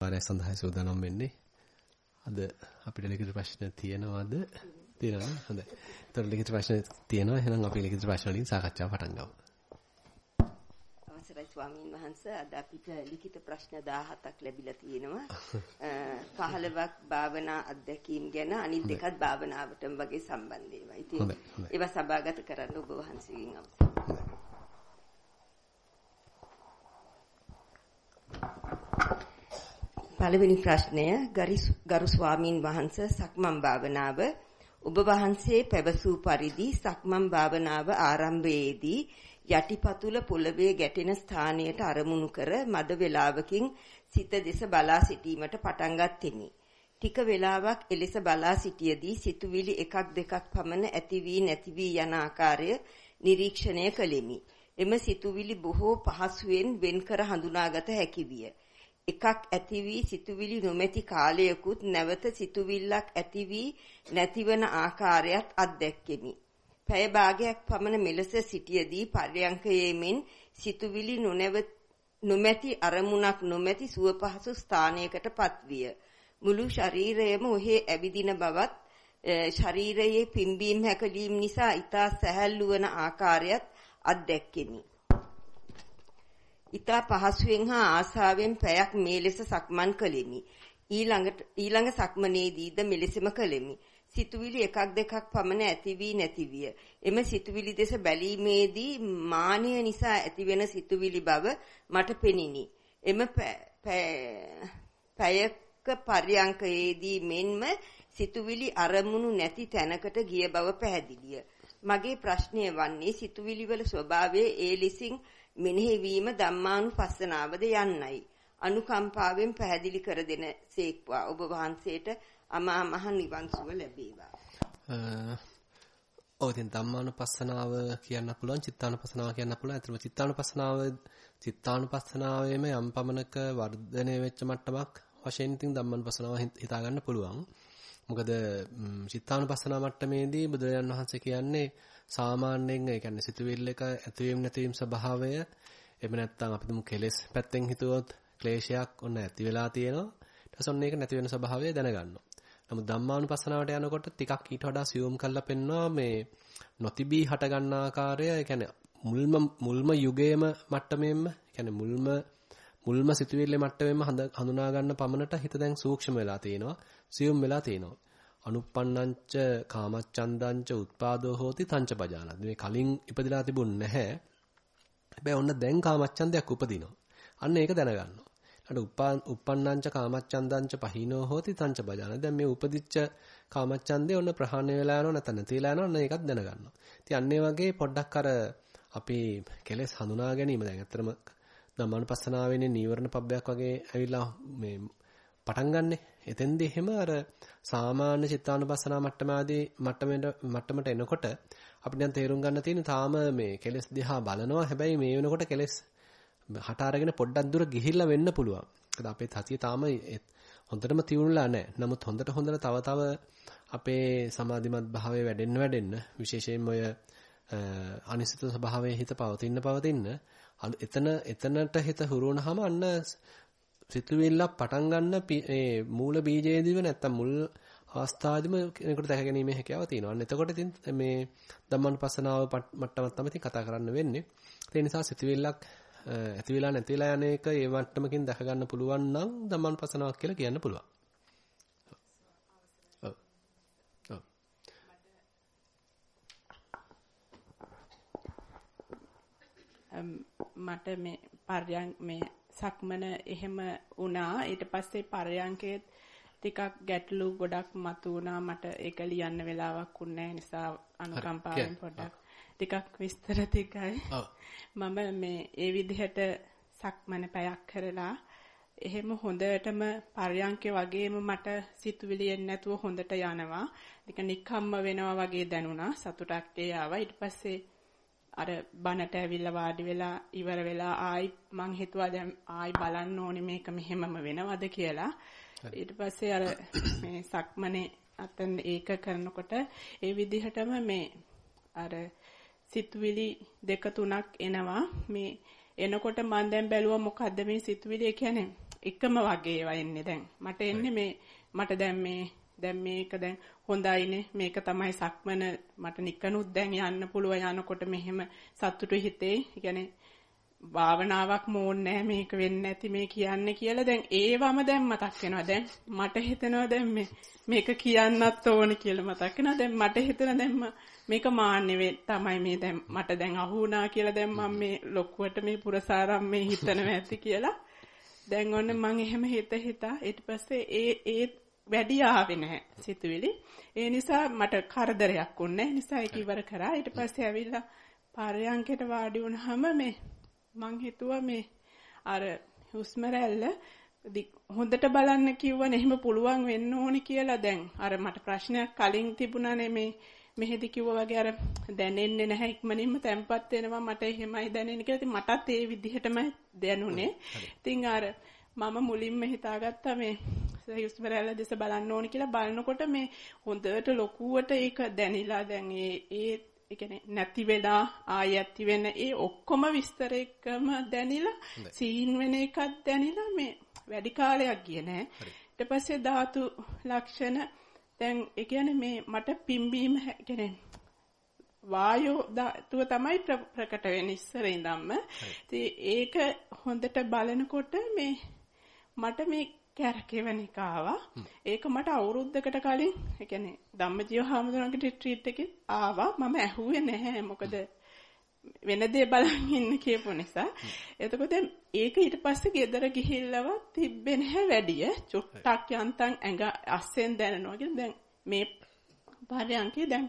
වාරය සඳහා සූදානම් වෙන්නේ. අද අපිට ලිඛිත ප්‍රශ්න තියෙනවද? තියෙනවා. හොඳයි. ඒතර ලිඛිත ප්‍රශ්න තියෙනවා. එහෙනම් අපි ලිඛිත ප්‍රශ්න වලින් සාකච්ඡාව පටන් ගමු. අවසරයි ස්වාමීන් වහන්සේ අද අපිට ලිඛිත ප්‍රශ්න 17ක් ලැබිලා තියෙනවා. 15ක් භාවනා අත්දැකීම් ගැන අනිත් දෙකත් භාවනාවටම වගේ සම්බන්ධ ඒවා. ඉතින් ඒවා සභාගත කරන්න ඔබ වහන්සේගෙන් අවසරයි. පළවෙනි ප්‍රශ්නය ගරු ස්වාමින් වහන්සේ සක්මන් භාවනාව ඔබ වහන්සේ පැවසූ පරිදි සක්මන් භාවනාව ආරම්භයේදී යටිපතුල පොළවේ ගැටෙන ස්ථානයට අරමුණු කර මද වේලාවකින් සිත දෙස බලා සිටීමට පටන් ගත්ෙමි. ටික වේලාවක් එලෙස බලා සිටියේදී සිතුවිලි එකක් දෙකක් පමණ ඇති වී නැති වී යන ආකාරය නිරීක්ෂණය කළෙමි. එම සිතුවිලි බොහෝ පහසුවෙන් වෙන්කර හඳුනාගත හැකි විය. එකක් ඇති වී සිතුවිලි නොමැති කාලයකුත් නැවත සිතුවිල්ලක් ඇති වී නැතිවන ආකාරයත් අත්දැක්කෙමි. පැය භාගයක් පමණ මෙලෙස සිටියේදී පර්යංකයේමින් සිතුවිලි නොමැති අරමුණක් නොමැති සුව පහසු ස්ථානයකටපත් විය. මුළු ශරීරයම ඔහේ ඇවිදින බවත් ශරීරයේ පිම්බීම හැකලීම් නිසා ඊතා සැහැල්ලු වන ආකාරයත් අත්දැක්කෙමි. ඊතා පහසුවෙන් හා ආසාවෙන් පැයක් මේ ලෙස සක්මන් කළෙමි. ඊළඟට ඊළඟ සක්මනේදීද මෙලෙසම කළෙමි. සිතුවිලි එකක් දෙකක් පමණ ඇති වී නැති විය. එම සිතුවිලි දෙස බැලීමේදී මානය නිසා ඇතිවෙන සිතුවිලි බව මට පෙනිනි. එම පැයක පර්යංකයේදී මෙන්ම සිතුවිලි අරමුණු නැති තැනකට ගිය බව පැහැදිලිය. මගේ ප්‍රශ්නය වන්නේ සිතුවිලි වල ස්වභාවය ඒ ලෙසින් මෙනෙහි වීම ධම්මානුපස්සනාවද යන්නයි. අනුකම්පාවෙන් පැහැදිලි කර දෙන සේක්වා ඔබ වහන්සේට අමා මහ නිවන් සුව ලැබේවා. ඔව් ඉතින් ධම්මානුපස්සනාව කියන්න පුළුවන් චිත්තානුපස්සනාව කියන්න පුළුවන්. අතන චිත්තානුපස්සනාව චිත්තානුපස්සනාවේම යම් පමණක වර්ධනය වෙච්ච මට්ටමක් වශයෙන් ඉතින් ධම්මානුපස්සනාව හිතා ගන්න පුළුවන්. මොකද චිත්තානුපස්සනා මට්ටමේදී බුදුරජාණන් වහන්සේ කියන්නේ සාමාන්‍යයෙන් ඒ කියන්නේ සිතුවිල්ල එක ඇතිවීම නැතිවීම ස්වභාවය එහෙම නැත්නම් අපි දුමු කෙලෙස් පැත්තෙන් හිතුවොත් ක්ලේශයක් ඔන්න ඇති වෙලා තියෙනවා. ඊට පස්සේ ඔන්න ඒක නැති වෙන ස්වභාවය දැනගන්නවා. නමුත් ධම්මානුපස්සනාවට යනකොට ටිකක් ඊට වඩා සියුම් කරලා පෙන්නවා මේ නොතිබී හට ගන්න ආකාරය. ඒ කියන්නේ මුල්ම මුල්ම යුගයේම මට්ටමෙන්ම ඒ කියන්නේ මුල්ම මුල්ම සිතුවිල්ලේ මට්ටමෙන්ම හඳුනා ගන්න පමණට හිත දැන් සූක්ෂම වෙලා තියෙනවා සියුම් වෙලා තියෙනවා. අනුප්පන්නංච කාමච්ඡන්දංච උත්පාදෝ හෝති තංච පජානති. මේ කලින් ඉපදලා තිබුණ නැහැ. හැබැයි ඔන්න දැන් කාමච්ඡන්දයක් උපදිනවා. අන්න ඒක දැනගන්නවා. ඊට උප්පන්නංච කාමච්ඡන්දංච පහිනෝ හෝති තංච පජානති. දැන් මේ උපදිච්ච කාමච්ඡන්දේ ඔන්න ප්‍රහාණය වෙලා යනවා නැත්නම් නැතිලා යනවා. ඔන්න ඒකත් දැනගන්නවා. ඉතින් අන්න වගේ පොඩ්ඩක් අර අපි කෙලෙස් හඳුනා ගැනීම දැන් ඇත්තටම ධම්මානුපස්සනාවේනේ නීවරණ පබ්බයක් වගේ ඇවිල්ලා මේ පටන් ගන්නෙ. එතෙන්දී එහෙම අර සාමාන්‍ය චිත්තානුපස්සනා මට්ටමදී මට්ටමට මට්ටමට එනකොට අපිට දැන් තේරුම් ගන්න තියෙන තාම මේ කෙලෙස් දිහා බලනවා. හැබැයි මේ වෙනකොට කෙලෙස් හට අරගෙන පොඩ්ඩක් දුර ගිහිල්ලා වෙන්න පුළුවන්. මොකද අපේ සතිය තාම හොඳටම තියුණුලා නැහැ. නමුත් හොඳට හොඳට තව තව අපේ සමාධිමත් භාවය වැඩෙන්න වැඩෙන්න විශේෂයෙන්ම ඔය අනිසිත ස්වභාවයේ හිත පවතින්න පවතින්න එතන එතනට හිත හුරු වුණාම අන්න සිතුවිල්ලක් පටන් ගන්න මේ මූල බීජයේදීම නැත්තම් මුල් අවස්ථාවේදීම කෙනෙකුට දැක ගැනීමේ හැකියාව තියෙනවා. අන්න එතකොට ඉතින් මේ ධම්මානුපස්සනාව මට්ටමක් තමයි ඉතින් කතා කරන්න වෙන්නේ. ඒ නිසා සිතුවිල්ලක් ඇති වෙලා නැති වෙලා යන එක ඒ මට්ටමකින් දැක ගන්න පුළුවන් නම් ධම්මානුපස්සනාවක් කියලා කියන්න පුළුවන්. මට මේ පර්යන් මේ සක්මන එහෙම වුණා. ඊට පස්සේ පරයන්කේ ටිකක් ගැටලු ගොඩක් මතු වුණා. මට ඒක ලියන්න වෙලාවක් උන්නේ නිසා අනුකම්පාවෙන් පොඩ්ඩක් ටිකක් විස්තර ටිකයි. මම මේ ඒ විදිහට සක්මන පැයක් කරලා එහෙම හොඳටම පරයන්කේ වගේම මට සිතුවිලි එන්නේ නැතුව හොඳට යනවා. ටික නික්කම්ම වෙනවා වගේ දැනුණා. සතුටක් ඒ ආවා. ඊට පස්සේ අර බනට ඇවිල්ලා වාඩි වෙලා ඉවර වෙලා ආයි මං හිතුවා දැන් ආයි බලන්න ඕනේ මේක මෙහෙමම වෙනවද කියලා. ඊට පස්සේ අර මේ සක්මනේ අතන ඒක කරනකොට ඒ විදිහටම මේ අර සිතුවිලි දෙක තුනක් එනවා. මේ එනකොට මම දැන් බැලුවා මොකද්ද මේ සිතුවිලි කියන්නේ එකම වගේ ඒවා එන්නේ දැන්. මට එන්නේ මේ මට දැන් මේ දැන් මේක දැන් හොඳයිනේ මේක තමයි සක්මන මට නිකනුත් දැන් යන්න පුළුවන් යනකොට මෙහෙම සතුටු හිතේ. يعني භාවනාවක් මෝන්නේ මේක වෙන්නේ නැති මේ කියන්නේ කියලා දැන් ඒවම දැන් මතක් වෙනවා. දැන් මට හිතෙනවා දැන් මේ මේක කියන්නත් ඕන කියලා මතක් වෙනවා. දැන් මට හිතෙන දැන් මේක මාන්නේ තමයි මේ දැන් මට දැන් අහු වුණා කියලා දැන් මම මේ ලොකුවට මේ පුරසාරම් මේ හිතනවා ඇති කියලා. දැන් ඔන්න මං එහෙම හිත හිතා ඊට පස්සේ ඒ ඒ වැඩි ආවේ නැහැ සිතුවිලි. ඒ නිසා මට කරදරයක් වුණේ නිසා ඒක ඉවර කරා. ඊට පස්සේ ඇවිල්ලා පාරයන්කට වාඩි වුණාම මේ මං හිතුවා මේ අර හුස්ම රැල්ල හොඳට බලන්න කිව්වනේ එහෙම පුළුවන් වෙන්න ඕනි කියලා දැන් අර මට ප්‍රශ්නයක් කලින් තිබුණානේ මේ මෙහෙදි කිව්වා වගේ අර දැනෙන්නේ නැහැ ඉක්මනින්ම තැම්පත් වෙනවා මට එහෙමයි දැනෙන්නේ කියලා. ඉතින් මටත් ඒ විදිහටම දැනුනේ. ඉතින් අර මම මුලින්ම හිතාගත්තා මේ රැල්ල දෙස බලන්න ඕනි කියලා බලනකොට මේ හොඳට ලොකුවට ඒක දැනිලා දැන් ඒ ඒ කියන්නේ නැති වෙලා ආයෙ ඇති වෙන ඒ ඔක්කොම විස්තර එක්කම දැනිලා සීන් වෙන එකක් දැනිලා මේ වැඩි කාලයක් ගියේ නෑ. ඊට පස්සේ ධාතු ලක්ෂණ දැන් ඒ කියන්නේ මේ මට පිම්බීම කියන්නේ වායෝ ධාතුව තමයි ප්‍රකට වෙන්නේ ඉස්සර ඉඳන්ම. ඉතින් ඒක හොඳට බලනකොට මේ මට මේ කැරකෙවන එක ආවා. ඒක මට අවුරුද්දකට කලින් ඒ කියන්නේ ධම්මජීව හාමුදුරන්ගේ රිට්‍රීට් එකේ ආවා. මම ඇහුවේ නැහැ. මොකද වෙන දේ බලන් ඉන්න කියපු නිසා. එතකොට ඒක ඊට පස්සේ ගෙදර ගිහිල්ලව තිබ්බේ නැහැ වැඩිය. චුට්ටක් යන්තම් ඇඟ අස්සෙන් දැනෙනවා කියන දැන් මේ පරයන්කේ දැන්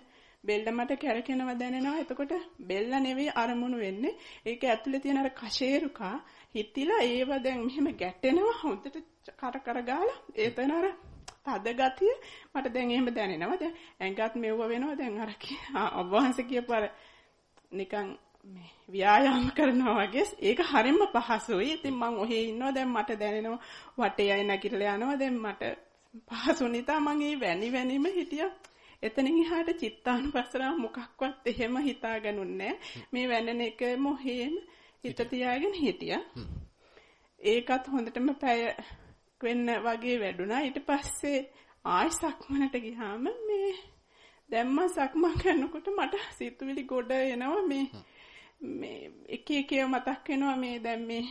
බෙල්ල මට කැරකෙනවා දැනෙනවා. එතකොට බෙල්ල නෙවෙයි අරමුණු වෙන්නේ. ඒක ඇතුලේ තියෙන අර කෂේරුකා හිතිලා ඒව දැන් මෙහෙම ගැටෙනවා හොඳට කර කර ගාලා එතන අර තද ගතිය මට දැන් එහෙම දැනෙනවා. දැන් ඇඟත් මෙව්ව වෙනවා. දැන් අර ඔබ වහන්සේ කියපු අර නිකන් මේ ව්‍යායාම කරනවා වගේ ඒක හරියම පහසුයි. ඉතින් මං ඔහේ ඉන්නවා දැන් මට දැනෙනවා වටේ අය නැගිටලා යනවා. දැන් මට පහසු නිසා මං ඒ වැනි වැනිම හිටියා. එතනින් එහාට චිත්තානුපස්සනාව මොකක්වත් එහෙම හිතාගනුන්නේ මේ වැනෙන එක මොහේම හිත තියාගෙන හිටියා. ඒකත් හොඳටම පැය වෙන්න වගේ වැඩුණා. ඊට පස්සේ ආයි සක්මනට ගියාම මේ දැන් මම සක්මන් කරනකොට මට සිතුවිලි ගොඩ එනවා. මේ මේ එක එක මතක් වෙනවා. මේ දැන් මේ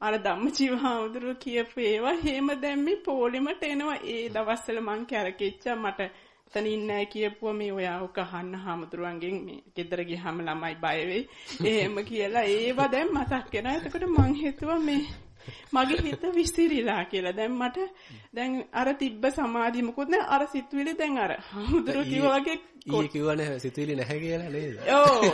අර ධම්මජීව හාමුදුරුවෝ කියපු ඒවා. හේම දැන් මේ පොලිමට එනවා. ඒ දවස්වල මං කැරකෙච්චා. මට එතන ඉන්නේ කියපුවා මේ ඔයා ඔක අහන්න හාමුදුරුවන්ගෙන් මේ ගෙදර ගියාම ළමයි බය වෙයි. එහෙම කියලා ඒවා දැන් මතක් වෙනවා. එතකොට මං හිතුවා මේ මගේ හිත විසිරිලා කියලා. දැන් මට දැන් අර තිබ්බ සමාධිය මොකොත් නෑ අර සිතුවිලි දැන් අර හමුදුරු කිව්වා වගේ ඊයේ කිව්වනේ සිතුවිලි නැහැ කියලා නේද? ඔව්.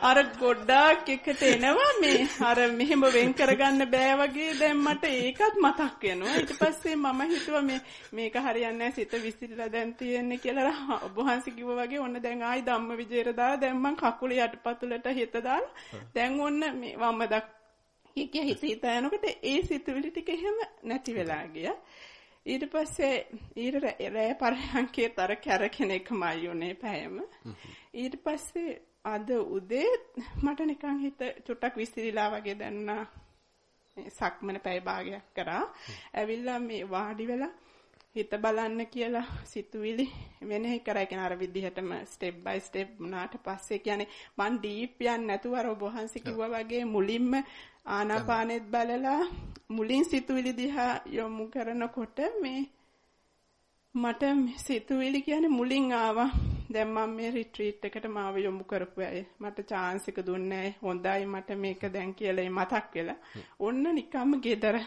අර ගොඩාක් එකට එනවා මේ අර මෙහෙම වෙන් කරගන්න බෑ වගේ දැන් මට ඒකත් මතක් වෙනවා. ඊට පස්සේ මම හිතුවා මේ මේක හරියන්නේ නැහැ සිත විසිරිලා දැන් තියෙන්නේ කියලා ඔබ වහන්සේ කිව්වා වගේ ඔන්න දැන් ආයි ධම්ම විජේර දාලා දැන් මං කකුල යටපතුලට හිත දාලා දැන් ඔන්න මේ වම්ම දක් කිය හිත හිත යනකොට ඒ සිතුවිලි ටික එහෙම නැති වෙලා ගියා. ඊට පස්සේ ඊට රෑ පරයන්කේ තර කැරකෙන එකමයි උනේ පැයම. ඊට පස්සේ අද උදේ මට නිකන් හිත චුට්ටක් විසිරිලා වගේ දැනුණා. සක්මන පැය භාගයක් කරා. ඇවිල්ලා මේ වාඩි වෙලා හිත බලන්න කියලා සිතුවිලි වෙනෙහි කරා කියන අර විදිහටම ස්ටෙප් බයි ස්ටෙප් වුණාට පස්සේ කියන්නේ මං ඩීප් යන්නේ නැතුව අර ඔබ වහන්සේ කිව්වා වගේ මුලින්ම ආනාපානෙත් බලලා මුලින් සිතුවිලි දිහා යොමු කරනකොට මේ මට සිතුවිලි කියන්නේ මුලින් ආවා දැන් මම මේ රිට්‍රීට් එකට මාව යොමු කරපු අය මට chance එක දුන්නේ හොඳයි මට මේක දැන් කියලා මතක් වෙලා ඔන්න නිකම්ම ගෙදර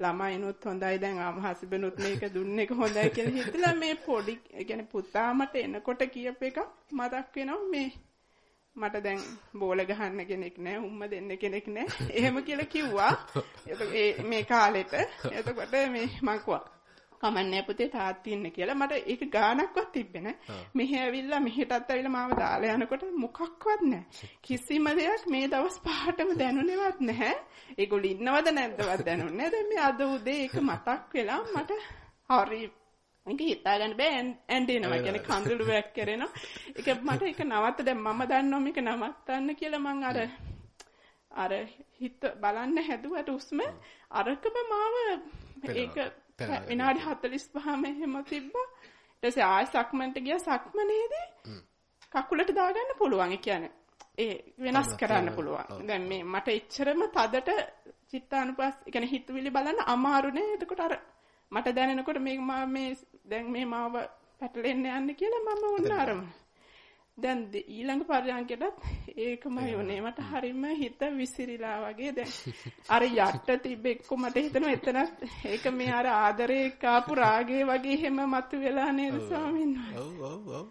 ළමයිනුත් හොඳයි දැන් හස්බන්ඩ්නුත් මේක දුන්නේ හොඳයි කියලා හිතලා මේ පොඩි يعني පුතා මට එනකොට කියප එක මතක් වෙනවා මේ මට දැන් බෝල ගහන්න කෙනෙක් නැහැ උම්ම දෙන්න කෙනෙක් නැහැ එහෙම කියලා කිව්වා මේ කාලෙට එතකොට මේ මං කිව්වා කමන්නේ පුතේ තාත්ති ඉන්න කියලා මට ඒක ගානක්වත් තිබ්බේ නැහැ. මෙහෙ ඇවිල්ලා මෙහෙටත් ඇවිල්ලා මාව දාලා යනකොට මොකක්වත් නැහැ. කිසිම දෙයක් මේ දවස් පහටම දැනුනේවත් නැහැ. ඒගොල්ලෝ ඉන්නවද නැද්දවත් දැනුන්නේ නැහැ. දැන් මේ අද උදේ ඒක මතක් වෙලා මට හරි මේක හිතා ගන්න බෑ. ඇන්ඩේනවා කියන්නේ කඳුළු වැක් කරනවා. ඒක මට ඒක නවත්ත. දැන් මම දන්නවා මේක නවත්තන්න කියලා මං අර අර හිත බලන්න හැදුවට උස්ම අරකම මාව ඒක විනාඩි 45ම එහෙම තිබ්බා. ඊට පස්සේ ආයෙ සක්මන්ට ගියා. සක්මනේදී කකුලට දාගන්න පුළුවන්. ඒ කියන්නේ ඒ වෙනස් කරන්න පුළුවන්. දැන් මේ මට එච්චරම තදට චිත්තානුපස් කියන්නේ හිතවිලි බලන්න අමාරු නේ. එතකොට අර මට දැනෙනකොට මේ මේ දැන් මේ මාව පැටලෙන්න යන්නේ කියලා මම ඔන්න අරමුණ. දැන් ඊළඟ පරියන්කටත් ඒකමයි උනේ. මට හරිම හිත විසිරිලා වගේ දැන් අර යට තිබ්බ එක්ක මට හිතෙනවා එතනත් ඒක මේ අර ආදරේ කාපු රාගේ වගේ හැම මතුවෙලා නේද ස්වාමීන් වහන්සේ. ඔව් ඔව් ඔව්.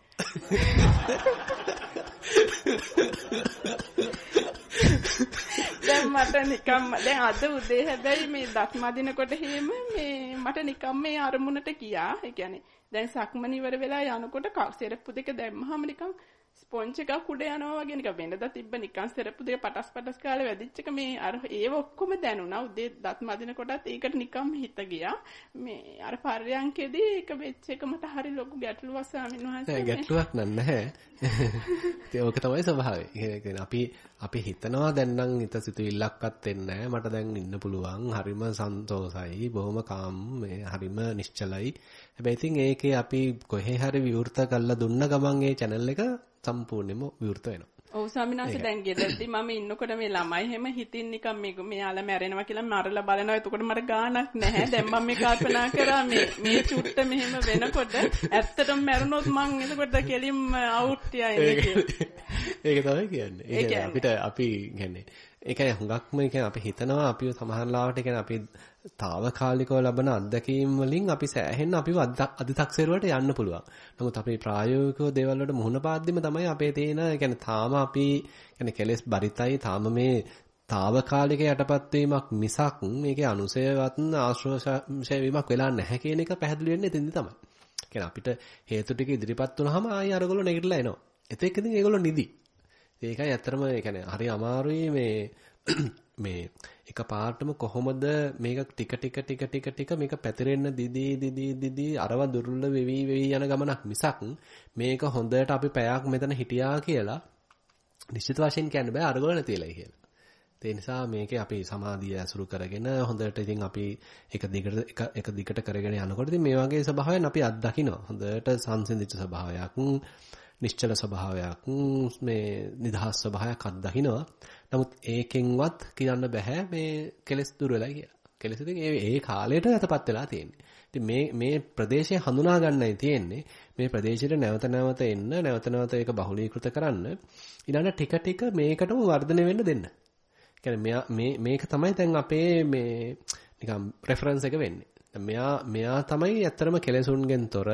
දැන් මට නිකම්ම දැන් අද උදේ හැබැයි මේ දත් මදිනකොට හේම මේ මට නිකම් මේ අරමුණට ගියා. ඒ කියන්නේ දැන් සක්මන ඉවර වෙලා යනකොට සෙරප්පු දෙක දැම්මහම නිකන් ස්පොන්ජ් එකක් උඩ යනවා වගේ නිකන් වෙනදා තිබ්බ නිකන් සෙරප්පු දෙක පටස් පටස් කාලේ වැදිච්ච එක මේ අර ඒව ඔක්කොම දැනුණා උදේ දත් මදින කොටත් ඒකට නිකන් හිත ගියා මේ අර පර්යංකෙදී ඒක වෙච්ච එක මට හරි ලොකු ගැටලුවක් ස්වාමීන් වහන්සේ නෑ ගැටලුවක් නැහැ. ඒක තමයි ස්වභාවය. අපි අපි හිතනවා දැන් නම් හිත සිතුවිල්ලක්වත් එන්නේ නැහැ. මට දැන් ඉන්න පුළුවන්. හරිම සන්තෝසයි. බොහොම කාම් මේ හරිම නිශ්චලයි. හැබැයි ඉතින් ඒකේ අපි කොහේ හරි විවෘත කරලා දුන්න ගමන් ඒ channel එක සම්පූර්ණයෙන්ම විවෘත වෙනවා. ඔව් ස්වාමීන් වහන්සේ දැන් ගෙදරදී මම ඉන්නකොට මේ ළමයි හැම හිතින් නිකන් මේ මෙයාලා මැරෙනවා කියලා මරලා බලනවා. එතකොට මට ගාණක් නැහැ. දැන් මම මේ කල්පනා කරා මේ මේ චුට්ට මෙහෙම වෙනකොට ඇත්තටම මැරුණොත් මං එතකොට කෙලින්ම අවුට් යයි ඒක තමයි කියන්නේ. ඒ අපිට අපි කියන්නේ ඒකයි හුඟක්ම කියන්නේ අපි හිතනවා අපි සමහර ලාවට කියන්නේ අපි తాවකාලිකව ලබන අත්දැකීම් වලින් අපි සෑහෙන්න අපිව අධිතක්සේරුවට යන්න පුළුවන්. නමුත් අපේ ප්‍රායෝගිකව දේවල් වලට මුහුණ පාද්දිම තමයි අපේ තියෙන يعني තාම අපි يعني කෙලෙස් බරිතයි තාම මේ තාවකාලික යටපත් වීමක් මිසක් මේකේ අනුසයවත් ආශ්‍රෝෂය වීමක් වෙලා නැහැ කියන එක පැහැදිලි වෙන්නේ එතෙන්දී තමයි. يعني අපිට හේතු ටික ඉදිරිපත් වුනහම ආයෙ අරගොල්ලෝ නැගිටලා එනවා. එතෙක් ඉතින් ඒගොල්ලෝ නිදි. ඒකයි ඇත්තටම يعني හරි අමාරුයි මේ මේ එක පාටම කොහොමද මේක ටික ටික ටික ටික ටික මේක පැතිරෙන්න දිදී දිදී දිදී අරව දුර්වල වෙවි වෙවි යන ගමනක් මිසක් මේක හොඳට අපි පැයක් මෙතන හිටියා කියලා නිශ්චිත වශයෙන් කියන්න බෑ අරගොල්ලෝ නැතිලයි කියලා. ඒ නිසා මේකේ අපි සමාධිය ඇසුරු කරගෙන හොඳට ඉතින් අපි එක දිගට එක එක දිගට කරගෙන යනකොට ඉතින් මේ වගේ ස්වභාවයන් අපි අත්දකිනවා. හොඳට සංසිඳිච්ච ස්වභාවයක්, නිශ්චල ස්වභාවයක්, මේ නිදහස් ස්වභාවයක් අත්දකිනවා. නමුත් ඒකෙන්වත් කියන්න බෑ මේ කෙලස් දුර වෙලා කියලා. කෙලස් ඉතින් ඒ ඒ කාලයට යටපත් වෙලා තියෙන්නේ. ඉතින් මේ මේ ප්‍රදේශය හඳුනා ගන්නයි තියෙන්නේ. මේ ප්‍රදේශයට නැවත නැවත එන්න, නැවත නැවත ඒක බහුලීකృత කරන්න. ඊළඟ ටික ටික මේකටම වර්ධනය වෙන්න දෙන්න. කියන්නේ මේ මේක තමයි දැන් අපේ මේ නිකන් රෙෆරන්ස් එක වෙන්නේ. මෙයා මෙයා තමයි ඇත්තරම කෙලෙසුන්ගෙන් තොර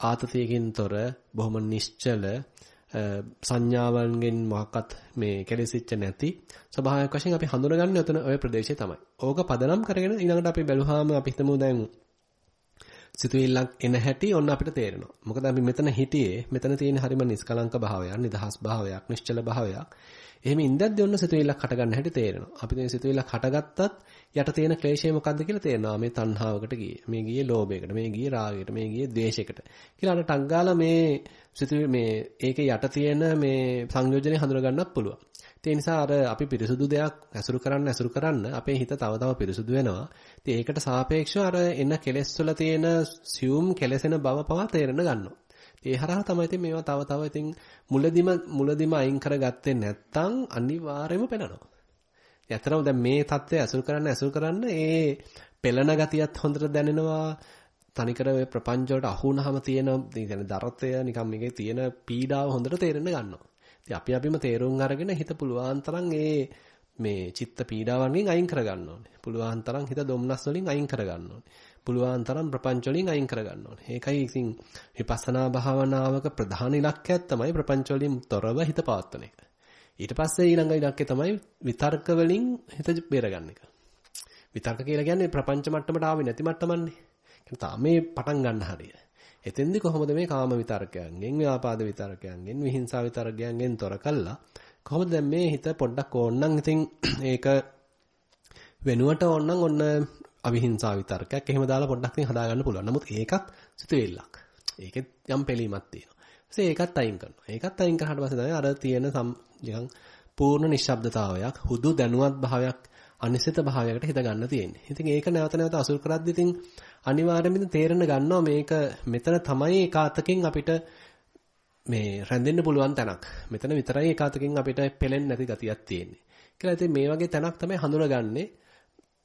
ආතතියකින් තොර බොහොම නිශ්චල සංඥාවන්ගෙන් මොකක්වත් මේ කෙලෙසිච්ච නැති ස්වභාවයක් වශයෙන් අපි හඳුනගන්නේ උතන ওই ප්‍රදේශය තමයි. ඕක පදනම් කරගෙන ඊළඟට අපි බැලුවාම අපි හිතමු දැන් සිතුවිල්ලක් එන හැටි ඔන්න අපිට තේරෙනවා. මොකද අපි මෙතන හිටියේ මෙතන තියෙන හරිම නිස්කලංක භාවයක්, නිදහස් භාවයක්, නිශ්චල භාවයක්. එහෙම ඉඳද්දී ඔන්න සිතුවිල්ලක් හට ගන්න හැටි තේරෙනවා. අපි මේ සිතුවිල්ලක් හටගත්තත් යට තියෙන ක්ලේශය මොකද්ද කියලා තේරෙනවා. මේ තණ්හාවකට ගියේ. මේ ගියේ ලෝභයකට, මේ ගියේ රාගයකට, මේ ගියේ ද්වේෂයකට. කියලා අර ටක් ගාලා මේ සිතුවිලි මේ ඒකේ යට තියෙන මේ සංයෝජනේ හඳුනා ගන්නත් පුළුවන්. ඒ නිසා අර අපි පිරිසුදු දෙයක් ඇසුරු කරන්න ඇසුරු කරන්න අපේ හිත තව තව පිරිසුදු වෙනවා. ඉතින් ඒකට සාපේක්ෂව අර එන කෙලෙස් වල තියෙන සියුම් කෙලෙසෙන බව පවා තේරෙන ගන්නවා. ඒ හරහා තමයි ඉතින් මේවා තව තව ඉතින් මුලදිම මුලදිම අයින් කරගත්තේ නැත්නම් අනිවාර්යයෙන්ම පෙළනවා. ඇත්තටම දැන් මේ தත්ත්වය අසුර කරන්න අසුර කරන්න ඒ පෙළන ගතියත් හොඳට දැනෙනවා. තනිකර ඔය ප්‍රපංච වලට අහු වුනහම තියෙන يعني දරතය නිකම් මේකේ තියෙන පීඩාව හොඳට තේරෙන්න ගන්නවා. ඉතින් අපි අපිම තේරුම් අරගෙන හිත පුළුවන් තරම් ඒ මේ චිත්ත පීඩාවන්ගෙන් අයින් කරගන්න ඕනේ. පුළුවන් තරම් හිත දුම්නස් වලින් අයින් කරගන්න ඕනේ. පුළුවන් තරම් ප්‍රපංච වලින් අයින් කරගන්න ඕනේ. ඒකයි ඉතින් විපස්සනා භාවනාවක ප්‍රධාන ඉලක්කයක් තමයි ප්‍රපංච වලින් තොරව හිත පවත්වන එක. ඊට පස්සේ ඊළඟ ඉලක්කය තමයි විතර්ක වලින් හිත බේරගන්න එක. විතර්ක කියලා කියන්නේ ප්‍රපංච මට්ටමට ආවේ නැති මට්ටමන්නේ. ඒ තාම මේ පටන් ගන්න හරිය. එතෙන්දි කොහොමද මේ කාම විතර්කයන්ගෙන්, ව්‍යාපාද විතර්කයන්ගෙන්, විහිංසාව විතර්කයන්ගෙන් තොර කළා කොහොමද දැන් මේ හිත පොඩ්ඩක් ඕනනම් ඉතින් ඒක වෙනුවට ඕනනම් ඔන්න අවිහිංසා විතර්කයක් එහෙම දාලා පොඩ්ඩක් ඉතින් හදාගන්න පුළුවන්. නමුත් ඒකත් සිතුවිල්ලක්. ඒකෙත් යම් පිළීමක් තියෙනවා. ඊපස්සේ ඒකත් අයින් කරනවා. ඒකත් අයින් කරාට පස්සේ තමයි අර තියෙන නිකන් පූර්ණ නිශ්ශබ්දතාවයක්, හුදු දැනුවත් භාවයක්, අනිසිත භාවයකට හිත ගන්න තියෙන්නේ. ඉතින් ඒක නැවත නැවත අසුර කරද්දී ඉතින් අනිවාර්යයෙන්ම තේරෙන්න ගන්නවා මේක මෙතන තමයි ඒකාතකින් අපිට මේ රැඳෙන්න පුළුවන් තැනක්. මෙතන විතරයි ඒකාතකින් අපිට පෙලෙන්නේ නැති ගතියක් තියෙන්නේ. කියලා ඉතින් මේ වගේ තැනක් තමයි හඳුනගන්නේ.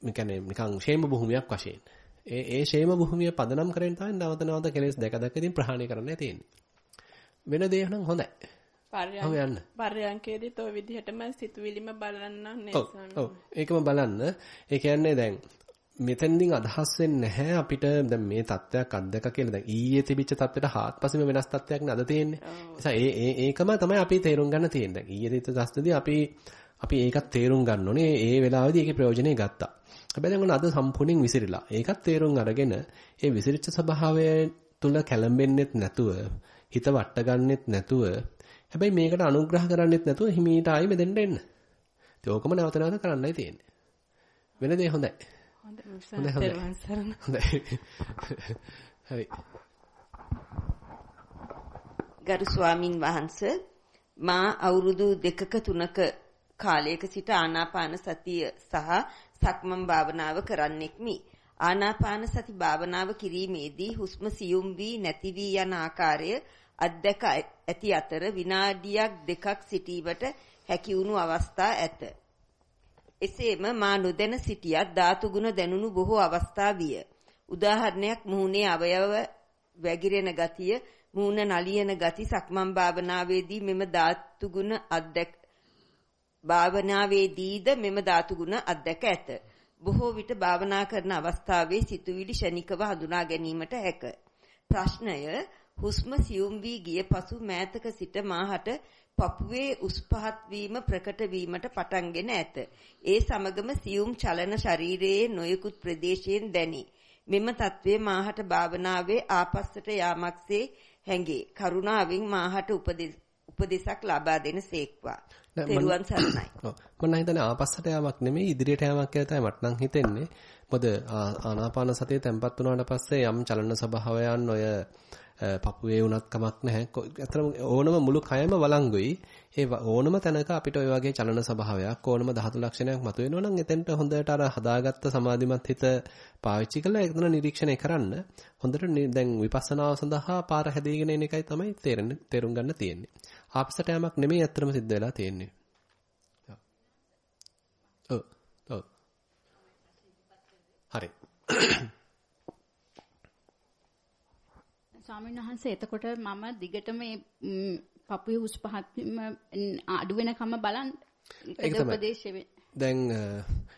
මේ කියන්නේ නිකන් ෂේම භූමියක් වශයෙන්. ඒ ඒ ෂේම භූමිය පදනම් කරගෙන තමයි නැවත නැවත කෙලෙස් දැක දැක ඉතින් ප්‍රහාණය කරන්නයි තියෙන්නේ. වෙන දේ නම් හොඳයි. පර්යං පර්යංකේදීත් ওই විදිහටම සිතුවිලිම බලන්න නේද? ඒකම බලන්න. ඒ කියන්නේ දැන් මෙතෙන්දින් අදහස් වෙන්නේ නැහැ අපිට දැන් මේ தත්වයක් අද්දක කියලා දැන් ඊයේ තිබිච්ච தත්වෙට හාත්පසෙම වෙනස් தත්වයක් නේ අද තියෙන්නේ. ඒ නිසා ඒ ඒකම තමයි අපි තේරුම් ගන්න තියෙන්නේ. ඊයේ තිබිච්ච தත්ත්වදී අපි අපි ඒකත් තේරුම් ගන්න ඕනේ. ඒ වෙලාවේදී ඒකේ ප්‍රයෝජනෙ ගත්තා. හැබැයි දැන් අද සම්පූර්ණයෙන් විසිරිලා. ඒකත් තේරුම් අරගෙන ඒ විසිරිච්ච ස්වභාවය තුල කැළඹෙන්නෙත් නැතුව, හිත වට ගන්නෙත් නැතුව, හැබැයි මේකට අනුග්‍රහ කරන්නෙත් නැතුව හිමීට ආයි මෙතෙන්ට එන්න. ඒක ඕකම නැවත නැවත කරන්නයි තියෙන්නේ. වෙන දේ හොඳයි. හොඳයි හොඳයි. හරි. ගරු ස්වාමින් වහන්සේ මා අවුරුදු දෙකක තුනක කාලයක සිට ආනාපාන සතිය සහ සක්මන් භාවනාව කරන්නෙක්මි. ආනාපාන සති භාවනාව කිරීමේදී හුස්ම සියුම් වී නැති වී යන ආකාරය අත්දැක ඇති අතර විනාඩියක් දෙකක් සිටීමට හැකි වුණු අවස්ථා ඇත. එසේම මා නොදැන සිටියත් ධාතු ගුණ දැනුණු බොහෝ අවස්ථා විය. උදාහරණයක් මුහුණේ අවයව වැగిරෙන ගතිය, මුහුණ නලියන ගති සක්මන් භාවනාවේදී මෙම ධාතු ගුණ අධ්‍යක් භාවනාවේදීද මෙම ධාතු ගුණ අධ්‍යක් ඇත. බොහෝ විට භාවනා කරන අවස්ථාවේ සිතුවිලි ෂණිකව හඳුනා ගැනීමට හැක. ප්‍රශ්නය හුස්ම සියුම් වී ගිය පසු මෑතක සිට මාහට පපුවේ උස් පහත් වීම ප්‍රකට වීමට පටන්ගෙන ඇත. ඒ සමගම සියුම් චලන ශරීරයේ නොයෙකුත් ප්‍රදේශයෙන් දැනේ. මෙම తත්වයේ මාහට භාවනාවේ ආපස්සට යාමක්සේ හැඟේ. කරුණාවෙන් මාහට උපදෙසක් ලබා දෙන සේක්වා. තෙරුවන් සරණයි. ඔව්. මම හිතන්නේ ආපස්සට යාමක් නෙමෙයි ඉදිරියට යාමක් කියලා තමයි මට නම් හිතෙන්නේ. මොකද ආනාපාන සතිය තැම්පත් වුණාට පස්සේ යම් චලන ස්වභාවයන් ඔය පපුවේ වුණත් කමක් නැහැ. අතරම ඕනම මුළු කයම වළංගුයි. ඒ ඕනම තැනක අපිට ওই වගේ චලන ස්වභාවයක් ඕනම ධාතු ලක්ෂණයක් මතුවෙනවා නම් එතෙන්ට හොඳට අර හදාගත්ත සමාධිමත් හිත පාවිච්චි කරලා එතන නිරීක්ෂණය කරන්න. හොඳට දැන් විපස්සනාව සඳහා පාර හැදීගෙන එන එකයි තමයි තේරුම් ගන්න තියෙන්නේ. ආපස්සට යamak නෙමෙයි අත්‍තරම සිද්ධ වෙලා තියෙන්නේ. ඔව්. ඔව්. හරි. ස්වාමීන් වහන්සේ එතකොට මම දිගටම මේ පපුවේ උස් පහත් අඩු වෙනකම බලන් ඒක උපදේශය දැන්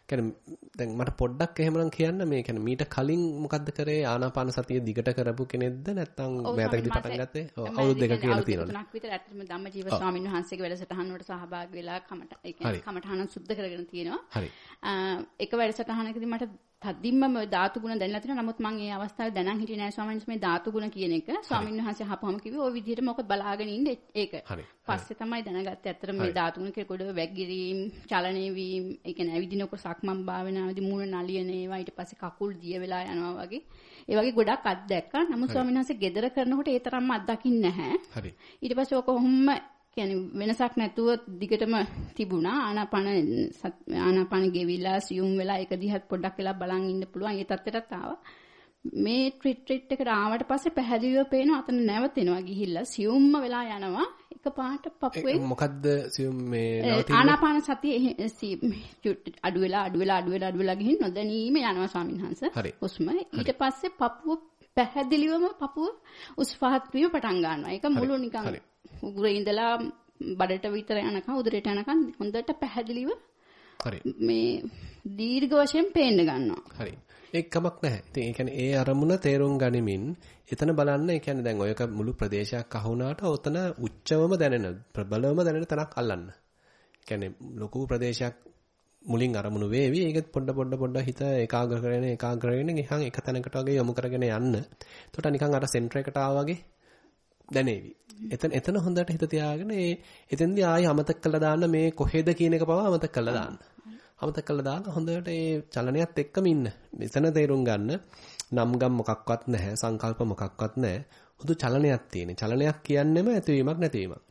කියන්නේ දැන් මට පොඩ්ඩක් එහෙමනම් කියන්න මේ කියන්නේ මීට කලින් මොකද්ද කරේ ආනාපාන සතිය දිගට කරපු කෙනෙක්ද නැත්නම් මෑතකදී පටන් ගත්තේ? ඔව් අවුරුදු දෙක කියලා තියෙනවනේ. තුනක් විතර ඇත්තටම ධම්මජීව ස්වාමීන් වහන්සේගේ වැඩසටහන වලට සහභාගී වෙලා කමට ඒ කියන්නේ කමටහන සුද්ධ කරගෙන තියෙනවා. හරි. එක වැඩසටහනකදී මට තදින්ම ධාතු ගුණ දැනලා තියෙනවා. නමුත් මම මේ අවස්ථාවේ දැනන් හිටියේ නෑ ස්වාමීන් වහන්සේ මේ ධාතු ගුණ කියන එක. ස්වාමීන් වහන්සේ අහපුවම කිව්වේ ওই විදිහට මොකද බලාගෙන ඉන්නේ ඒක. පස්සේ තමයි දැනගත්තේ ඇත්තට මේ ධාතු ගුණ කියලා කොට වැගිරීම්, චලනය වීම, ඒ කියන්නේ ඇවිදිනකොට සක්මන් භාවනාවේදී මූණ නලියන ඒවා ඊට පස්සේ කකුල් දිය වෙලා යනවා වගේ. ඒ වගේ ගොඩක් අත්දැක්කා. නමුත් ස්වාමීන් වහන්සේ gedara කරනකොට ඒ තරම්ම අත්දකින්නේ නැහැ. හරි. ඊට පස්සේ ඔක කොහොම කියන්නේ වෙනසක් නැතුව දිගටම තිබුණා. ආනාපාන ආනාපාන ගෙවිලා සියුම් වෙලා ඒක දිහත් පොඩ්ඩක් වෙලා බලන් ඉන්න පුළුවන් ඒ තත්ත්වයටත් ආවා. මේ ට්‍රිට් එකට ආවට පස්සේ පැහැදිලිව පේනවා අතන නැවතෙනවා ගිහිල්ලා. සියුම්ම වෙලා යනවා. එක පාට පපුවේ. මොකද්ද සියුම් මේ ආනාපාන සතිය අඩු වෙලා අඩු වෙලා අඩු වෙලා අඩු වෙලා ගිහින් නොදැනීම යනවා ස්වාමීන් වහන්සේ. හුස්ම. ඊට පස්සේ පපුව පැහැදිලිවම පපුව උස් පහත් වීම පටන් ගන්නවා. ඒක මුළු නිකන් උගුරේ ඉඳලා බඩට විතර යනකම් උදරයට යනකම් හොඳට පැහැදිලිව හරි මේ දීර්ඝ වශයෙන් පේන්න ගන්නවා. හරි. ඒක කමක් නැහැ. ඉතින් ඒ කියන්නේ ඒ අරමුණ තේරුම් ගනිමින් එතන බලන්න ඒ කියන්නේ දැන් ඔයක මුළු ප්‍රදේශයක් අහුණාට ඔතන උච්චවම දැනෙන ප්‍රබලවම දැනෙන තැනක් අල්ලන්න. ඒ කියන්නේ ලොකු ප්‍රදේශයක් මුලින් අරමුණු වේවි. ඒක පොඩ පොඩ පොඩ හිත ඒකාග්‍ර කරගෙන ඒකාග්‍ර කරගෙන ගියහන් එක තැනකට වගේ යොමු කරගෙන යන්න. එතකොට නිකන් අර සෙන්ටර් එකට ආවා වගේ දැනේවි. එතන එතන හොඳට හිත තියාගෙන ඒ එතෙන්දී ආයෙ අමතක කළා දාන්න මේ කොහෙද කියන එක පවා අමතක කළා දාන්න. අමතක කළා දාන්න හොඳට ඒ චලනයත් එක්කම ඉන්න. එතන තේරුම් ගන්න නම් ගම් මොකක්වත් නැහැ, සංකල්ප මොකක්වත් නැහැ. හුදු චලනයක් තියෙන. චලනයක් කියන්නෙම ඇතිවීමක් නැතිවීමක්.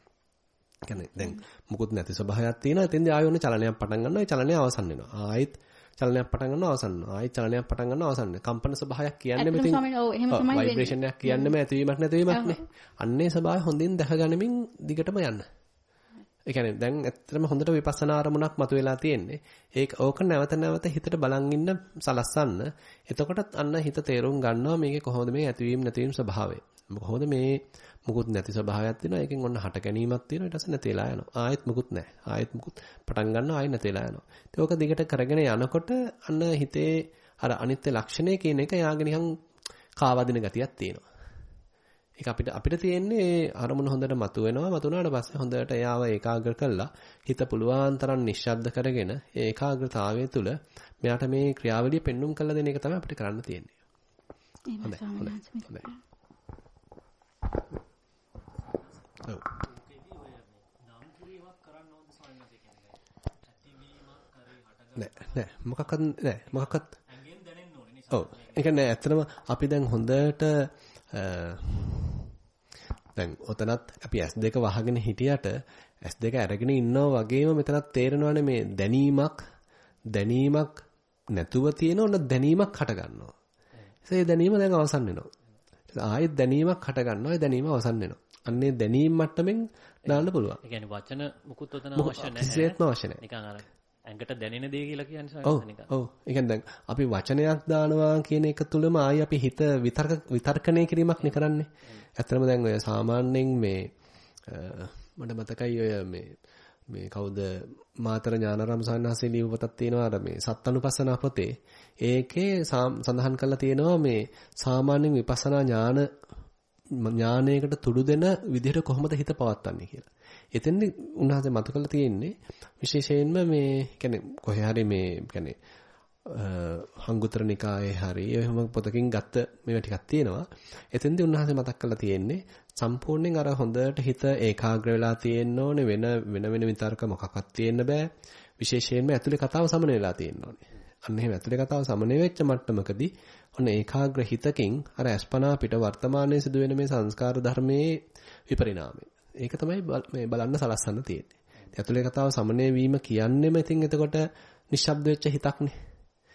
කියන්නේ දැන් මුකුත් නැති ස්වභාවයක් තියෙනවා. එතෙන්දී ආයෙ ඔන්න චලනයක් පටන් ගන්නවා. ඒ චලනය අවසන් වෙනවා. ආයෙත් චලනයක් පටන් ගන්නවා අවසන් වෙනවා. ආයෙත් චලනයක් පටන් ගන්නවා අවසන් වෙනවා. කම්පන ස්වභාවයක් කියන්නේ මෙතන ඔව් එහෙම තමයි වෙන්නේ. ভাইබ්‍රේෂන් එකක් කියන්නේම ඇතිවීමක් නැතිවීමක් නේ. අන්නේ ස්වභාවය හොඳින් දැක ගනිමින් දිගටම යන්න. ඒ කියන්නේ දැන් ඇත්තටම හොඳට විපස්සනා අරමුණක් මතුවලා තියෙන්නේ. ඒක ඕක නැවත නැවත හිතට බලන් ඉන්න සලස්සන්න. එතකොටත් අන්න හිත තේරුම් ගන්නවා මේකේ කොහොමද මේ ඇතිවීම නැතිවීම ස්වභාවය. කොහොමද මේ මුකුත් නැති ස්වභාවයක් තියෙනවා. ඒකෙන් ඔන්න හට ගැනීමක් තියෙනවා. ඊට පස්සේ නැතිලා යනවා. ආයෙත් මුකුත් නැහැ. ආයෙත් මුකුත් පටන් ගන්නවා ආයෙත් නැතිලා යනවා. ඉතින් ඕක දිගට කරගෙන යනකොට අන්න හිතේ අර අනිත්‍ය ලක්ෂණය කියන එක යාගෙන නිකන් කාවදින ගතියක් තියෙනවා. ඒක අපිට අපිට තියෙන්නේ අරමුණ හොඳට මතුවෙනවා මතුනාට පස්සේ හොඳට එයාව ඒකාග්‍ර කරලා හිත පුළුවන් තරම් නිශ්ශබ්ද කරගෙන ඒ ඒකාග්‍රතාවය තුළ මෙයාට මේ ක්‍රියාවලිය පෙන්눔 කරලා දෙන එක තමයි අපිට කරන්න තියෙන්නේ. එහෙම ස්වාමීන් වහන්සේ. ඔව්. නෑ නෑ මොකක්වත් නෑ මොකක්වත් ඔව් ඒ කියන්නේ ඇත්තටම අපි දැන් හොඳට දැන් ඔතනත් අපි S2 වහගෙන හිටියට S2 අරගෙන ඉන්නවා වගේම මෙතනත් තේරෙනවානේ මේ දැනීමක් දැනීමක් නැතුව තියෙන ඕන දැනීමක් හට ගන්නවා. ඒ දැනීම දැන් අවසන් වෙනවා. ආයෙත් දැනීමක් හට ගන්නවා. ඒ දැනීම අවසන් වෙනවා. අන්නේ දැනීම මට්ටමින් දාන්න පුළුවන්. ඒ කියන්නේ වචන මුකුත් උතන අවශ්‍ය නැහැ. කිසිසේත්ම අවශ්‍ය නැහැ. නිකන් අර ඇඟට දැනෙන දේ කියලා කියන්නේ නිකන්. ඔව්. ඒ කියන්නේ දැන් අපි වචනයක් දානවා කියන එක තුළම ආයි අපි හිත විතර්ක විතර්කණය කිරීමක් නේ කරන්නේ. ඇත්තටම දැන් ඔය සාමාන්‍යයෙන් මේ මට මතකයි ඔය මේ මේ කවුද මාතර ඥානාරාම සාන්නාසේ ලියපු පොතක් තියෙනවා අර මේ සත්අනුපස්සනා පොතේ. ඒකේ සඳහන් කරලා තියෙනවා මේ සාමාන්‍යයෙන් විපස්සනා ඥාන ඥානයකට තුඩු දෙන විදිහට කොහොමද හිත පවත්වන්නේ කියලා. එතෙන්දි උන්වහන්සේ මතු කරලා තියෙන්නේ විශේෂයෙන්ම මේ කියන්නේ කොහේ හරි මේ කියන්නේ හංගුතර නිකායේ හරි එහෙම පොතකින් ගත්ත මේවා ටිකක් තියෙනවා. එතෙන්දී උන්වහන්සේ මතක් කරලා තියෙන්නේ සම්පූර්ණයෙන් අර හොඳට හිත ඒකාග්‍ර වෙලා තියෙන්න ඕනේ වෙන වෙන වෙන විතර්ක මොකක්වත් තියෙන්න බෑ. විශේෂයෙන්ම ඇතුලේ කතාව සමන වෙලා තියෙන්න ඕනේ. අන්න එහෙම ඇතුලේ කතාව සමන වෙච්ච මට්ටමකදී ඔන්න ඒකාග්‍ර හිතකින් අර අස්පනා පිට වර්තමානයේ සිදුවෙන මේ සංස්කාර ධර්මයේ විපරිණාමය. ඒක තමයි මේ බලන්න සලස්සන්න තියෙන්නේ. ඇතුලේ කතාව සමනය වීම කියන්නේම ඉතින් එතකොට නිශ්ශබ්ද වෙච්ච හිතක්නේ.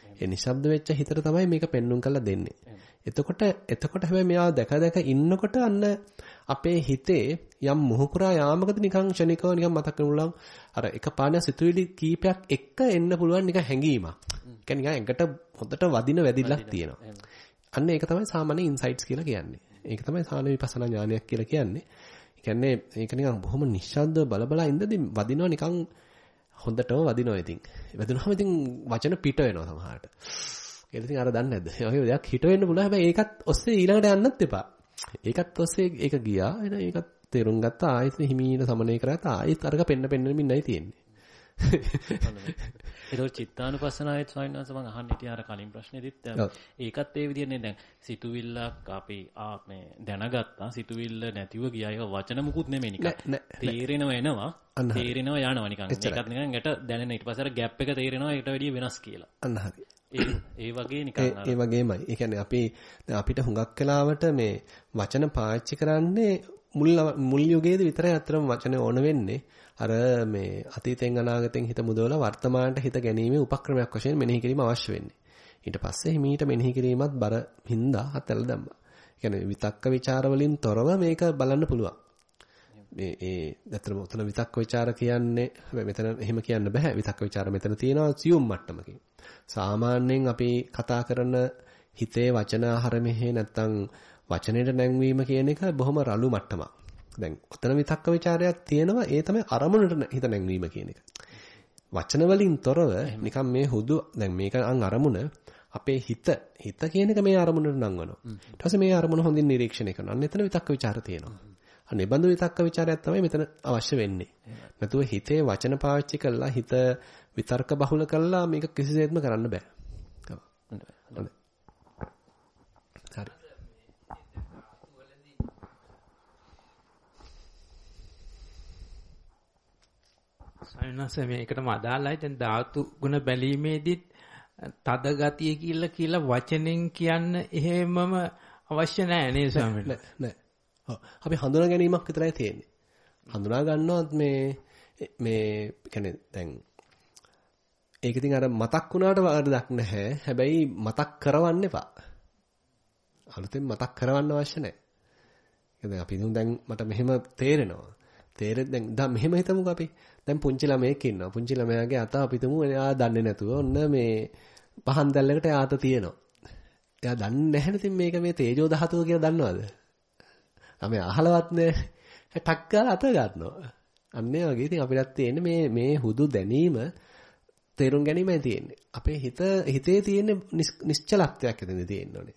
ඒ නිශ්ශබ්ද වෙච්ච හිතට තමයි මේක පෙන්눔 කරලා දෙන්නේ. එතකොට එතකොට හැබැයි මෙයා දැක දැක ඉන්නකොට අන්න අපේ හිතේ යම් මුහුකුරා යාමකද නිකන් ක්ෂණිකව නිකන් මතක් වෙනුලම් අර එක පානක් සිතුවිලි කීපයක් එක්ක එන්න පුළුවන් නිකන් හැඟීමක්. ඒ නිකන් ඇඟට හොඳට වදින වැදිල්ලක් තියෙනවා. අන්න ඒක තමයි සාමාන්‍ය ඉන්සයිට්ස් කියලා කියන්නේ. ඒක තමයි සාමාන්‍ය විපස්සනා ඥානයක් කියලා කියන්නේ. ඒ කියන්නේ ඒක නිකන් බොහොම නිශ්ශබ්ද බලබලා ඉඳදී වදිනවා නිකන් හොඳටම වදිනවා ඉතින්. වදිනවම ඉතින් වචන පිට වෙනවා සමහරට. ඒක ඉතින් අර දන්නේ නැද්ද? ඒ වගේ දෙයක් හිට වෙන්න පුළුවන්. හැබැයි ඒකත් ඔස්සේ ඊළඟට යන්නත් එපා. ඒකත් ඔස්සේ ඒක ගියා. එන ඒකත් තේරුම් ගත්තා. ආයෙත් හිමීන සමනය කරාට ආයෙත් අරක පෙන්න පෙන්නමින්නයි තියෙන්නේ. ඒතකොට චිත්තානුපස්සනාවෙත් ස්වාමීන් වහන්සේ මම අහන්න හිටියා අර කලින් ප්‍රශ්නේදීත් ඒකත් ඒ විදිහනේ දැන් සිතුවිල්ලක් අපි ආ මේ දැනගත්තා. සිතුවිල්ල නැතිව ගියා. ඒක වචන මුකුත් නෙමෙයි නිකන්. තේරෙනව එනවා. තේරෙනව යනවා නිකන්. ඒකත් නිකන් ගැට දැනෙන. ඊට පස්සේ අර ગેප් එක තේරෙනවා. ඊට වැඩිය වෙනස් කියලා. අන්න හරි ඒ වගේ නිකන් ඒ වගේමයි. ඒ කියන්නේ අපි අපිට හුඟක් වෙලාවට මේ වචන පාවිච්චි කරන්නේ මුල් මුල් යුගයේදී විතරයි අතරම වචන ඕන වෙන්නේ අර මේ අතීතෙන් අනාගතෙන් හිත මුදවලා වර්තමානට හිත ගැනීමේ උපක්‍රමයක් වශයෙන් මෙනෙහි කිරීම අවශ්‍ය වෙන්නේ. ඊට පස්සේ හිමීට මෙනෙහි කිරීමත් බර හින්දා අතල දැම්මා. ඒ කියන්නේ විතක්ක ਵਿਚාර වලින් තොරව මේක බලන්න පුළුවන්. මේ ඒ ඇත්තටම උතන විතක්ක ਵਿਚාර කියන්නේ හැබැයි මෙතන එහෙම කියන්න බෑ විතක්ක ਵਿਚාර මෙතන තියෙනවා සියුම් මට්ටමකින්. සාමාන්‍යයෙන් අපි කතා කරන හිතේ වචන ආහාර මෙහි නැත්තම් වචනයේ නැංවීම කියන එක බොහොම රළු මට්ටමක්. දැන් ඔතන විතක්ක ਵਿਚාරයක් තියෙනවා ඒ තමයි අරමුණට හිත නැංවීම කියන එක. වචන වලින් තොරව නිකන් මේ හුදු දැන් මේක අන් අරමුණ අපේ හිත හිත කියන එක මේ අරමුණට නංවනවා. ඊට පස්සේ මේ අරමුණ හොඳින් නිරීක්ෂණය කරනවා. අන්න එතන විතක්ක ਵਿਚාර තියෙනවා. අන්න ඒ බඳු විතක්ක ਵਿਚාරයක් තමයි මෙතන අවශ්‍ය වෙන්නේ. නැතුව හිතේ වචන පාවිච්චි කරලා හිත විතර්ක බහුල කරලා මේක කිසිසේත්ම කරන්න බෑ. හරි. සයනස මේකටම අදාළයි. දැන් ධාතු ගුණ බැලීමේදීත් තද ගතිය කියලා කියලා වචනෙන් කියන්න එහෙමම අවශ්‍ය නැහැ නේද ස්වාමීනි? නෑ නෑ. ඔව්. අපි හඳුනා ගැනීමක් විතරයි තියෙන්නේ. හඳුනා ගන්නවත් මේ මේ කියන්නේ දැන් ඒක ඉතින් අර මතක් වුණාට වරදක් නැහැ. හැබැයි මතක් කරවන්න එපා. අලුතෙන් මතක් කරවන්න අවශ්‍ය නැහැ. දැන් අපි දැන් මට මෙහෙම තේරෙනවා. තේරෙද්ද දැන් දැන් මෙහෙම හිතමුකෝ අපි. දැන් පුංචි ළමයෙක් ඉන්නවා. පුංචි ළමයාගේ අත අපි තුමු එයා දන්නේ නැතුව ඔන්න මේ පහන් දැල්ලකට යාත තියෙනවා. එයා දන්නේ නැහැ ඉතින් මේක මේ තේජෝ ධාතුව කියලා දන්නවද? ළමයා අහලවත් නෑ. ටක් ගාලා අත ගන්නවා. අන්න ඒ වගේ ඉතින් අපිටත් තියෙන්නේ මේ මේ හුදු දැනීම තේරුම් ගැනීමයි තියෙන්නේ. අපේ හිත හිතේ තියෙන නිශ්චලත්වයක් එතනදී තියෙන්න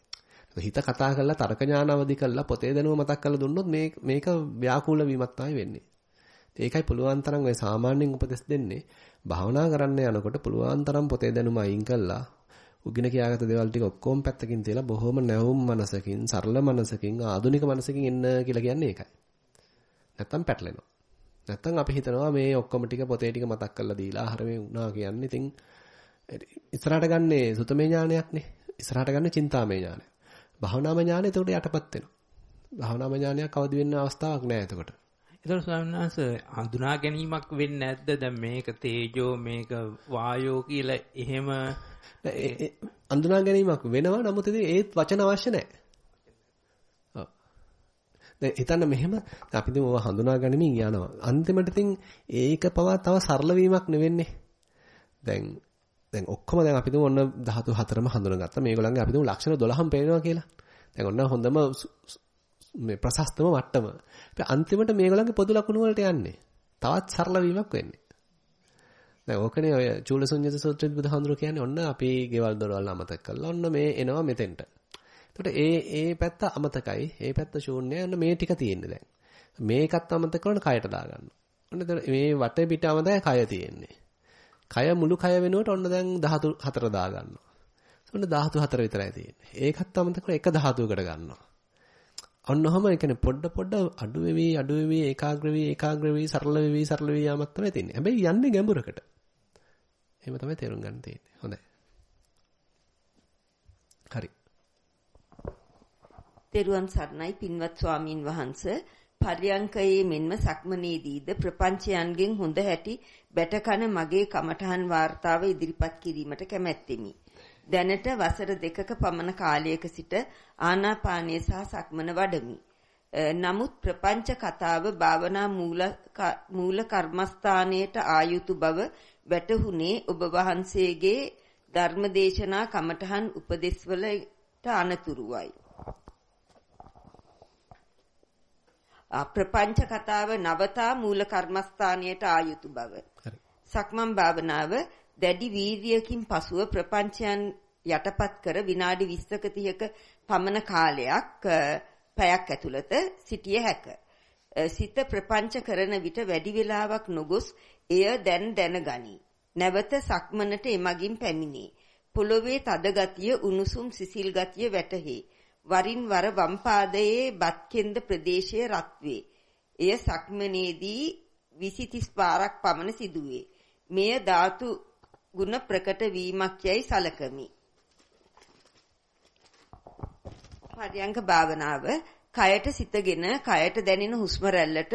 හිත කතා කරලා තර්ක ඥාන අවදි කරලා පොතේ දැනුම මතක් කරලා දුන්නොත් මේ මේක ව්‍යාකූල වීමක් තමයි වෙන්නේ. ඒකයි පුළුවන් තරම් ඔය සාමාන්‍යයෙන් උපදෙස් දෙන්නේ. භාවනා කරන්න යනකොට පුළුවන් තරම් පොතේ දැනුම අයින් කළා උගින කියාගත්ත දේවල් ටික ඔක්කොම පැත්තකින් තියලා බොහොම නැවුම් මනසකින් සරල මනසකින් ආධුනික මනසකින් එන්න කියලා කියන්නේ ඒකයි. නැත්තම් පැටලෙනවා. නැත්තම් අපි හිතනවා මේ ඔක්කොම ටික පොතේ ටික මතක් කරලා දීලා හර මේ වුණා කියන්නේ ඉතින් ඉස්සරහට ගන්නේ සුතමේ ඥානයක්නේ. ඉස්සරහට ගන්නේ චින්තාමේ ඥානය. භාවනාමය ඥානය එතකොට යටපත් වෙනවා. භාවනාමය ඥානයක් අවදි වෙන්න අවස්ථාවක් නැහැ එතකොට. ඒතර ස්වාමීන් වහන්සේ හඳුනා ගැනීමක් වෙන්නේ නැද්ද? දැන් මේක තේජෝ මේක වායෝ කියලා එහෙම හඳුනා ගැනීමක් වෙනවා. නමුත් ඉතින් ඒත් වචන අවශ්‍ය නැහැ. දැන් හිතන්න මෙහෙම අපි ඉතින් ඕවා හඳුනා ගනිමින් යනවා. අන්තිමට ඉතින් ඒක පවා තව සරල වීමක් නෙවෙන්නේ. දැන් දැන් ඔක්කොම දැන් අපි තුමු ඔන්න ධාතු හතරම හඳුනගත්තා. මේගොල්ලන්ගේ අපි තුමු ලක්ෂණ 12ම පේනවා කියලා. දැන් ඔන්න හොඳම මේ ප්‍රශස්තම මට්ටම. අන්තිමට මේගොල්ලන්ගේ පොදු ලක්ෂණ වලට යන්නේ. තවත් සරල වීමක් වෙන්නේ. දැන් ඕකනේ ඔය චූලසුඤ්ඤත සූත්‍රයේ බුදුහාඳුර කියන්නේ ඔන්න අපි ගෙවල් දොරවල් අමතක කරලා ඔන්න මේ එනවා මෙතෙන්ට. එතකොට ඒ ඒ පැත්ත අමතකයි. ඒ පැත්ත ශූන්‍යයි. ඔන්න මේ ටික තියෙන්නේ දැන්. මේකත් අමතක කරන කයට දාගන්න. ඔන්න මේ වටේ පිට අමතකයි කය තියෙන්නේ. කය මුළු කය වෙනුවට ඔන්න දැන් ධාතු හතර දාගන්නවා. ඔන්න ධාතු හතර විතරයි තියෙන්නේ. ඒකත් අමතක කරලා එක ධාතුවකට ගන්නවා. ඔන්න ඔහම ඒ කියන්නේ පොඩ පොඩ අඩු වෙවි අඩු වෙවි ඒකාග්‍ර වෙවි ඒකාග්‍ර වෙවි සරල වෙවි සරල වෙවි යාමක් තමයි තියෙන්නේ. හැබැයි යන්නේ ගැඹුරකට. එහෙම තමයි තේරුම් ගන්න තියෙන්නේ. හොඳයි. හරි. තෙරුවන් සරණයි පින්වත් ස්වාමින් වහන්සේ පර්යංකයේ මෙන්ම සක්මනේදීද ප්‍රපංචයන්ගෙන් හොඳ හැටි බැටකන මගේ කමඨහන් වාර්තාව ඉදිරිපත් කිරීමට කැමැත්තෙමි. දැනට වසර දෙකක පමණ කාලයක සිට ආනාපානය සහ සක්මන වඩමි. නමුත් ප්‍රපංච කතාව භාවනා මූල කර්මස්ථානයට ආයුතු බව වැටහුනේ ඔබ වහන්සේගේ ධර්මදේශනා කමඨහන් උපදෙස්වලට අනතුරුවයි. ප්‍රපංච කතාව නවතා මූල කර්මස්ථානයට ආයුතු බව. සක්මන් භාවනාව දැඩි වීර්යයකින් පසුව ප්‍රපංචයන් යටපත් කර විනාඩි 20ක 30ක පමණ කාලයක් පැයක් ඇතුළත සිටිය හැක. සිත ප්‍රපංච කරන විට වැඩි වේලාවක් නොගොස් එය දැන් දැනගනි. නැවත සක්මනට එමගින් පැමිණේ. පොළොවේ තද ගතිය උණුසුම් සිසිල් ගතිය වැටහේ. වරින් වර වම් පාදයේ බත්කෙන්ද ප්‍රදේශයේ රත් වේ. එය සක්මනේදී 20 30 පාරක් පමණ සිදුවේ. මෙය ධාතු ගුණ ප්‍රකට වීමක් යයි සලකමි. පරියංග භාවනාව කයට සිතගෙන කයට දැනෙන හුස්ම රැල්ලට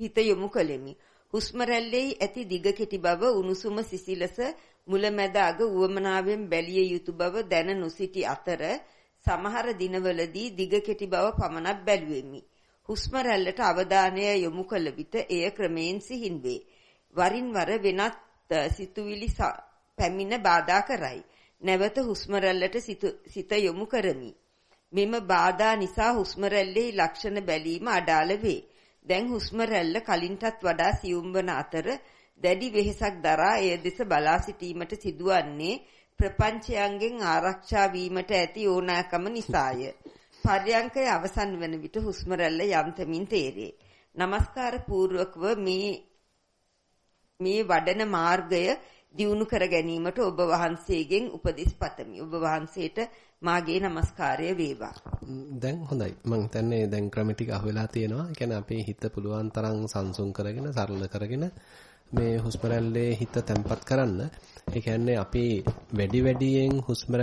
හිත යොමු කළෙමි. හුස්ම රැල්ලේ ඇති දිග කෙටි බව උණුසුම සිසිලස මුලැමැද අග උවමනාවෙන් බැලිය යුතු බව දැන නොසිටි අතර සමහර දිනවලදී දිග කෙටි බව පමණක් බැලුවෙමි. හුස්ම රැල්ලට අවධානය යොමු කළ විට එය ක්‍රමයෙන් සිහින් වේ. වරින් වර වෙනත් සිතුවිලි පැමිණ බාධා කරයි. නැවත හුස්ම රැල්ලට සිත යොමු කරමි. මෙම බාධා නිසා හුස්ම රැල්ලේ ලක්ෂණ බැලීම අඩාල වේ. දැන් හුස්ම රැල්ල කලින්ටත් වඩා සියුම් වන අතර දැඩි වෙහෙසක් දරා එය දෙස බලා සිටීමට සිදුවන්නේ ප්‍රපංචයන්ගෙන් ආරක්ෂා වීමට ඇති ඕනෑකම නිසාය. පර්යංකය අවසන් වන විට හුස්ම රැල්ල යන්තමින් තේරේ. নমස්කාර පූර්වකව මේ මේ වඩන මාර්ගය දියුණු කර ගැනීමට ඔබ වහන්සේගෙන් උපදෙස් පතමි. ඔබ වහන්සේට මාගේ নমස්කාරය වේවා. දැන් හොඳයි. මම හිතන්නේ දැන් ක්‍රම ටික අහුවෙලා තියෙනවා. ඒ කියන්නේ අපේ හිත පුළුවන් තරම් සංසුන් කරගෙන සරල කරගෙන මේ හුස්ම හිත තැම්පත් කරන්න. ඒ කියන්නේ අපි වැඩි වැඩියෙන් හුස්ම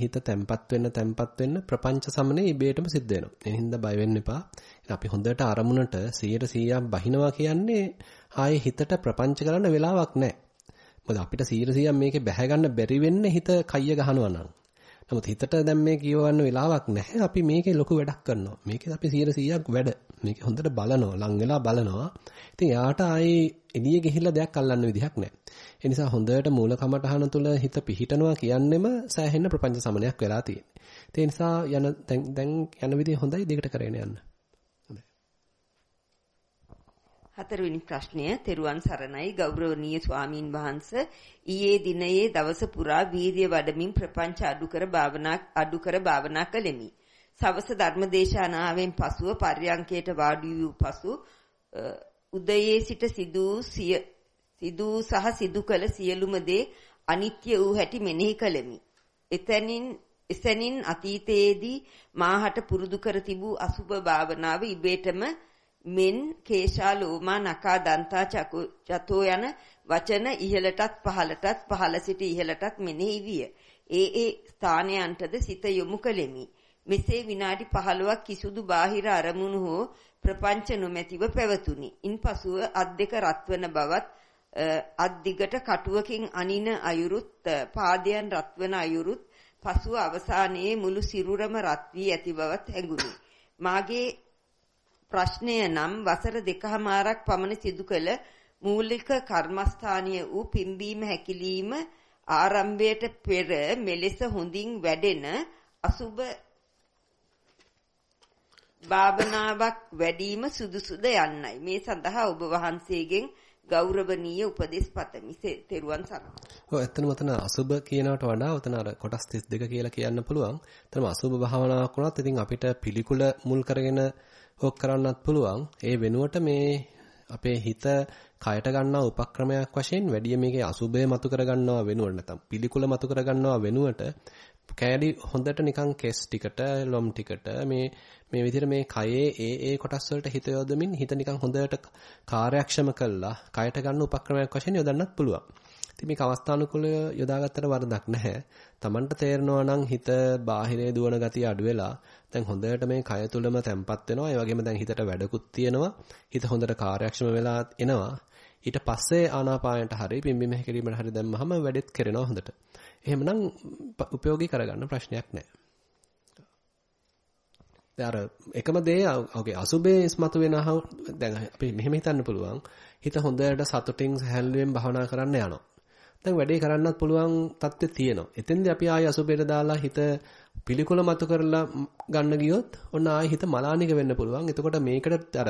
හිත තැම්පත් වෙන්න තැම්පත් වෙන්න ප්‍රපංච සමනේ ඉබේටම සිද්ධ වෙනවා. ඒ හින්දා බය වෙන්න එපා. අපි හොඳට අරමුණට 100%ක් බහිනවා කියන්නේ ආයේ හිතට ප්‍රපංච කරන්න වෙලාවක් නැහැ. මොකද අපිට 100%ක් මේකේ බැහැ ගන්න බැරි වෙන්නේ හිත කయ్య ගහනවා නම්. නමුත් හිතට දැන් මේ කියවන්න වෙලාවක් නැහැ. අපි මේකේ ලොකු වැඩක් කරනවා. මේකේ අපි 100%ක් වැඩ. මේක හොඳට බලනවා, ලං වෙලා බලනවා. ඉතින් යාට ආයේ එළිය ගිහිල්ලා දෙයක් අල්ලන්න විදිහක් නැහැ. ඒ නිසා හොඳට මූල කමටහන තුළ හිත පිහිටනවා කියන්නෙම සෑහෙන ප්‍රපංච සමනයක් වෙලා තියෙන්නේ. ඒ නිසා යන දැන් දැන් යන විදිහ හොඳයි දෙකට කරගෙන යන්න. හතරවෙනි ප්‍රශ්නය තෙරුවන් සරණයි ගෞරවනීය ස්වාමින් වහන්සේ ඊයේ දිනයේ දවස පුරා වීර්ය වඩමින් ප්‍රපංච අඩු කර භාවනා අඩු කර භාවනා කළෙමි. සවස ධර්මදේශනාවෙන් පසුව පර්යංකයට වාඩි වූ පසු උදයේ සිට සිදු සිදු සහ සිදු කළ සියලුම දේ අනිත්‍ය වූ හැටි මෙනෙහි කළෙමි. එතනින් එසැනින් අතීතයේදී මාහට පුරුදු කර තිබූ අසුබ භාවනාව ඉබේටම මෙන් කේශා ලෝමා නකා දන්තා චතෝ යන වචන ඉහළටත් පහළටත් පහළ සිට ඉහළටත් මෙනෙහි විය. ඒ ඒ ස්ථානයන්ටද සිත යොමු කළෙමි. මෙසේ විනාඩි 15ක් කිසුදු බාහිර අරමුණු හෝ ප්‍රපංච නොමැතිව පැවතුනි. ඉන්පසුව අත් දෙක රත්වන බවත් අත් දිගට කටුවකින් අනින අයුරුත් පාදයන් රත්වන අයුරුත් පසුව අවසානයේ මුළු සිරුරම රත් වී ඇති බවත් හැඟුනි. මාගේ ප්‍රශ්නය නම් වසර දෙකහමාරක් පමණ සිදු කළ මූලික කර්මස්ථානීය වූ පිම්බීම හැකිලිම ආරම්භයට පෙර මෙලෙස හොඳින් වැඩෙන අසුබ භාවනාවක් වැඩිම සුදුසුද යන්නයි මේ සඳහා ඔබ වහන්සේගෙන් ගෞරවනීය උපදෙස් පතමි. තෙරුවන් සරණයි. ඔව් ඇත්තටම ඔතන අසුබ කියනවට වඩා ඔතන අර කොටස් 32 කියලා කියන්න පුළුවන්. එතනම අසුබ භාවනාවක් වුණත් ඉතින් අපිට පිළිකුල මුල් කරගෙන ඕක කරන්නත් පුළුවන්. ඒ වෙනුවට මේ අපේ හිත කයට ගන්නා උපක්‍රමයක් වශයෙන් වැඩි මේකේ අසුබය මතු කර ගන්නවා වෙනුවට නැත්නම් පිළිකුල මතු කර ගන්නවා වෙනුවට කෑලි හොඳට නිකන් කෙස් ටිකට ලොම් ටිකට මේ මේ විදිහට මේ කයේ ඒ ඒ කොටස් වලට හිත යොදමින් හිත නිකන් හොඳට කාර්යක්ෂම කළා කයට ගන්න උපක්‍රමයක් වශයෙන් යොදන්නත් පුළුවන්. ඉතින් මේක අවස්ථානුකූලව යොදාගත්තට වරදක් නැහැ. Tamanට තේරෙනවා නම් හිත බාහිරේ දුවන ගතිය අඩු වෙලා දැන් හොඳට මේ කය තුලම තැම්පත් වෙනවා. ඒ වගේම දැන් හිතට වැඩකුත් තියෙනවා. හිත හොඳට කාර්යක්ෂම වෙලා එනවා. ඊට පස්සේ ආනාපානයට හරි පිම්බිම හැකිරීමට හරි දැම්මහම වැඩෙත් කරනවා හොඳට. එහෙමනම් උපයෝගී කරගන්න ප්‍රශ්නයක් නැහැ. දැන් අර එකම දේ ඔගේ අසුබේ ඉස්මතු වෙනහම දැන් අපි මෙහෙම හිතන්න පුළුවන්. හිත හොඳට සතුටින් සැහැල්ලුවෙන් භවනා කරන්න යනවා. දැන් වැඩේ කරන්නත් පුළුවන් තත්ත්වෙ තියෙනවා. එතෙන්දී අපි ආයෙ අසුබේට දාලා හිත පිළිකුල මතු කරලා ගන්න ගියොත් ඔන්න ආයෙ හිත මලානික වෙන්න පුළුවන්. එතකොට මේකට අර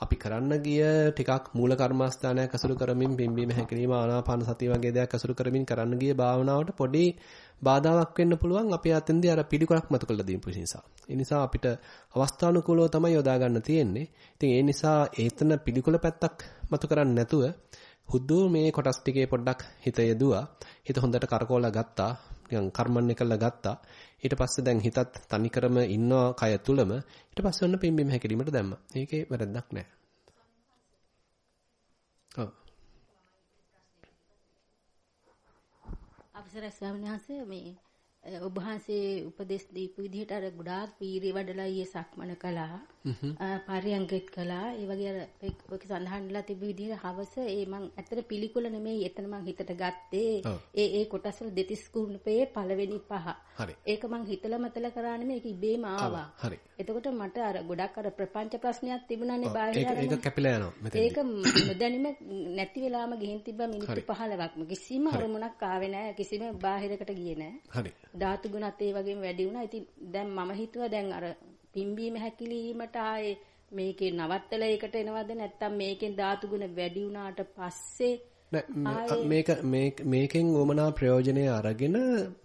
අපි කරන්න ගිය ටිකක් මූල කර්මස්ථානයක් අසුරු කරමින් පිම්බීම හැකිලිම ආනාපාන සතිය වගේ දේවල් අසුරු කරමින් කරන්න ගිය භාවනාවට පොඩි බාධාවක් වෙන්න පුළුවන් අපි අතෙන්දී අර පිළිකුලක් මතු කරලා දීපු නිසා. ඒ නිසා අපිට අවස්ථානුකූලව තමයි යොදා ගන්න තියෙන්නේ. ඉතින් ඒ නිසා ඒතන පිළිකුල පැත්තක් මතු කරන්නේ නැතුව හුදු මේ කොටස් ටිකේ පොඩ්ඩක් හිත යදුවා. හිත හොඳට කරකෝලා ගත්තා. නිකන් කර්මන්නේ කළා ගත්තා. ඊට පස්සේ දැන් හිතත් තනිකරම ඉන්නවා කය තුලම. ඊට පස්සේ ඔන්න පිම්බීම හැකිරීමට දැම්මා. ඒකේ වැරද්දක් නැහැ. ඔව්. අවසරයි ස්වාමීන් වහන්සේ මේ ඔබ වහන්සේ උපදෙස් දීපු විදිහට අර ගොඩාක් පීරිය වඩලා ඊයේ සක්මන කළා. පරියංගෙත් කළා. ඒ වගේ අර ඔක සඳහන්ලා තිබු විදිහට හවස ඒ මං ඇත්තට පිළිකුල නෙමෙයි එතන මං හිතට ගත්තේ. ඒ ඒ කොටස් වල දෙතිස් කුණුපේ පළවෙනි පහ. ඒක මං හිතලා මතලා කරා නෙමෙයි ඒක ඉබේම ආවා. එතකොට මට අර ගොඩක් අර ප්‍රපංච ප්‍රශ්නයක් තිබුණානේ බාහිර ඒක කැපිලා යනවා ඒක නොදැනීම නැති වෙලාම ගිහින් තිබ්බා මිනිත්තු 15ක්ම කිසිම අරමුණක් ආවේ නැහැ. කිසිම බාහිරකට ගියේ නැහැ. හරි. ධාතු ගුණත් ඒ වගේම වැඩි වුණා. ඉතින් දැන් මම හිතුවා දැන් අර පිම්බීම හැකිලීමට ආයේ මේකේ නවත්තලා ඒකට එනවද නැත්නම් මේකෙන් ධාතු ගුණ වැඩි වුණාට පස්සේ මේක මේකෙන් වමනා ප්‍රයෝජනය අරගෙන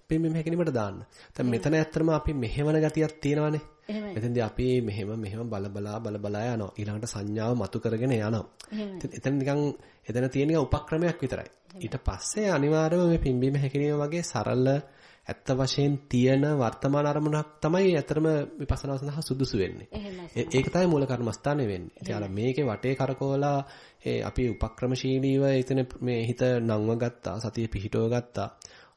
පිම්බීම හැකිලීමට දාන්න. දැන් මෙතන ඇත්තටම අපි මෙහෙවන ගතියක් තියෙනවානේ. එතෙන්දී අපි මෙහෙම මෙහෙම බල බලා බල බලා යනවා. ඊළඟට සංඥාව මතු කරගෙන යනවා. එතන නිකන් එතන තියෙන උපක්‍රමයක් විතරයි. ඊට පස්සේ අනිවාර්යයෙන්ම මේ පිම්බීම හැකිලිම වගේ සරල ඇත්ත වශයෙන් තියෙන වර්තමාන අරමුණක් තමයි ඇතරම විපස්සනා සඳහා සුදුසු වෙන්නේ. ඒක තමයි මූල කර්මස්ථානේ වෙන්නේ. ඉතින් මේකේ වටේ කරකවලා අපි උපක්‍රමශීලීව එතන මේ හිත නංව ගත්තා, සතිය පිහිටව ගත්තා.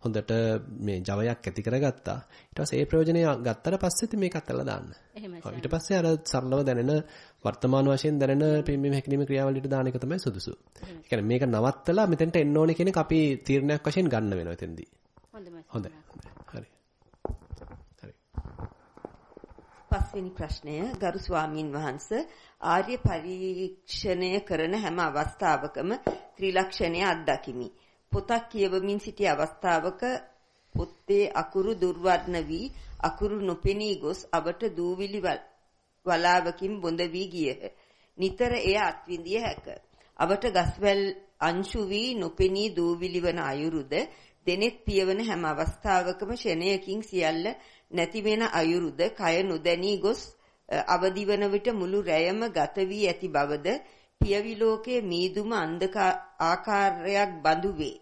හොඳට මේ ජවයක් ඇති කරගත්තා. ඊට පස්සේ ඒ ප්‍රයෝජනය ගත්තට පස්සේ ඉතින් මේක අතල්ලා දාන්න. ඊට පස්සේ අර සරලව දැනෙන වර්තමාන වශයෙන් දැනෙන පිම්බීම හැකිලිම ක්‍රියාවලියට දාන එක තමයි සුදුසු. ඒ කියන්නේ මේක නවත්තලා මෙතෙන්ට එන්න ඕනේ කියන එක අපි තීරණයක් වශයෙන් ගන්න වෙනවා එතෙන්දී. හොඳයි. හරි. හරි. පස්වෙනි ප්‍රශ්නය ගරු ස්වාමින් වහන්සේ ආර්ය පරීක්ෂණය කරන හැම අවස්ථාවකම ත්‍රිලක්ෂණය අත්දකිමි. පොතක් කියවමින් සිටි අවස්ථාවක පොත්තේ අකුරු දුර්වර්ණ වී අකුරු නොපෙනී ගොස් අවට දූවිලි වලාවකින් බොඳ වී ගියහ. නිතර එය අත්විඳිය හැක. අවට ගස්වැල් අංශු වී නොපෙනී දූවිලි වන අයුරුද දෙනෙත් පියවන හැම අවස්ථාවකම ෂණයකින් සියල්ල නැති වෙන අයුරුද කය නොදැනී ගොස් අවදි වන විට මුළු රැයම ගත වී ඇති බවද පියවි ලෝකයේ මීදුම අන්ධකා ආකාරයක් බඳු වේ.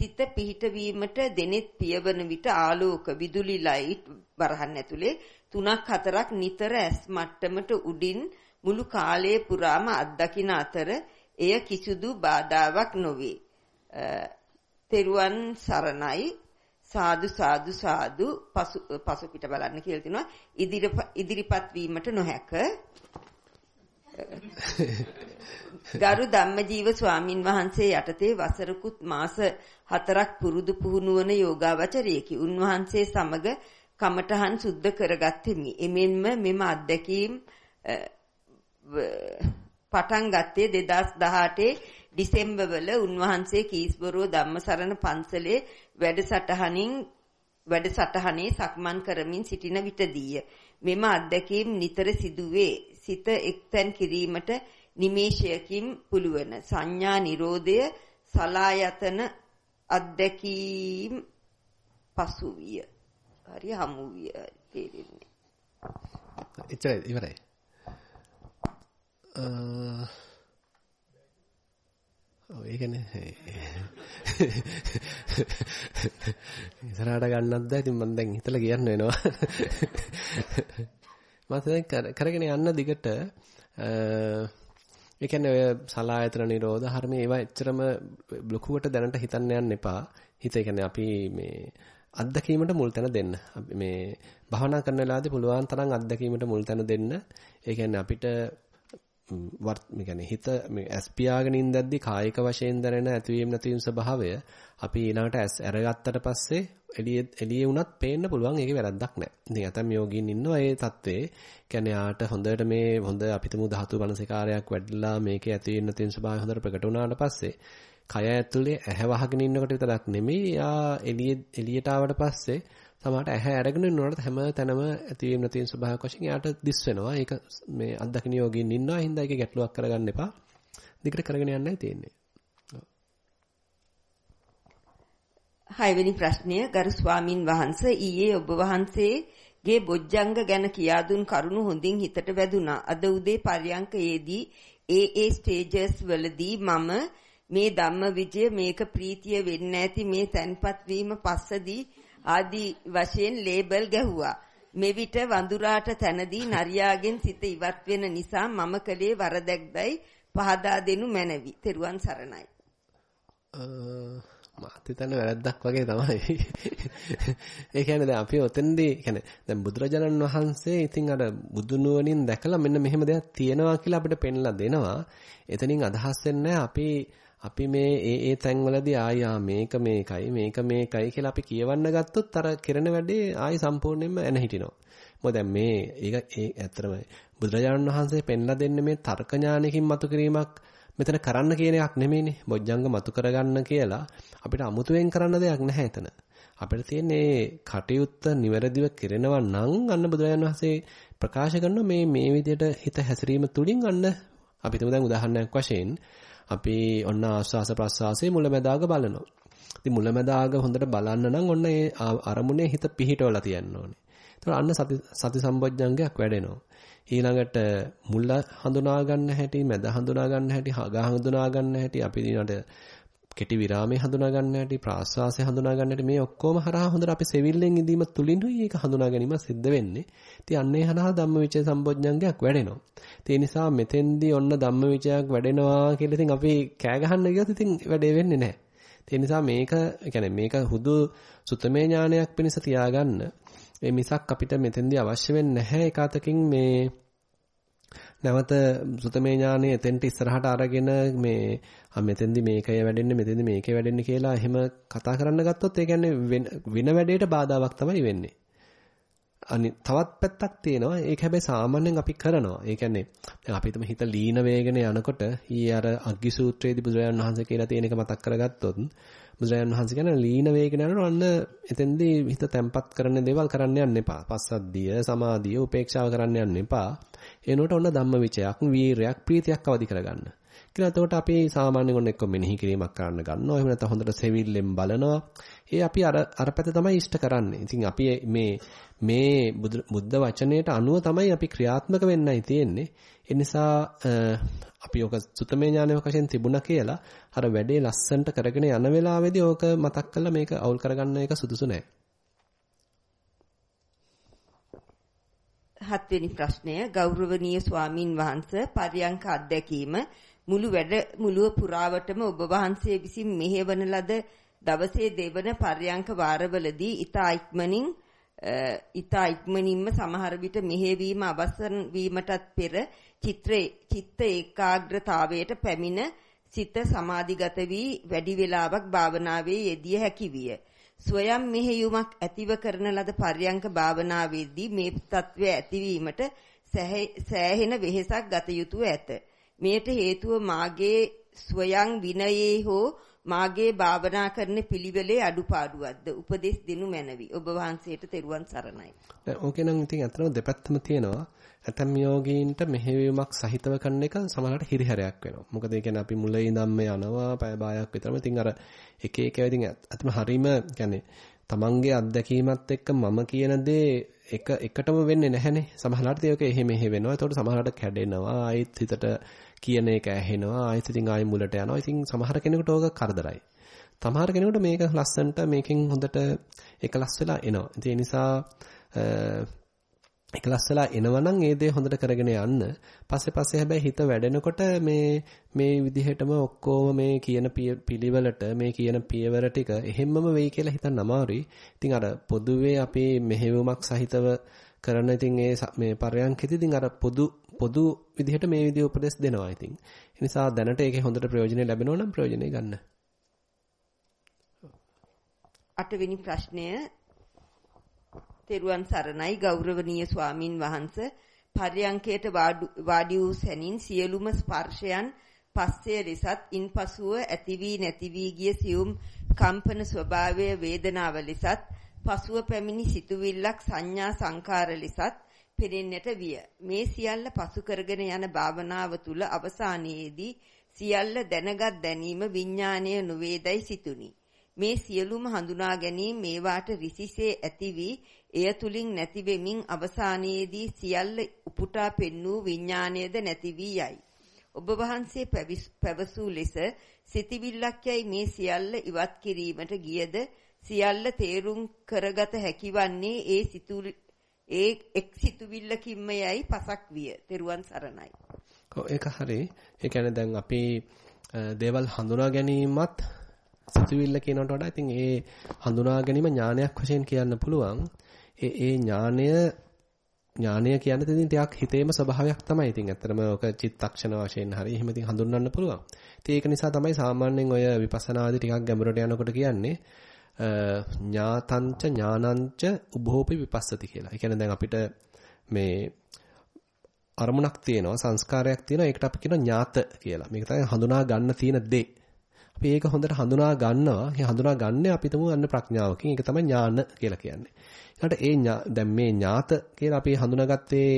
සිත පිහිටවීමට දෙනෙත් පියවන විට ආලෝක විදුලි ලයිට් වරහන් ඇතුලේ තුනක් හතරක් නිතර ඇස් මට්ටමට උඩින් මුළු කාලය පුරාම අත්දකින අතර එය කිසිදු බාධාවක් නොවේ. තෙරුවන් සරණයි සාදු සාදු සාදු පසු පසු පිට බලන්න කියලා තිනවා ඉදිරිපත් වීමට නොහැක ගරු ධම්මජීව ස්වාමින් වහන්සේ යටතේ වසරකුත් මාස 4ක් පුරුදු පුහුණු වන යෝගාවචරයෙකි. උන්වහන්සේ සමග කමඨහන් සුද්ධ කරගත්තෙමි. එමෙන්ම මෙම අත්දැකීම් පටන් ගත්තේ 2018 ඩිසෙම්බර් වල උන්වහන්සේ කීස්බරෝ ධම්මසරණ පන්සලේ වැඩසටහනින් වැඩසටහනේ සක්මන් කරමින් සිටින විටදීය. මෙම අත්දැකීම් නිතර සිදුවේ. සිත එක්තැන් කිරීමට නිමේෂයකින් පුළුවන්. සංඥා නිරෝධය සලායතන අත්දැකීම් පසු විය. හරි හමු විය තේරෙන්නේ. එච්චරයි ඉවරයි. ඔව් ඒ කියන්නේ ඉස්සරහට ගන්නත් බෑ ඉතින් මම දැන් හිතලා කියන්න වෙනවා මම දැන් කරගෙන යන්න දිගට ඒ කියන්නේ ඔය සලායතන නිරෝධ හර්ම ඒවා එච්චරම ලොකුවට දැනට හිතන්න යන්න එපා. හිත ඒ කියන්නේ අපි මේ අත්දැකීමට මුල් තැන දෙන්න. මේ භවනා කරන වෙලාවදී පුළුවන් තරම් අත්දැකීමට මුල් තැන දෙන්න. ඒ කියන්නේ අපිට මේ කියන්නේ හිත මේ ඇස් පියාගෙන ඉඳද්දි කායික වශයෙන් දැනෙන ඇතිවීම නැතිවීම ස්වභාවය අපි ඊළඟට ඇස් අරගත්තට පස්සේ එළියේ එළියේ වුණත් පේන්න පුළුවන් ඒකේ වැරද්දක් නැහැ. ඉතින් ඇතම් යෝගීන් ඉන්නවා ඒ தત્ත්වේ. කියන්නේ ආට හොඳට මේ හොඳ අපිටම ධාතු මනසිකාරයක් වැඩිලා මේකේ ඇතිවීම නැතිවීම ස්වභාවය හොඳට ප්‍රකට වුණාට පස්සේ කය ඇතුලේ ඇහැ වහගෙන ඉන්නකොට විතරක් නෙමෙයි යා එළියේ එළියට ආවට පස්සේ සමහරට ඇහැ අරගෙන ඉන්නකොට හැම තැනම ඇතිවීම නැතිවීම ස්වභාවයක් වශයෙන් යාට දිස් වෙනවා. ඒක මේ අත්දකින්න යෝගීන් ඉන්නවා. හින්දා ඒකේ ගැටලුවක් කරගන්න එපා. දිගට කරගෙන යන්නයි තියෙන්නේ. හයවෙනි ප්‍රශ්නය ගරු ස්වාමින් වහන්සේ ඊයේ ඔබ වහන්සේගේ බොජ්ජංග ගැන කියා දුන් කරුණු හොඳින් හිතට වැදුනා. අද උදේ පර්යංකයේදී ඒ ඒ ස්ටේජස් වලදී මම මේ ධම්ම විජය මේක ප්‍රීතිය වෙන්න ඇති මේ තැන්පත් වීම පස්සදී ආදී වශයෙන් ලේබල් ගැහුවා. මෙවිට වඳුරාට තැනදී නරියාගෙන් සිත ඉවත් වෙන නිසා මම කලේ වරදක්දයි පහදා දෙනු මැනවි. තෙරුවන් සරණයි. මාත් හිතන්නේ වැරද්දක් වගේ තමයි. ඒ කියන්නේ දැන් අපි ඔතෙන්දී කියන්නේ දැන් බුදුරජාණන් වහන්සේ ඉතින් අර බුදුනුවණින් දැකලා මෙන්න මෙහෙම දෙයක් තියෙනවා කියලා අපිට පෙන්ලා දෙනවා. එතනින් අදහස් වෙන්නේ අපි අපි මේ ඒ ඒ තැන්වලදී ආයා මේක මේකයි මේක මේකයි කියලා අපි කියවන්න ගත්තොත් අර කෙරෙන වැඩේ ආයි සම්පූර්ණයෙන්ම එන හිටිනවා. මොකද දැන් මේ ඒක ඒ ඇත්තටම බුදුරජාණන් වහන්සේ පෙන්ලා දෙන්නේ මේ තර්ක ඥානකින් මතු කිරීමක් මෙතන කරන්න කියන එකක් නෙමෙයිනේ. බොජ්ජංග මතු කරගන්න කියලා අපිට අමුතුවෙන් කරන්න දෙයක් නැහැ එතන. අපිට තියෙන්නේ කටයුත්ත නිවැරදිව කෙරෙනවා නම් අන්න බුදුරජාණන් වහන්සේ ප්‍රකාශ කරන මේ මේ විදිහට හිත හැසිරීම තුලින් අන්න අපි තුමු දැන් උදාහරණයක් වශයෙන් අපි ඔන්න ආස්වාස ප්‍රස්වාසයේ මුලැමැදාග බලනවා. ඉතින් මුලැමැදාග හොඳට බලන්න නම් ඔන්න ඒ අරමුණේ හිත පිහිටවලා තියන්න ඕනේ. ඒතකොට අන්න සති සති සම්බොජ්ජංගයක් වැඩෙනවා. ඊළඟට මුල හඳුනා ගන්න හැටි, මැද හඳුනා ගන්න හැටි, හග හඳුනා ගන්න හැටි අපි ඊළඟට කෙටි විරාමයේ හඳුනා ගන්න හැටි ප්‍රාශ්වාසය හඳුනා ගන්න හැටි මේ ඔක්කොම හරහා හොඳට අපි සෙවිල්ලෙන් ඉදීම තුලින්ුයි ඒක හඳුනා ගැනීම සිද්ධ වෙන්නේ. ඉතින් අන්නේ හරහා ධම්මවිචය සම්බොජ්ජංගයක් වැඩෙනවා. ඒ නිසා මෙතෙන්දී ඔන්න ධම්මවිචයක් වැඩෙනවා කියලා ඉතින් අපි කෑ ගහන්න ගියොත් ඉතින් වැඩේ වෙන්නේ නැහැ. ඒ නිසා මේක يعني මේක හුදු සුතමේ ඥානයක් පිණිස තියාගන්න. මේ මිසක් අපිට මෙතෙන්දී අවශ්‍ය වෙන්නේ නැහැ එක අතකින් මේ නැවත සුතමේ ඥානෙ එතෙන්ට ඉස්සරහට අරගෙන මේ ආ මෙතෙන්දි මේකය වැඩෙන්නේ මෙතෙන්දි මේකේ වැඩෙන්නේ කියලා එහෙම කතා කරන්න ගත්තොත් ඒ කියන්නේ වෙන වැඩේට බාධාවක් තමයි වෙන්නේ. අනි තවත් පැත්තක් තියෙනවා. ඒක හැබැයි සාමාන්‍යයෙන් අපි කරනවා. ඒ කියන්නේ දැන් අපි හිතමු හිත ලීන වේගන යනකොට ඊ අර අග්ගි සූත්‍රයේදී බුදුරජාණන් වහන්සේ කියලා තියෙන එක මතක් කරගත්තොත් බුදුරජාණන් වහන්සේ කියන ලීන වේගන යනකොට අන්න එතෙන්දී හිත තැම්පත් කරන දේවල් කරන්න යන්න එපා. පස්සද්ධිය, සමාධිය, උපේක්ෂාව කරන්න යන්න එපා. එනකොට ඔන්න ධම්මවිචයක්, වීරයක්, ප්‍රීතියක් අවදි කරගන්න. කියලා එතකොට අපි සාමාන්‍යයෙන් ඔන්න එක්ක මෙනෙහි කිරීමක් කරන්න ගන්නවා. එහෙම නැත්නම් හොඳට සෙවිල්ලෙන් බලනවා. ඒ අපි අර අර පැත්ත තමයි ඉෂ්ට කරන්නේ. ඉතින් අපි මේ මේ බුද්ධ වචනයට අනුව තමයි අපි ක්‍රියාත්මක වෙන්නයි තියෙන්නේ. ඒ නිසා අපි ඔක සුතමේ ඥානය වශයෙන් තිබුණා කියලා අර වැඩේ ලස්සන්ට කරගෙන යන වෙලාවේදී ඕක මතක් කරලා මේක අවුල් කරගන්න එක සුදුසු නෑ. හත්වෙනි ප්‍රශ්නය ගෞරවනීය ස්වාමින් වහන්සේ පරියංක අධ්‍යක්ීම මුළු වැඩ මුළුව පුරාවටම ඔබ වහන්සේ විසින් මෙහෙවන ලද දවසේ දෙවන පරියංක වාරවලදී ඊතා ඉක්මනින් ඊතා ඉක්මනින්ම සමහර විට මෙහෙවීම අවසන් වීමටත් පෙර චිත්‍රේ චිත්ත ඒකාග්‍රතාවයට පැමිණ සිත සමාධිගත වී වැඩි වේලාවක් භාවනාවේ යෙදිය හැකි විය. ස්වයම් මෙහෙයුමක් ඇතිව කරන ලද පර්යංක භාවනාවේදී මේ తත්වය ඇතිවීමට සෑහෙන වෙහෙසක් ගත යුතුය ඇත. මෙයට හේතුව මාගේ ස්වයං විනයේ හෝ මාගේ භාවනා කරන පිළිවෙලේ අඩුපාඩුවක්ද උපදෙස් දෙනු මැනවි. ඔබ වහන්සේට තෙරුවන් සරණයි. දැන් ඕකේ නම් ඉතින් අතරම දෙපැත්තම තියෙනවා. ඇතම් යෝගීන්ට මෙහෙවීමක් සහිතව කරන එක සමහරවිට හිරිහැරයක් වෙනවා. මොකද ඒ කියන්නේ අපි මුලින් ඉඳන්ම යනවා පැය භාගයක් විතරම. ඉතින් අර එක එක ඒවා ඉතින් අතම හරීම කියන්නේ තමන්ගේ අත්දැකීමත් එක්ක මම කියන දේ එක එකටම වෙන්නේ නැහනේ. සමහරවිට ඒක එහෙ මෙහෙ වෙනවා. ඒතකොට සමහරවිට කැඩෙනවා. ආයෙත් හිතට කියන එක ඇහෙනවා. ආයෙත් ඉතින් ආයෙ මුලට යනවා. ඉතින් සමහර කෙනෙකුට ඕක කරදරයි. සමහර කෙනෙකුට මේක ලස්සනට මේකෙන් හොඳට එකලස් වෙලා එනවා. ඒ නිසා එකලස් වෙලා එනවනම් ඒ දේ හොඳට කරගෙන යන්න. පස්සේ පස්සේ හැබැයි හිත වැඩෙනකොට මේ මේ විදිහටම ඔක්කොම මේ කියන පිළිවෙලට මේ කියන පියවර ටික එහෙම්මම වෙයි කියලා හිතන්න අමාරුයි. ඉතින් අර පොදුවේ අපේ මෙහෙයුමක් සහිතව කරන ඉතින් ඒ මේ පරයන්කෙදි ඉතින් අර පොදු පොදු විදිහට මේ විදිහ උපදෙස් දෙනවා ඉතින්. ඒ නිසා දැනට ඒකේ හොඳට ප්‍රයෝජනෙ ලැබෙනවා නම් ප්‍රයෝජනෙ ගන්න. අටවෙනි ප්‍රශ්නය තෙරුවන් සරණයි ගෞරවනීය ස්වාමින් වහන්සේ පර්යංකයට වාඩි වූ සැනින් සියලුම ස්පර්ශයන් පස්සේ ලෙසත් ඉන්පසුව ඇති වී නැති වී ගිය සියුම් කම්පන ස්වභාවය වේදනාව ලෙසත් පසුව පැමිණි සිතුවිල්ලක් සංඥා සංකාර ලෙසත් පෙනෙන්නට විය. මේ සියල්ල පසු කරගෙන යන භාවනාව තුල අවසානයේදී සියල්ල දැනගත් දැනීම විඥාණය නොවේදයි සිතුනි. මේ සියලුම හඳුනා ගැනීම මේවාට රිසිසේ ඇති වී එය තුලින් නැති වෙමින් අවසානයේදී සියල්ල උපුටා පෙන්වූ විඥාණයද නැති වී යයි. ඔබ වහන්සේ පැවසූ ලෙස සිතිවිල්ලක් යයි මේ සියල්ල ඉවත් කිරීමට ගියද සියල්ල තේරුම් කරගත හැකිවන්නේ ඒ සිතුවිලි ඒ එක් සිතුවිල්ලකින්ම යයි පසක් විය. තෙරුවන් සරණයි. ඔව් ඒක හරි. ඒ කියන්නේ දැන් අපි දේවල් හඳුනා ගැනීමත් සිතුවිල්ල කියනකට වඩා ඉතින් ඒ හඳුනා ගැනීම ඥානයක් වශයෙන් කියන්න පුළුවන්. ඒ ඒ ඥානය ඥානය කියන්නේ ඉතින් ටිකක් හිතේම ස්වභාවයක් තමයි. ඉතින් ඇත්තටම ඔක චිත්තක්ෂණ වශයෙන් හරි එහෙම ඉතින් හඳුන්වන්න පුළුවන්. ඉතින් ඒක නිසා තමයි සාමාන්‍යයෙන් ඔය විපස්සනාදී ටිකක් ගැඹුරට යනකොට කියන්නේ ඥාතංච ඥානංච උභෝපි විපස්සති කියලා. ඒ කියන්නේ දැන් අපිට මේ අරමුණක් තියෙනවා සංස්කාරයක් තියෙනවා ඒකට අපි කියනවා ඥාත කියලා. මේක තමයි හඳුනා ගන්න තියෙන දේ. අපි ඒක හොඳට හඳුනා ගන්නවා. ඒ හඳුනා ගන්න අපි තමු අන්න ප්‍රඥාවකින්. ඒක තමයි ඥාන කියලා කියන්නේ. ඊට ඒ දැන් මේ ඥාත කියලා අපි හඳුනාගත්තේ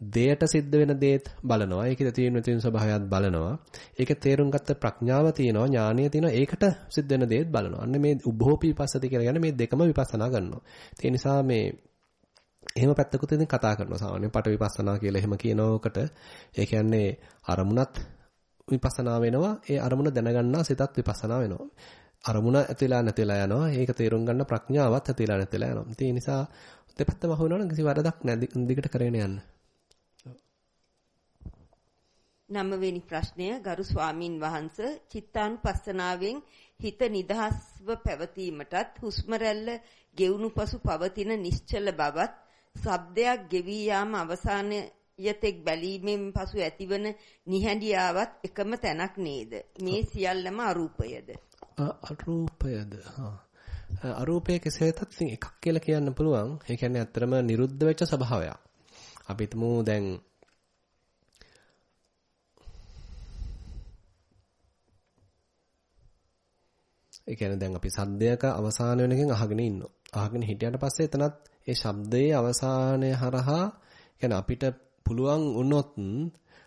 දෙයට සිද්ධ වෙන දේත් බලනවා. ඒකේ තියෙන තියෙන ස්වභාවයත් බලනවා. ඒකේ තේරුම් ගත්ත ප්‍රඥාව තියෙනවා, ඥානය තියෙනවා. ඒකට සිද්ධ වෙන දේත් බලනවා. අන්න මේ උභෝපී විපස්සති කියලා කියන්නේ මේ දෙකම විපස්සනා කරනවා. ඒ නිසා මේ එහෙම පැත්තකුත් ඉතින් කතා කරනවා සාමාන්‍යයෙන් පට විපස්සනා කියලා එහෙම කියනකොට ඒ කියන්නේ අරමුණත් විපස්සනා වෙනවා. ඒ අරමුණ දැනගන්නා සිතත් විපස්සනා වෙනවා. අරමුණ ඇතිලා නැතිලා යනවා. ඒක තේරුම් ගන්න ප්‍රඥාවත් ඇතිලා නැතිලා යනවා. ඒ නිසා දෙපැත්තම හොයනවනම් කිසි වරදක් නැහැ. දිගට කරගෙන යන්න. නවවෙනි ප්‍රශ්නය. ගරු ස්වාමින් වහන්සේ චිත්තානුපස්සනාවෙන් හිත නිදහස්ව පැවතීමටත් හුස්ම රැල්ල ගෙවුණු පසු පවතින නිශ්චල බවත් ශබ්දයක් ගෙවී යාම අවසානයතෙක් බැලීමෙන් පසු ඇතිවන නිහඬියාවත් එකම තැනක් නේද? මේ සියල්ලම අරූපයද? අරූපයද? අරූපය කෙසේ වෙතත් එකක් කියලා කියන්න පුළුවන්. ඒ කියන්නේ ඇත්තටම නිරුද්ධ වෙච්ච ස්වභාවයක්. අපි හිතමු දැන් ඒ කියන්නේ දැන් අපි සද්දයක අවසාන වෙනකන් අහගෙන ඉන්නවා. අහගෙන හිටියට පස්සේ එතනත් ඒ ශබ්දයේ අවසානය හරහා කියන්නේ අපිට පුළුවන් වුණොත්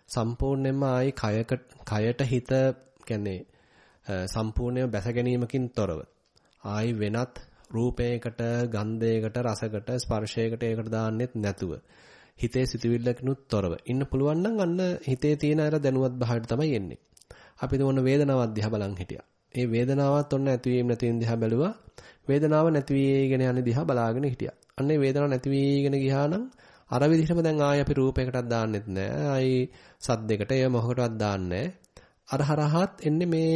සම්පූර්ණයෙන්ම ආයි කයකට කයට හිත කියන්නේ සම්පූර්ණයෙන්ම බැස ගැනීමකින් තොරව ආයි වෙනත් රූපයකට ගන්ධයකට රසකට ස්පර්ශයකට ඒකට දාන්නෙත් නැතුව හිතේ සිතුවිල්ලකිනුත් තොරව ඉන්න පුළුවන් නම් අන්න හිතේ තියෙන අර දැනුවත් භාවයට තමයි එන්නේ. අපි දුවන වේදනාවක් දිහා බලන් හිටියා. ඒ වේදනාවත් ඔන්න ඇතිවීම නැතිවීම දිහා බැලුවා. වේදනාව නැති වීගෙන යන දිහා බලාගෙන හිටියා. අන්න ඒ වේදනාව නැති වීගෙන ගියා නම් අර විදිහටම දැන් ආයි අපි රූපයකටත් දාන්නෙත් නෑ. ආයි සද්දයකට එය මොහකටවත් දාන්නේ අර හරහාත් එන්නේ මේ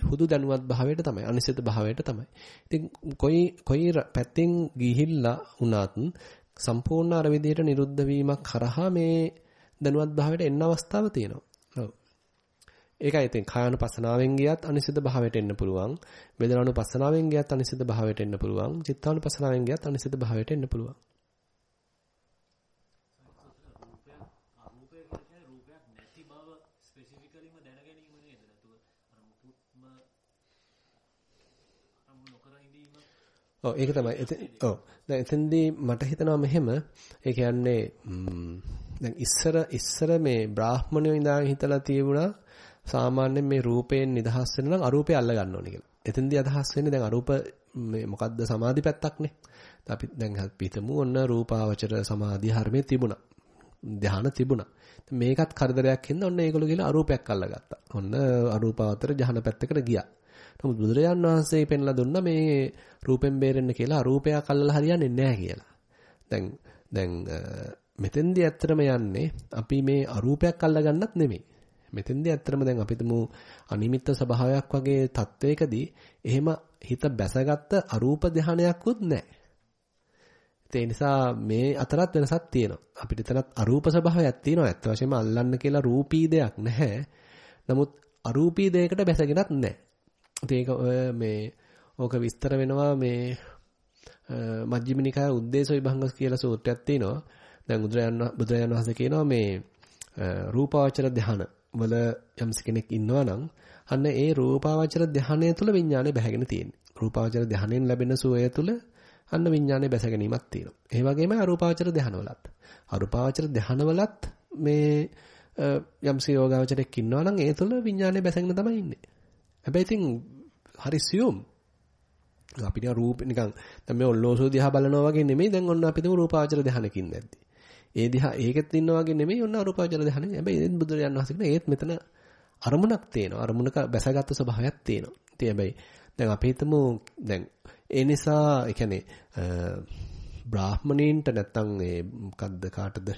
හුදු දැනුවත් භාවයට තමයි අනිසිත භාවයට තමයි. ඉතින් කොයි කොයි පැත්තෙන් ගිහිල්ලා වුණත් සම්පූර්ණ අර විදිහට නිරුද්ධ වීමක් කරහා මේ දැනුවත් භාවයට එන්න අවස්ථාව තියෙනවා. ඒකයි ඉතින් කායानुපස්සනාවෙන් ගියත් අනිසිත භාවයට එන්න පුළුවන්. වේදනානුපස්සනාවෙන් ගියත් අනිසිත භාවයට එන්න පුළුවන්. චිත්තානුපස්සනාවෙන් ගියත් අනිසිත භාවයට එන්න පුළුවන්. ඔව් ඒක තමයි. ඔව්. දැන් එතෙන්දී මට හිතෙනවා මෙහෙම. ඒ කියන්නේ දැන් ඉස්සර ඉස්සර මේ බ්‍රාහ්මණයෝ ඉඳන් හිතලා තියුණා සාමාන්‍යයෙන් මේ රූපයෙන් නිදහස් වෙන්න නම් අරූපය අල්ල ගන්න ඕනේ කියලා. එතෙන්දී අදහස් වෙන්නේ දැන් අරූප මේ මොකද්ද සමාධි පැත්තක්නේ. අපි දැන් හිතමු ඔන්න රූපාවචර සමාධි හර්මයේ තිබුණා. ධානය තිබුණා. මේකත් කරදරයක් හින්දා ඔන්න ඒගොල්ලෝ ගිහලා අරූපයක් අල්ලගත්තා. ඔන්න අරූපාවචර ධානය පැත්තකට ගියා. නමුත් බුදුරජාන් වහන්සේ පෙන්ලා දුන්නා මේ රූපෙන් බේරෙන්න කියලා අරූපයක් අල්ලලා හරියන්නේ නැහැ කියලා. දැන් දැන් මෙතෙන්දී ඇත්තටම යන්නේ අපි මේ අරූපයක් අල්ලගන්නත් නෙමෙයි. මෙතෙන්දී ඇත්තටම දැන් අපි තුමු අනිමිත්ත ස්වභාවයක් වගේ තත්වයකදී එහෙම හිත බැසගත්ත අරූප ධානයක්වත් නැහැ. ඒ නිසා මේ අතරත් වෙනසක් තියෙනවා. අපිට එතනත් අරූප ස්වභාවයක් තියෙනවා. ඇත්ත වශයෙන්ම අල්ලන්න කියලා රූපී දෙයක් නැහැ. නමුත් අරූපී දෙයකට බැසගෙනත් නැහැ. ඒක මේ ඕක විස්තර වෙනවා මේ මජ්ක්‍ධිම නිකාය උද්දේශ විභංග කියලා සූත්‍රයක් තියෙනවා. දැන් බුදුරජාණන් වහන්සේ කියනවා මේ රූපාවචර ධානය වල යම්ස කෙනෙක් ඉන්නවා නම් අන්න ඒ රූපාවචර ධානය තුල විඥානය බැහැගෙන තියෙන්නේ. රූපාවචර ධානයෙන් ලැබෙන සුවය තුල අන්න විඥානය බැස ගැනීමක් තියෙනවා. ඒ වගේම අරූපාවචර ධානවලත්. අරූපාවචර ධානවලත් මේ යම්ස යෝගාවචරයක් ඉන්නවා නම් ඒ තුල විඥානය බැසගෙන තමයි ඉන්නේ. හැබැයි ඉතින් හරි සියුම් අපිට රූප නිකන් දැන් මේ ඔල්ලෝසෝ දිහා බලනවා වගේ නෙමෙයි දැන් ඔන්න අපි තුමු රූපාවචර ධානයකින් නැද්දි. ඒ දිහා ඒකෙත් ඉන්නා වගේ නෙමෙයි ඔන්න අරූපාවචර ධානය. හැබැයි එදින් බුදුරජාණන් වහන්සේ කියන ඒත් මෙතන අරමුණක් තියෙනවා. අරමුණක බැසගත් ස්වභාවයක් තියෙනවා. ඉතින් හැබැයි දැන් අපි හිතමු දැන් ඒ නිසා ඒ කියන්නේ බ්‍රාහ්මණීන්ට නැත්තම් ඒ මොකද්ද කාටද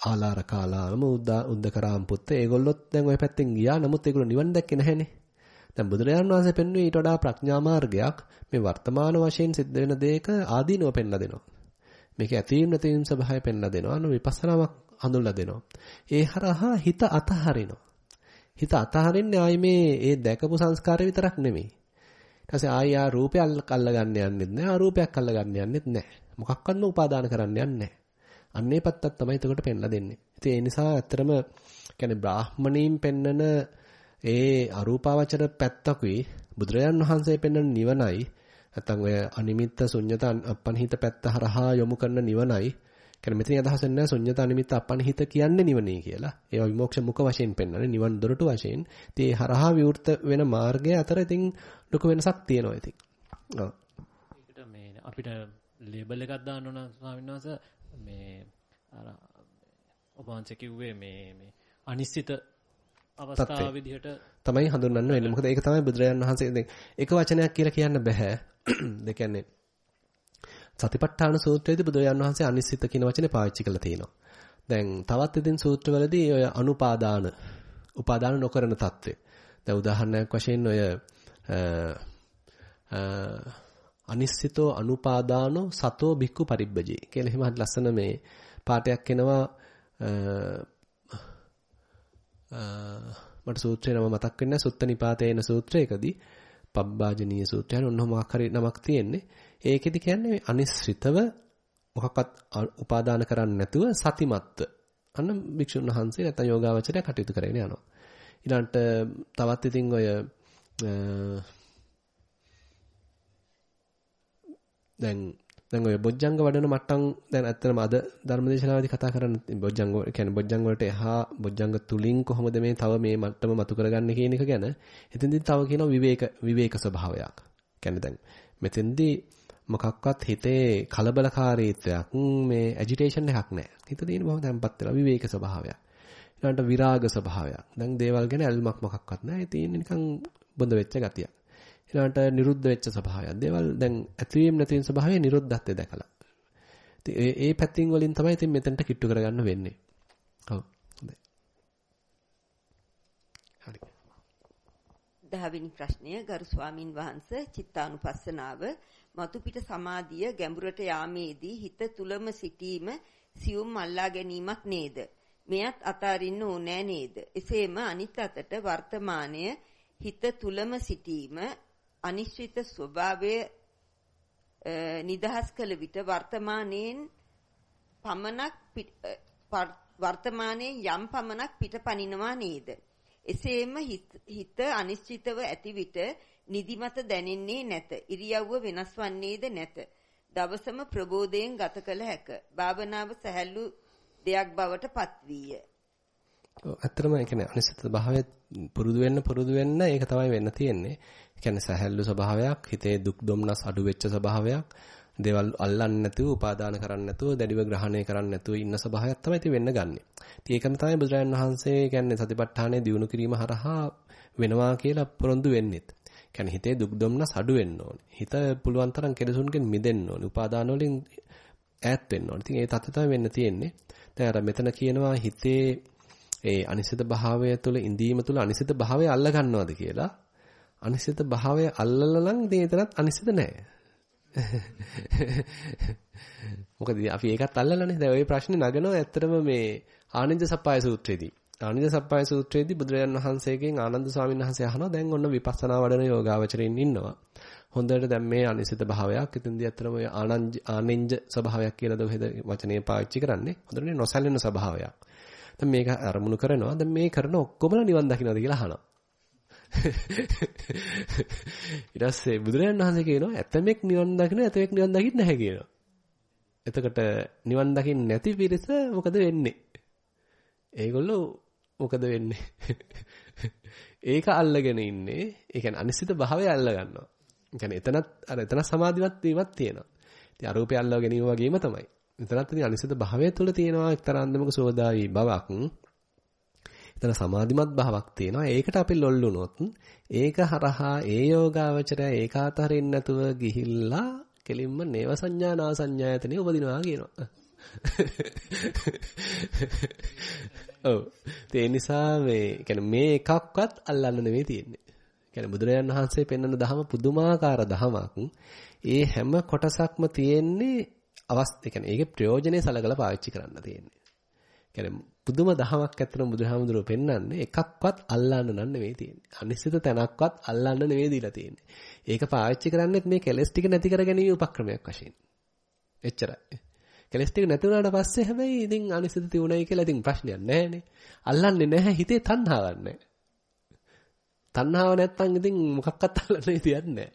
ආලාර කාලාම උද්දකරාම් පුත්ත ඒගොල්ලොත් දැන් ওই පැත්තෙන් ගියා. නමුත් ඒගොල්ලෝ නිවන් දැක්කේ නැහැනේ. දැන් බුදුරජාණන් වහන්සේ පෙන්වුවේ ඊට වඩා ප්‍රඥා මාර්ගයක් මේ වර්තමාන වශයෙන් සිද්ධ වෙන දෙයක ආදීනව පෙන්ලා දෙනවා. මේක ඇතීම් නැතිවීම ස්වභාවය පෙන්ලා දෙනවා. අනු විපස්සනාවක් හඳුන්ලා දෙනවා. ඒ හරහා හිත අතහරිනවා. හිත අතහරින්නේ ආයි මේ ඒ දැකපු සංස්කාරය විතරක් නෙමෙයි. ඊට පස්සේ ආයි ආ රූපයක් අල්ලගන්න යන්නෙත් නැහැ. අරූපයක් අල්ලගන්න යන්නෙත් නැහැ. මොකක්වත්ම උපාදාන කරන්න යන්නේ නැහැ. අන්නේ පැත්තක් තමයි එතකොට පෙන්ලා දෙන්නේ. ඉතින් ඒ නිසා ඇත්තරම කියන්නේ බ්‍රාහ්මණීන් පෙන්නන ඒ අරූපාවචර පැත්තකුයි බුදුරජාන් වහන්සේ පෙන්වන නිවනයි නැත්නම් ඔය අනිමිත්ත ශුන්්‍යත අපනිහිත පැත්ත හරහා යොමු කරන නිවනයි කියන්නේ මෙතන අදහස් වෙන්නේ ශුන්්‍යත අනිමිත්ත අපනිහිත කියන්නේ නිවනේ කියලා. ඒවා විමෝක්ෂ මුඛ වශයෙන් පෙන්වන්නේ නිවන් දොරටු වශයෙන්. ඉතින් හරහා විවෘත වෙන මාර්ගය අතර ඉතින් ලොකු වෙනසක් තියෙනවා ඉතින්. ඔව්. ඒකට මේ අපිට ලේබල් එකක් දාන්න ඕන ස්වාමීන් වහන්සේ මේ අර ඔබ වහන්සේ කිව්වේ මේ මේ අනිශ්චිත අවස්ථාව විදිහට තමයි හඳුන්වන්න වෙන්නේ. මොකද ඒක තමයි බුදුරජාණන් වහන්සේ දැන් එක වචනයක් කියලා කියන්න බෑ. ඒ කියන්නේ සතිපට්ඨාන සූත්‍රයේදී බුදුරජාණන් වහන්සේ අනිසිත කියන වචනේ පාවිච්චි කරලා තියෙනවා. දැන් තවත් ඉදින් සූත්‍රවලදී ඔය අනුපාදාන උපාදාන නොකරන తත්වය. දැන් උදාහරණයක් වශයෙන් ඔය අනිශ්චිතෝ අනුපාදානෝ සතෝ බික්කු පරිබ්බජේ කියලා එහෙම ලස්සන මේ පාඩයක් එනවා මට සූත්‍රේ නම මතක් වෙන්නේ සුත්ත නිපාතේන සූත්‍රයකදී පබ්බාජනීය සූත්‍රයන් ඔන්නෝම ආකාරي නමක් තියෙන්නේ. ඒකෙදි කියන්නේ අනිශ්චිතව මොකක්වත් උපාදාන කරන්නේ නැතුව සතිමත්ව. අන්න භික්ෂුන් වහන්සේ නැත්නම් යෝගාවචරය කටයුතු කරගෙන යනවා. ඊළඟට තවත් ඉතින් ඔය දැන් දැන් ඔය බොජ්ජංග වඩන මට්ටම් දැන් ඇත්තටම අද ධර්මදේශනාවේදී කතා කරන්නේ බොජ්ජංග කියන්නේ බොජ්ජංග වලට එහා බොජ්ජංග තුලින් කොහොමද මේ තව මේ මට්ටම මතු කරගන්නේ කියන එක ගැන එතෙන්දී තව කියනවා විවේක විවේක ස්වභාවයක්. කියන්නේ දැන් මෙතෙන්දී මොකක්වත් හිතේ කලබලකාරීත්වයක් මේ ඇජිටේෂන් එකක් නැහැ. හිත තියෙන බව දැන්පත් වෙලා විවේක ස්වභාවයක්. ඊළඟට විරාග ස්වභාවයක්. දැන් දේවල් ගැන ඇල්මක් මොකක්වත් නැහැ. ඒ තියෙන්නේ නිකන් බොඳ වෙච්ච ගතියක්. ඊළඟට නිරුද්ධ වෙච්ච ස්වභාවයක්. දේවල් දැන් ඇතිවීම නැතිවීම ස්වභාවය නිරුද්ධත්වය දැකලා. ඉතින් ඒ ඒ පැතින් වලින් තමයි ඉතින් මෙතනට කිට්ටු කරගන්න වෙන්නේ. ඔව්. හොඳයි. හරි. දහවෙනි ප්‍රශ්නය ගරු ස්වාමින් වහන්සේ චිත්තානුපස්සනාව මතු පිට සමාධිය ගැඹුරට යාමේදී හිත තුලම සිටීම සියුම් අල්ලා ගැනීමක් නේද? මෙයත් අතාරින්න ඕනෑ නේද? එසේම අනිත් අතට වර්තමානය හිත තුලම සිටීම අනිශ්චිත ස්වභාවය නිදහස් කළ විට වර්තමානයෙන් පමණක් වර්තමානයේ යම් පමණක් පිටපනිනවා නේද? එසේම හිත අනිශ්චිතව ඇති විට නිදිමත දැනෙන්නේ නැත. ඉරියව්ව වෙනස් වන්නේද නැත. දවසම ප්‍රබෝධයෙන් ගත කළ හැක. භාවනාව සැහැල්ලු දෙයක් බවට පත්විය. ඔව් ඇත්තටම ඒ කියන්නේ අනිශ්චිත භාවය පුරුදු වෙන්න පුරුදු වෙන්න ඒක තමයි වෙන්න තියෙන්නේ. ඒ කියන්නේ සැහැල්ලු ස්වභාවයක්, හිතේ දුක් දුම්නස් අඩු වෙච්ච ස්වභාවයක්, දේවල් අල්ලන්නේ නැතුව, උපාදාන කරන්නේ නැතුව, දැඩිව ග්‍රහණය කරන්නේ නැතුව ඉන්න ස්වභාවයක් තමයි ඉතින් වෙන්න ගන්නෙ. ඉතින් ඒකම තමයි බුදුරජාණන් වහන්සේ කියන්නේ සතිපට්ඨානය දියුණු කිරීම හරහා වෙනවා කියලා පොරොන්දු වෙන්නෙත්. කියන්නේ හිතේ දුක් දුම්නස් අඩු වෙන්න ඕනේ. හිත පුළුවන් තරම් කෙලසුන්ගෙන් මිදෙන්න ඕනේ. උපාදාන වලින් ඈත් වෙන්න ඕනේ. ඉතින් ඒ தත්ත්වය තමයි වෙන්න තියෙන්නේ. දැන් අර මෙතන කියනවා හිතේ ඒ අනිසිත භාවය තුළ ඉඳීම තුළ අනිසිත භාවය අල්ල ගන්නවද කියලා අනිසිත භාවය අල්ලලා නම් ඉතින් එතනත් අනිසිත නැහැ. මොකද අපි ඒකත් අල්ලලානේ. දැන් ওই ප්‍රශ්නේ නගනවා ඇත්තටම මේ ආනන්ද සප්පාය සූත්‍රයේදී. ආනන්ද සප්පාය සූත්‍රයේදී බුදුරජාණන් වහන්සේගෙන් ආනන්ද ස්වාමීන් වහන්සේ අහනවා දැන් ඔන්න විපස්සනා වඩන යෝගාවචරයින් ඉන්නවා. හොඳට දැන් මේ අනිසිත භාවයක් ඉතින්දී ඇත්තටම ඔය ආනන්ජ ආනෙන්ජ ස්වභාවයක් කියලා දොහෙද වචනේ පාවිච්චි කරන්නේ. හොඳට නොසැලෙන ස්වභාවයක්. දැන් මේක අරමුණු කරනවා. දැන් මේ කරන ඔක්කොම නිවන් දකින්නද කියලා අහනවා. ඊට පස්සේ බුදුරජාණන් වහන්සේ කියනවා ඇතමෙක් නිවන් දකින්න ඇතමෙක් නිවන් දකින්න නැහැ කියනවා. එතකොට නිවන් දකින්න නැති පිරිස මොකද වෙන්නේ? ඒගොල්ලෝ මොකද වෙන්නේ? ඒක අල්ලගෙන ඉන්නේ. ඒ කියන්නේ අනිශ්චිත භාවය අල්ල ගන්නවා. ඒ කියන්නේ එතනත් අර එතන සමාධිවත් වීමක් තියෙනවා. ඉතින් අරූපය අල්ලව ගැනීම වගේම තමයි. එතනත් ඉතින් අනිසිත භාවය තුළ තියෙනවා එක්තරා අන්දමක සෝදාවි බවක්. එතන සමාධිමත් භාවයක් තියෙනවා. ඒකට අපි ලොල් වුණොත් ඒක හරහා ඒ යෝගාවචරය ඒක අතරින් නැතුව ගිහිල්ලා කෙලින්ම නේව සංඥා නා සංඥායතනෙ උපදිනවා කියනවා. ඔව්. ඒ නිසා මේ කියන්නේ මේ එකක්වත් අල්ලන්න නෙවෙයි තියෙන්නේ. කියන්නේ බුදුරජාන් වහන්සේ පෙන්වන දහම පුදුමාකාර දහමක්. ඒ හැම කොටසක්ම තියෙන්නේ අවස්ථ ඒ කියන්නේ ඒකේ ප්‍රයෝජනේ සලකලා පාවිච්චි කරන්න තියෙන්නේ. කියන්නේ පුදුම දහමක් ඇත්තටම බුදුහාමුදුරුවෝ පෙන්වන්නේ එකක්වත් අල්ලන්න නන් නෙවෙයි තියෙන්නේ. අනිශ්චිත තැනක්වත් අල්ලන්න නෙවෙයි දීලා තියෙන්නේ. ඒක පාවිච්චි කරන්නේත් මේ කෙලස් ටික නැති කරගැනීමේ උපක්‍රමයක් වශයෙන්. එච්චරයි. කෙලස් ටික නැති වුණාට පස්සේ හැබැයි ඉතින් අනිශ්චිත තියුණයි කියලා ඉතින් ප්‍රශ්නයක් නැහැනේ. අල්ලන්නේ නැහැ හිතේ තණ්හාවක් නැහැ. තණ්හාව නැත්තම් ඉතින් මොකක්වත් අල්ලන්න දෙයක් නැහැ.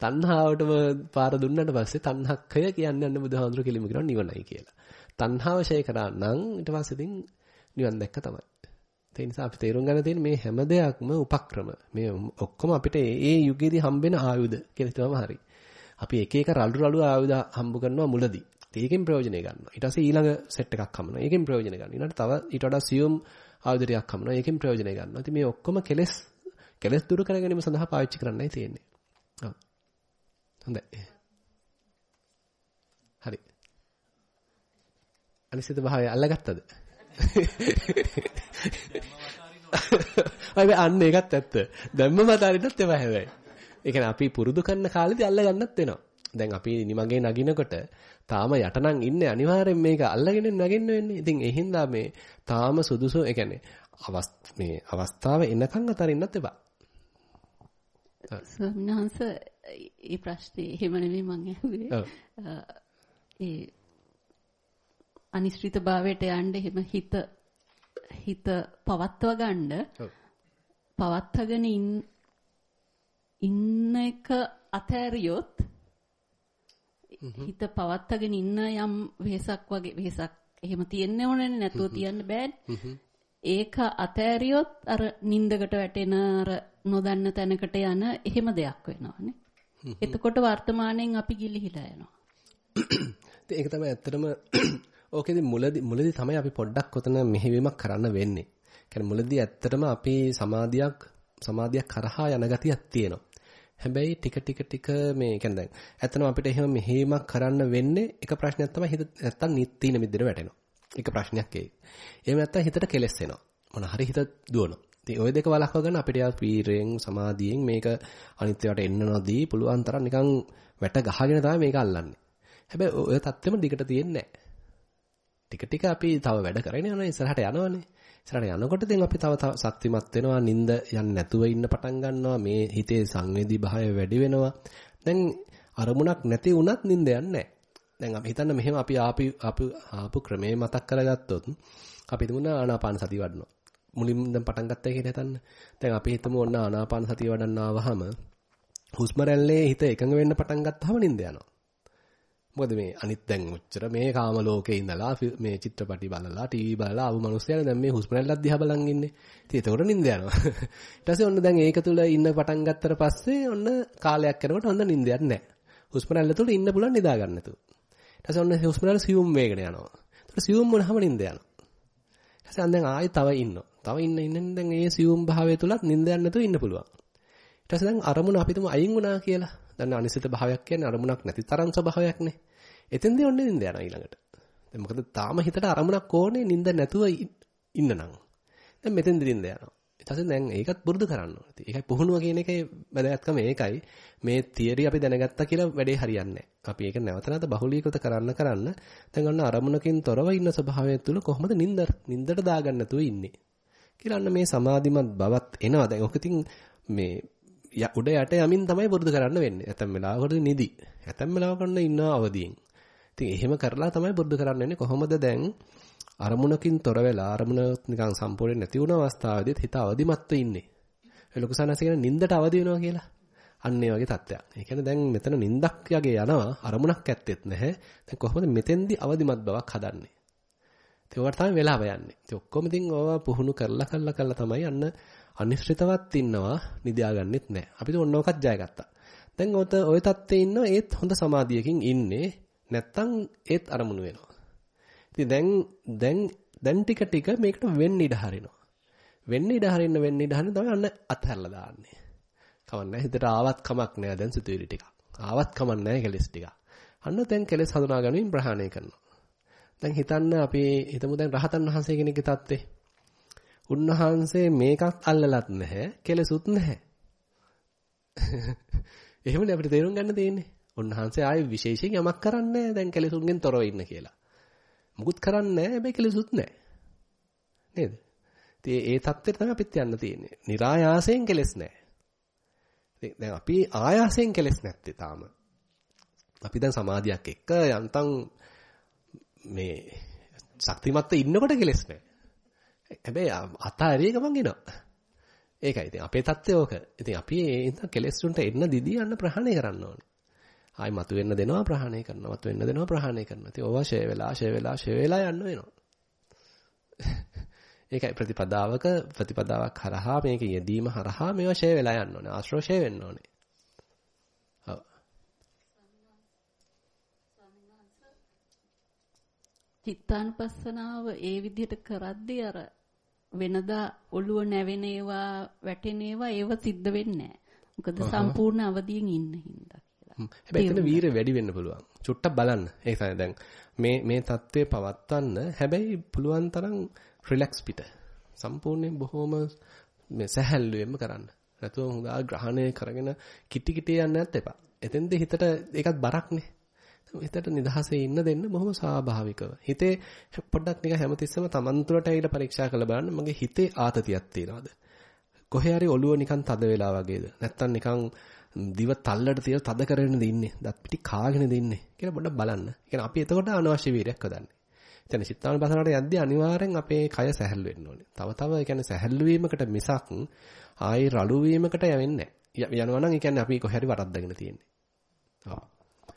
තණ්හාවටම පාර දුන්නාට පස්සේ තණ්හක්ඛය කියන්නේ අන්න බුදුහාමුදුරු කෙලිම කියනවා නිවනයි කියලා. තණ්හාව ෂේ කරා නම් ඊට පස්සේ ඉතින් නිවන් දැක්ක තමයි. ඒ නිසා අපි තේරුම් ගන්න තියෙන්නේ මේ හැම දෙයක්ම උපක්‍රම. මේ ඔක්කොම අපිට ඒ යුගයේදී හම්බෙන ආයුධ කියලා හිතුවම හරි. අපි එක එක රළු රළු ආයුධ හම්බ කරනවා මුලදී. ඒකෙන් ප්‍රයෝජනෙ ගන්නවා. ඊට පස්සේ ඊළඟ සෙට් එකක් හම්බනවා. ඒකෙන් ප්‍රයෝජනෙ ගන්නවා. ඊළඟට තව ඊට වඩා සියුම් ආයුධයක් හම්බුනවා. ඒකෙන් ප්‍රයෝජනය ගන්නවා. ඉතින් මේ ඔක්කොම කෙලස් කෙලස් දුරු කර ගැනීම සඳහා පාවිච්චි කරන්නයි තියෙන්නේ. ඔව්. හොඳයි. හරි. අනිසිත භාවය අල්ලගත්තද? අය අන්න ඒකත් ඇත්ත. දැම්මම අතාරින්නත් එපා හැබැයි. ඒ කියන්නේ අපි පුරුදු කරන කාලෙදි අල්ලගන්නත් වෙනවා. දැන් අපි නිමගේ නගිනකොට තාම යටනම් ඉන්නේ අනිවාර්යෙන් මේක අල්ලගෙන නගින්න වෙන්නේ. ඉතින් ඒ හින්දා මේ තාම සුදුසු ඒ කියන්නේ මේ අවස්ථාව එනකන් අතරින්නත් එපා. ස්වාමීන් වහන්සේ මේ ප්‍රශ්නේ එහෙම නෙමෙයි මම අහුවේ. ඒ අනිශ්චිත භාවයට යන්න එහෙම හිත හිත පවත්ව ගන්න පවත්වාගෙන ඉන්න එක අතෑරියොත් හිත පවත්වාගෙන ඉන්න යම් වෙහසක් වගේ වෙහසක් එහෙම තියෙන්න ඕනේ නැතුව තියන්න බෑනේ. ඒක අතෑරියොත් අර නින්දකට වැටෙන අර නොදන්න තැනකට යන එහෙම දෙයක් වෙනවානේ. එතකොට වර්තමාණයෙන් අපි ගිලිහිලා යනවා. ඒක තමයි ඇත්තටම ඕකෙදි මුලදී මුලදී තමයි අපි පොඩ්ඩක් ඔතන මෙහෙවීමක් කරන්න වෙන්නේ. يعني මුලදී ඇත්තටම අපි සමාධියක් සමාධියක් කරහා යන ගතියක් තියෙනවා. හැබැයි ටික ටික ටික මේ يعني දැන් ඇත්තටම අපිට එහෙම මෙහෙවීමක් කරන්න වෙන්නේ එක ප්‍රශ්නයක් තමයි හිත නැත්තම් නිත්තින මිදිර වැටෙනවා. එක ප්‍රශ්නයක් ඒ. එහෙම නැත්තම් හිතට කෙලස් එනවා. මොන හරි හිත දුවනවා. ඉතින් ওই දෙක වළක්වා ගන්න අපිට යා පීරයෙන් සමාධියෙන් මේක අනිත්‍යයට එන්න නොදී පුළුවන් තරම් නිකන් වැට ගහගෙන තමයි මේක අල්ලන්නේ. හැබැයි ඔය தත්ත්වෙම දිගට තියෙන්නේ නැහැ. ටික ටික අපි තව වැඩ කරගෙන යනවා ඉස්සරහට යනවනේ. ඉස්සරහට යනකොට දැන් අපි තව තව ශක්තිමත් වෙනවා නිින්ද යන්නේ නැතුව ඉන්න පටන් ගන්නවා මේ හිතේ සංවේදී භාවය වැඩි වෙනවා. දැන් අරමුණක් නැති වුණත් නිින්ද යන්නේ දැන් අපි හිතන්න මෙහෙම අපි ආපි ආපු ආපු ක්‍රමේ මතක් කරගත්තොත් අපි හිතමු ආනාපාන සතිය වඩනවා. මුලින්ම දැන් පටන් ගත්තා කියලා හිතන්න. දැන් අපි හිතමු ඔන්න ආනාපාන සතිය වඩන්න ආවහම හුස්ම රැල්ලේ හිත එකඟ වෙන්න පටන් ගත්තාම නිින්ද යනවා. මොකද මේ අනිත් දැන් උච්චර මේ කාම ලෝකේ ඉඳලා මේ චිත්‍රපටි බලලා ටීවී බලලා ආපු මිනිස්සුයන දැන් මේ හුස්ම රැල්ලක් දිහා බලන් ඉන්නේ. ඉතින් ඒතකොට නිින්ද යනවා. ඊට පස්සේ ඔන්න දැන් ඒක තුල ඉන්න පටන් ගත්තට පස්සේ ඔන්න කාලයක් යනකොට ඔන්න නිින්දයක් නැහැ. හුස්ම රැල්ල තුල ඉන්න පුළුවන් නිදා ගන්න නැතුව. ඊට පස්සේ ඔන්න හුස්ම රැල්ල සියුම් වේගන යනවා. ඒතකොට සියුම් වුණාම නිින්ද යනවා. ඊට පස්සේ දැන් ආයෙ තව ඉන්නවා. තව ඉන්න ඉන්න දැන් ඒ සියුම් භාවය තුලත් නිින්ද යන්න නැතුව ඉන්න පුළුවන්. ඊට පස්සේ දැන් අරමුණ අපිටම අයින් වුණා කියලා. දැන් අනිසිත භාවයක් කියන්නේ අරමුණක් නැති තරම් ස්වභාවයක්නේ. එතෙන්දී ඔන්නේ නින්ද යනවා ඊළඟට. දැන් මොකද තාම හිතට අරමුණක් ඕනේ නින්ද නැතුව ඉන්න නම්. දැන් මෙතෙන්දී නින්ද යනවා. ඊට පස්සේ දැන් ඒකත් පුරුදු කරන්න ඕනේ. ඒකයි පුහුණුව කියන එකේ වැදගත්කම ඒකයි. මේ තියරි අපි දැනගත්තා කියලා වැඩේ හරියන්නේ අපි ඒක නැවත නැවත බහුලීකృత කරන්න කරන්න දැන් ඔන්න අරමුණකින් තොරව ඉන්න ස්වභාවය තුළ කොහොමද නින්ද නින්දට දාගන්න නැතුව ඉන්නේ. කියලා අන්න මේ සමාධිමත් බවත් එනවා. දැන් ඔක ඉතින් මේ උඩ යට යමින් තමයි පුරුදු කරන්න වෙන්නේ. ඇතැම් වෙලාවකට නිදි. ඇතැම් වෙලාවකට ඉන්නවා අවදියෙන්. ඉතින් එහෙම කරලා තමයි පුරුදු කරන්න වෙන්නේ. කොහොමද දැන් අරමුණකින් තොර වෙලා අරමුණ නිකන් සම්පූර්ණ නැති වුණ අවස්ථාවේදීත් හිත අවදිමත්ව ඉන්නේ. ඒ ලොකු සනස කියන නින්දට අවදි වෙනවා කියලා. අන්න ඒ වගේ තත්ත්වයක්. ඒ කියන්නේ දැන් මෙතන නින්දක් යගේ යනවා අරමුණක් ඇත්තෙත් නැහැ. දැන් කොහොමද මෙතෙන්දි අවදිමත් බවක් හදන්නේ? ඉතින් ඔකට තමයි වෙලාව යන්නේ. ඉතින් ඔක්කොම ඉතින් ඕවා පුහුණු කරලා කරලා කරලා තමයි අන්න අනිශ්චිතවත් ඉන්නවා නිදියාගන්නෙත් නැහැ. අපි ඔන්න ඔකත් ජයගත්තා. දැන් ඔත ওই තත්ත්වේ ඉන්නවා ඒත් හොඳ සමාධියකින් ඉන්නේ. නැත්තම් ඒත් අරමුණු වෙනවා. ඉතින් දැන් දැන් දැන් ටික ටික මේකට වෙන්න ඉඩ හරිනවා. වෙන්න ඉඩ හරින්න වෙන්න ඉඩ හරින්න තමයි අන්න අත්හැරලා දාන්නේ. කවන්නේ හිතට ආවත් කමක් නෑ දැන් සිතුවිලි ටික. ආවත් කමක් නෑ කෙලස් ටික. අන්න දැන් කෙලස් හඳුනා ගැනීම ප්‍රහාණය කරනවා. දැන් හිතන්න අපි හිතමු දැන් රහතන් වහන්සේ කෙනෙක්ගේ தත්ත්වේ. උන්වහන්සේ මේකක් අල්ලලත් නැහැ, කෙලසුත් නැහැ. එහෙමනේ අපිට තේරුම් ගන්න තියෙන්නේ. උන්වහන්සේ ආයේ විශේෂයෙන් යමක් කරන්නේ දැන් කෙලෙසුන්ගෙන් තොරව ඉන්න කියලා. මුකුත් කරන්නේ නැහැ හැබැයි කෙලෙසුත් නැහැ. නේද? ඉතින් ඒ தත්ත්වෙට තමයි අපිත් යන්න තියෙන්නේ. નિરાයාසයෙන් කෙලස් නැහැ. දැන් අපි ආයාසයෙන් කෙලස් නැත්තේ තාම. අපි දැන් සමාධියක් එක්ක යන්තම් මේ ශක්තිමත්ව ඉන්නකොට කෙලස් නැහැ. හැබැයි අතාරිය ගමන් එනවා. ඒකයි ඉතින් අපේ தත්ත්වය ඕක. ඉතින් අපි ඒ ඉතින් කෙලස් වලට එන්න දිදී යන්න ප්‍රහාණය කරන්න ඕනේ. ආයි මතුවෙන්න දෙනවා ප්‍රහාණය කරනවා මතුවෙන්න දෙනවා ප්‍රහාණය කරනවා. ඉතින් ඕවා ෂේ වෙලා ෂේ වෙලා ෂේ වෙලා යන්න වෙනවා. ඒකයි ප්‍රතිපදාවක ප්‍රතිපදාවක් හරහා මේක යෙදීම හරහා මේවා ෂේ වෙලා යන්න ඕනේ. ආශ්‍රව ෂේ වෙන්න ඕනේ. ඔව්. චිත්තානුපස්සනාව ඒ විදිහට කරද්දී අර වෙනදා ඔළුව නැවෙන ඒවා වැටෙන ඒවා ඒව සිද්ධ වෙන්නේ නැහැ. මොකද සම්පූර්ණ අවදියෙන් ඉන්න හින්දා. හැබැයි එතන වීර වැඩි වෙන්න පුළුවන්. චුට්ටක් බලන්න. ඒ තමයි දැන් මේ මේ தત્ත්වය පවත්වන්න හැබැයි පුළුවන් තරම් රිලැක්ස් පිට. සම්පූර්ණයෙන් බොහොම මේ සැහැල්ලුවෙන්ම කරන්න. නැතුව හුඟා ග්‍රහණය කරගෙන කිටි කිටි යන්න නැත් එපා. එතෙන්ද හිතට ඒකත් බරක්නේ. හිතට නිදහසේ ඉන්න දෙන්න බොහොම ස්වාභාවිකව. හිතේ පොඩ්ඩක් නිකන් හැමතිස්සෙම Taman තුරට ඇවිල්ලා පරීක්ෂා කරලා බලන්න මගේ හිතේ ආතතියක් තියනවද? කොහේ හරි ඔළුව නිකන් තද වෙලා වගේද? නැත්තම් නිකන් දිව තල්ලට තියලා තද කරගෙනද ඉන්නේ? දත් පිටි කාගෙනද ඉන්නේ? කියලා පොඩ්ඩක් බලන්න. ඒ අපි එතකොට අනවශ්‍ය වීරයක් හදන්නේ. එතන චිත්තානුපසනාවට යද්දී අනිවාර්යෙන් අපේ කය සැහැල්ලු වෙන්න ඕනේ. තව තව ඒ කියන්නේ සැහැල්ලු වීමකට මිසක් ආයි රළු වීමකට යවෙන්නේ නැහැ. යනවා නම් ඒ කියන්නේ අපි කොහේ හරි වරද්දගෙන තියෙන්නේ. ඔව්.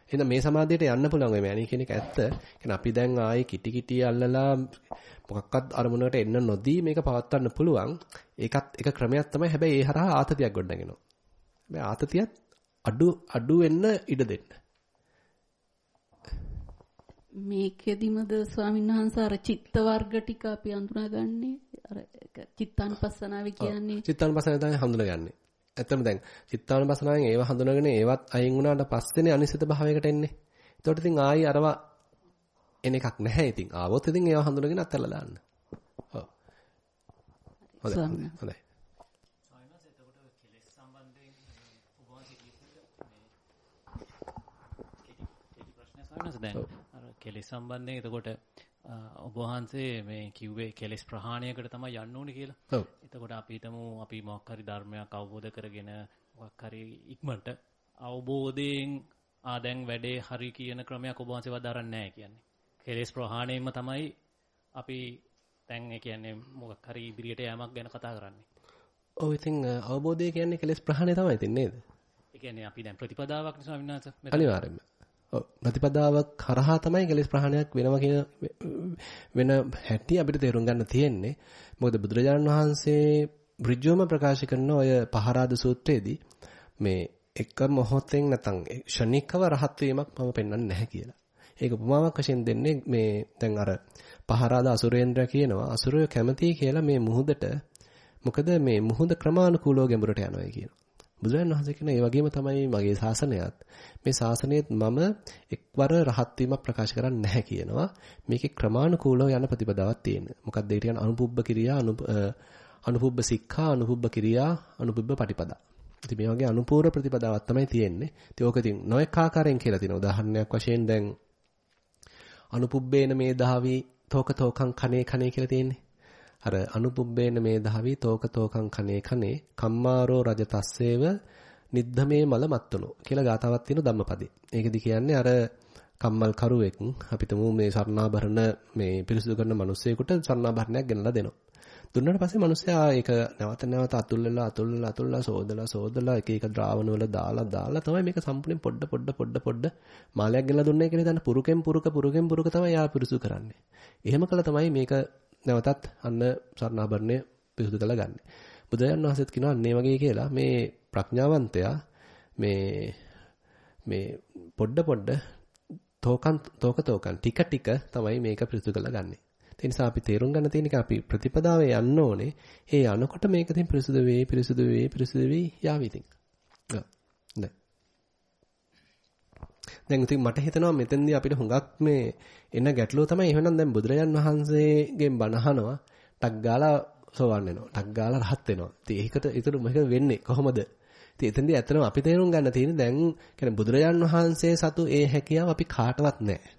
එහෙනම් මේ සමාධියට යන්න පුළුවන් මේ මෑණී කියන එක ඇත්ත. කියන්නේ අපි දැන් ආයේ කිටි කිටි අල්ලලා මොකක්වත් අරමුණකට එන්න නොදී මේක පවත්වන්න පුළුවන්. ඒකත් එක ක්‍රමයක් තමයි. හැබැයි ඒ හරහා ආතතියක් ගොඩනගෙනවා. හැබැයි ආතතියත් අඩු අඩු වෙන්න ඉඩ දෙන්න. මේකෙදිමද ස්වාමීන් වහන්සේ අර චිත්ත වර්ග ටික අපි අඳුනාගන්නේ අර චිත්තානුපස්සනාවේ කියන්නේ චිත්තානුපස්සනාව තමයි හඳුනගන්නේ. ඇත්තම දැන් චිත්තානුපස්සනාවෙන් ඒව හඳුනගෙන ඒවත් අයින් වුණාට පස්සේනේ අනිසිත භාවයකට එන්නේ. එතකොට ඉතින් ආයි අරවා එන එකක් නැහැ ඉතින්. ආවොත් ඉතින් ඒව හඳුනගෙන අතල්ලා දාන්න. ඔව්. හොඳයි. හොඳයි. දැන් අර කෙලෙස් සම්බන්ධයෙන් එතකොට ඔබ වහන්සේ මේ කිව්වේ කෙලෙස් ප්‍රහාණයකට තමයි යන්න ඕනේ කියලා. ඔව්. එතකොට අපි හිතමු අපි මොකක් හරි ධර්මයක් අවබෝධ කරගෙන මොකක් හරි ඉක්මනට අවබෝධයෙන් ආ දැන් වැඩේ හරි කියන ක්‍රමයක් ඔබ වහන්සේ වදාරන්නේ නැහැ කියන්නේ. කෙලෙස් ප්‍රහාණයෙන්ම තමයි අපි දැන් ඒ කියන්නේ මොකක් හරි ඉදිරියට යෑමක් ගැන කතා කරන්නේ. ඔව් ඉතින් අවබෝධය කියන්නේ කෙලෙස් ප්‍රහාණය තමයි ඉතින් නේද? ඒ කියන්නේ අපි දැන් ප්‍රතිපදාවක් නේ ස්වාමීන් වහන්සේ. අනිවාර්යයෙන්ම. ඔව් ප්‍රතිපදාවක් කරහා තමයි කෙලෙස් ප්‍රහාණයක් වෙනවා කියන වෙන හැටි අපිට තේරුම් ගන්න තියෙන්නේ. මොකද බුදුරජාණන් වහන්සේ ඍජුවම ප්‍රකාශ කරන ඔය පහරාද සූත්‍රයේදී මේ එක මොහොතෙන් නැතනම් ෂණිකව රහත් වීමක් මම පෙන්වන්නේ නැහැ කියලා. ඒක උපමාවක් වශයෙන් දෙන්නේ මේ දැන් අර පහරාද අසුරේන්ද්‍ර කියනවා අසුරය කැමති කියලා මේ මුහුදට මොකද මේ මුහුද ක්‍රමානුකූලව ගැඹුරට යනවා කියනවා. බුදුරජාණන් වහන්සේ කියන ඒ වගේම තමයි මගේ ශාසනයත්. මේ ශාසනයේත් මම එක්වර රහත් වීමක් ප්‍රකාශ කරන්නේ නැහැ කියනවා. මේකේ ක්‍රමානුකූලව යන ප්‍රතිපදාවක් තියෙනවා. මොකක්ද ඒ කියන්නේ අනුපුබ්බ කිරියා අනුපුබ්බ සික්ඛා අනුපුබ්බ කිරියා අනුපුබ්බ පටිපදා. ඉතින් මේ වගේ අනුපූර්ව ප්‍රතිපදාවක් තමයි තියෙන්නේ. ඉතින් ඕක ඉතින් නොඑක ආකාරයෙන් කියලා තියෙනවා. උදාහරණයක් වශයෙන් දැන් අනුපුබ්බේන මේ දහවි තෝක තෝකං කනේ කනේ කියලා තියෙන්නේ. අර අනුපුබ්බේන මේ දහවි තෝක තෝකං කනේ කනේ කම්මාරෝ රජතස්සේව නිද්දමේ මල මත්තුනෝ කියලා ගාතාවක් තියෙන ධම්මපදේ. ඒකෙදි කියන්නේ අර කම්මල් කරුවෙක් අපිටම මේ සර්ණාභරණ මේ පිරිසුදු කරන මිනිස්සෙකුට සර්ණාභරණයක් ගෙනලා දෙනවා. දුන්නාට පස්සේ මිනිස්සයා ඒක නැවත නැවත අතුල්ලලා අතුල්ලලා අතුල්ලලා සෝදලා සෝදලා එක එක ද්‍රාවණ වල දාලා දාලා තමයි මේක සම්පූර්ණයෙන් පොඩ පොඩ පොඩ පොඩ මාලයක් ගෙනලා දුන්නේ කියලා දැන් පුරුකෙන් පුරුක පුරුකෙන් පුරුක තමයි යා පිරිසුදු කරන්නේ. එහෙම කළා තමයි මේක නැවතත් අන්න සර්ණාභරණය පිරිසුදු කරලා ගන්න. බුදුරජාණන් වහන්සේත් කියනවා අන්න වගේ කියලා මේ ප්‍රඥාවන්තයා මේ මේ පොඩ පොඩ තෝකන් තෝක තෝකන් ටික ටික තමයි මේක පිරිසුදු කරලා ගන්නෙ. ඒ නිසා අපි තේරුම් ගන්න තියෙන එක අපි ප්‍රතිපදාවේ යන්න ඕනේ. ඒ යනකොට මේක තින් පිරිසුදු වෙයි පිරිසුදු වෙයි පිරිසුදු වෙයි යාවි ඉතින්. දැන් ඉතින් මට හිතෙනවා මෙතෙන්දී අපිට හුඟක් මේ එන ගැටලුව තමයි එහෙනම් දැන් බුදුරජාන් වහන්සේගෙන් බණ අහනවා ටක් ගාලා සෝවන් වෙනවා. ටක් ගාලා රහත් වෙනවා. ඉතින් ඒකට ඒතර මොකද වෙන්නේ කොහොමද? ඉතින් එතෙන්දී ඇත්තටම අපි තේරුම් ගන්න තියෙන්නේ දැන් කියන්නේ බුදුරජාන් වහන්සේ සතු ඒ හැකියාව අපි කාටවත් නැහැ.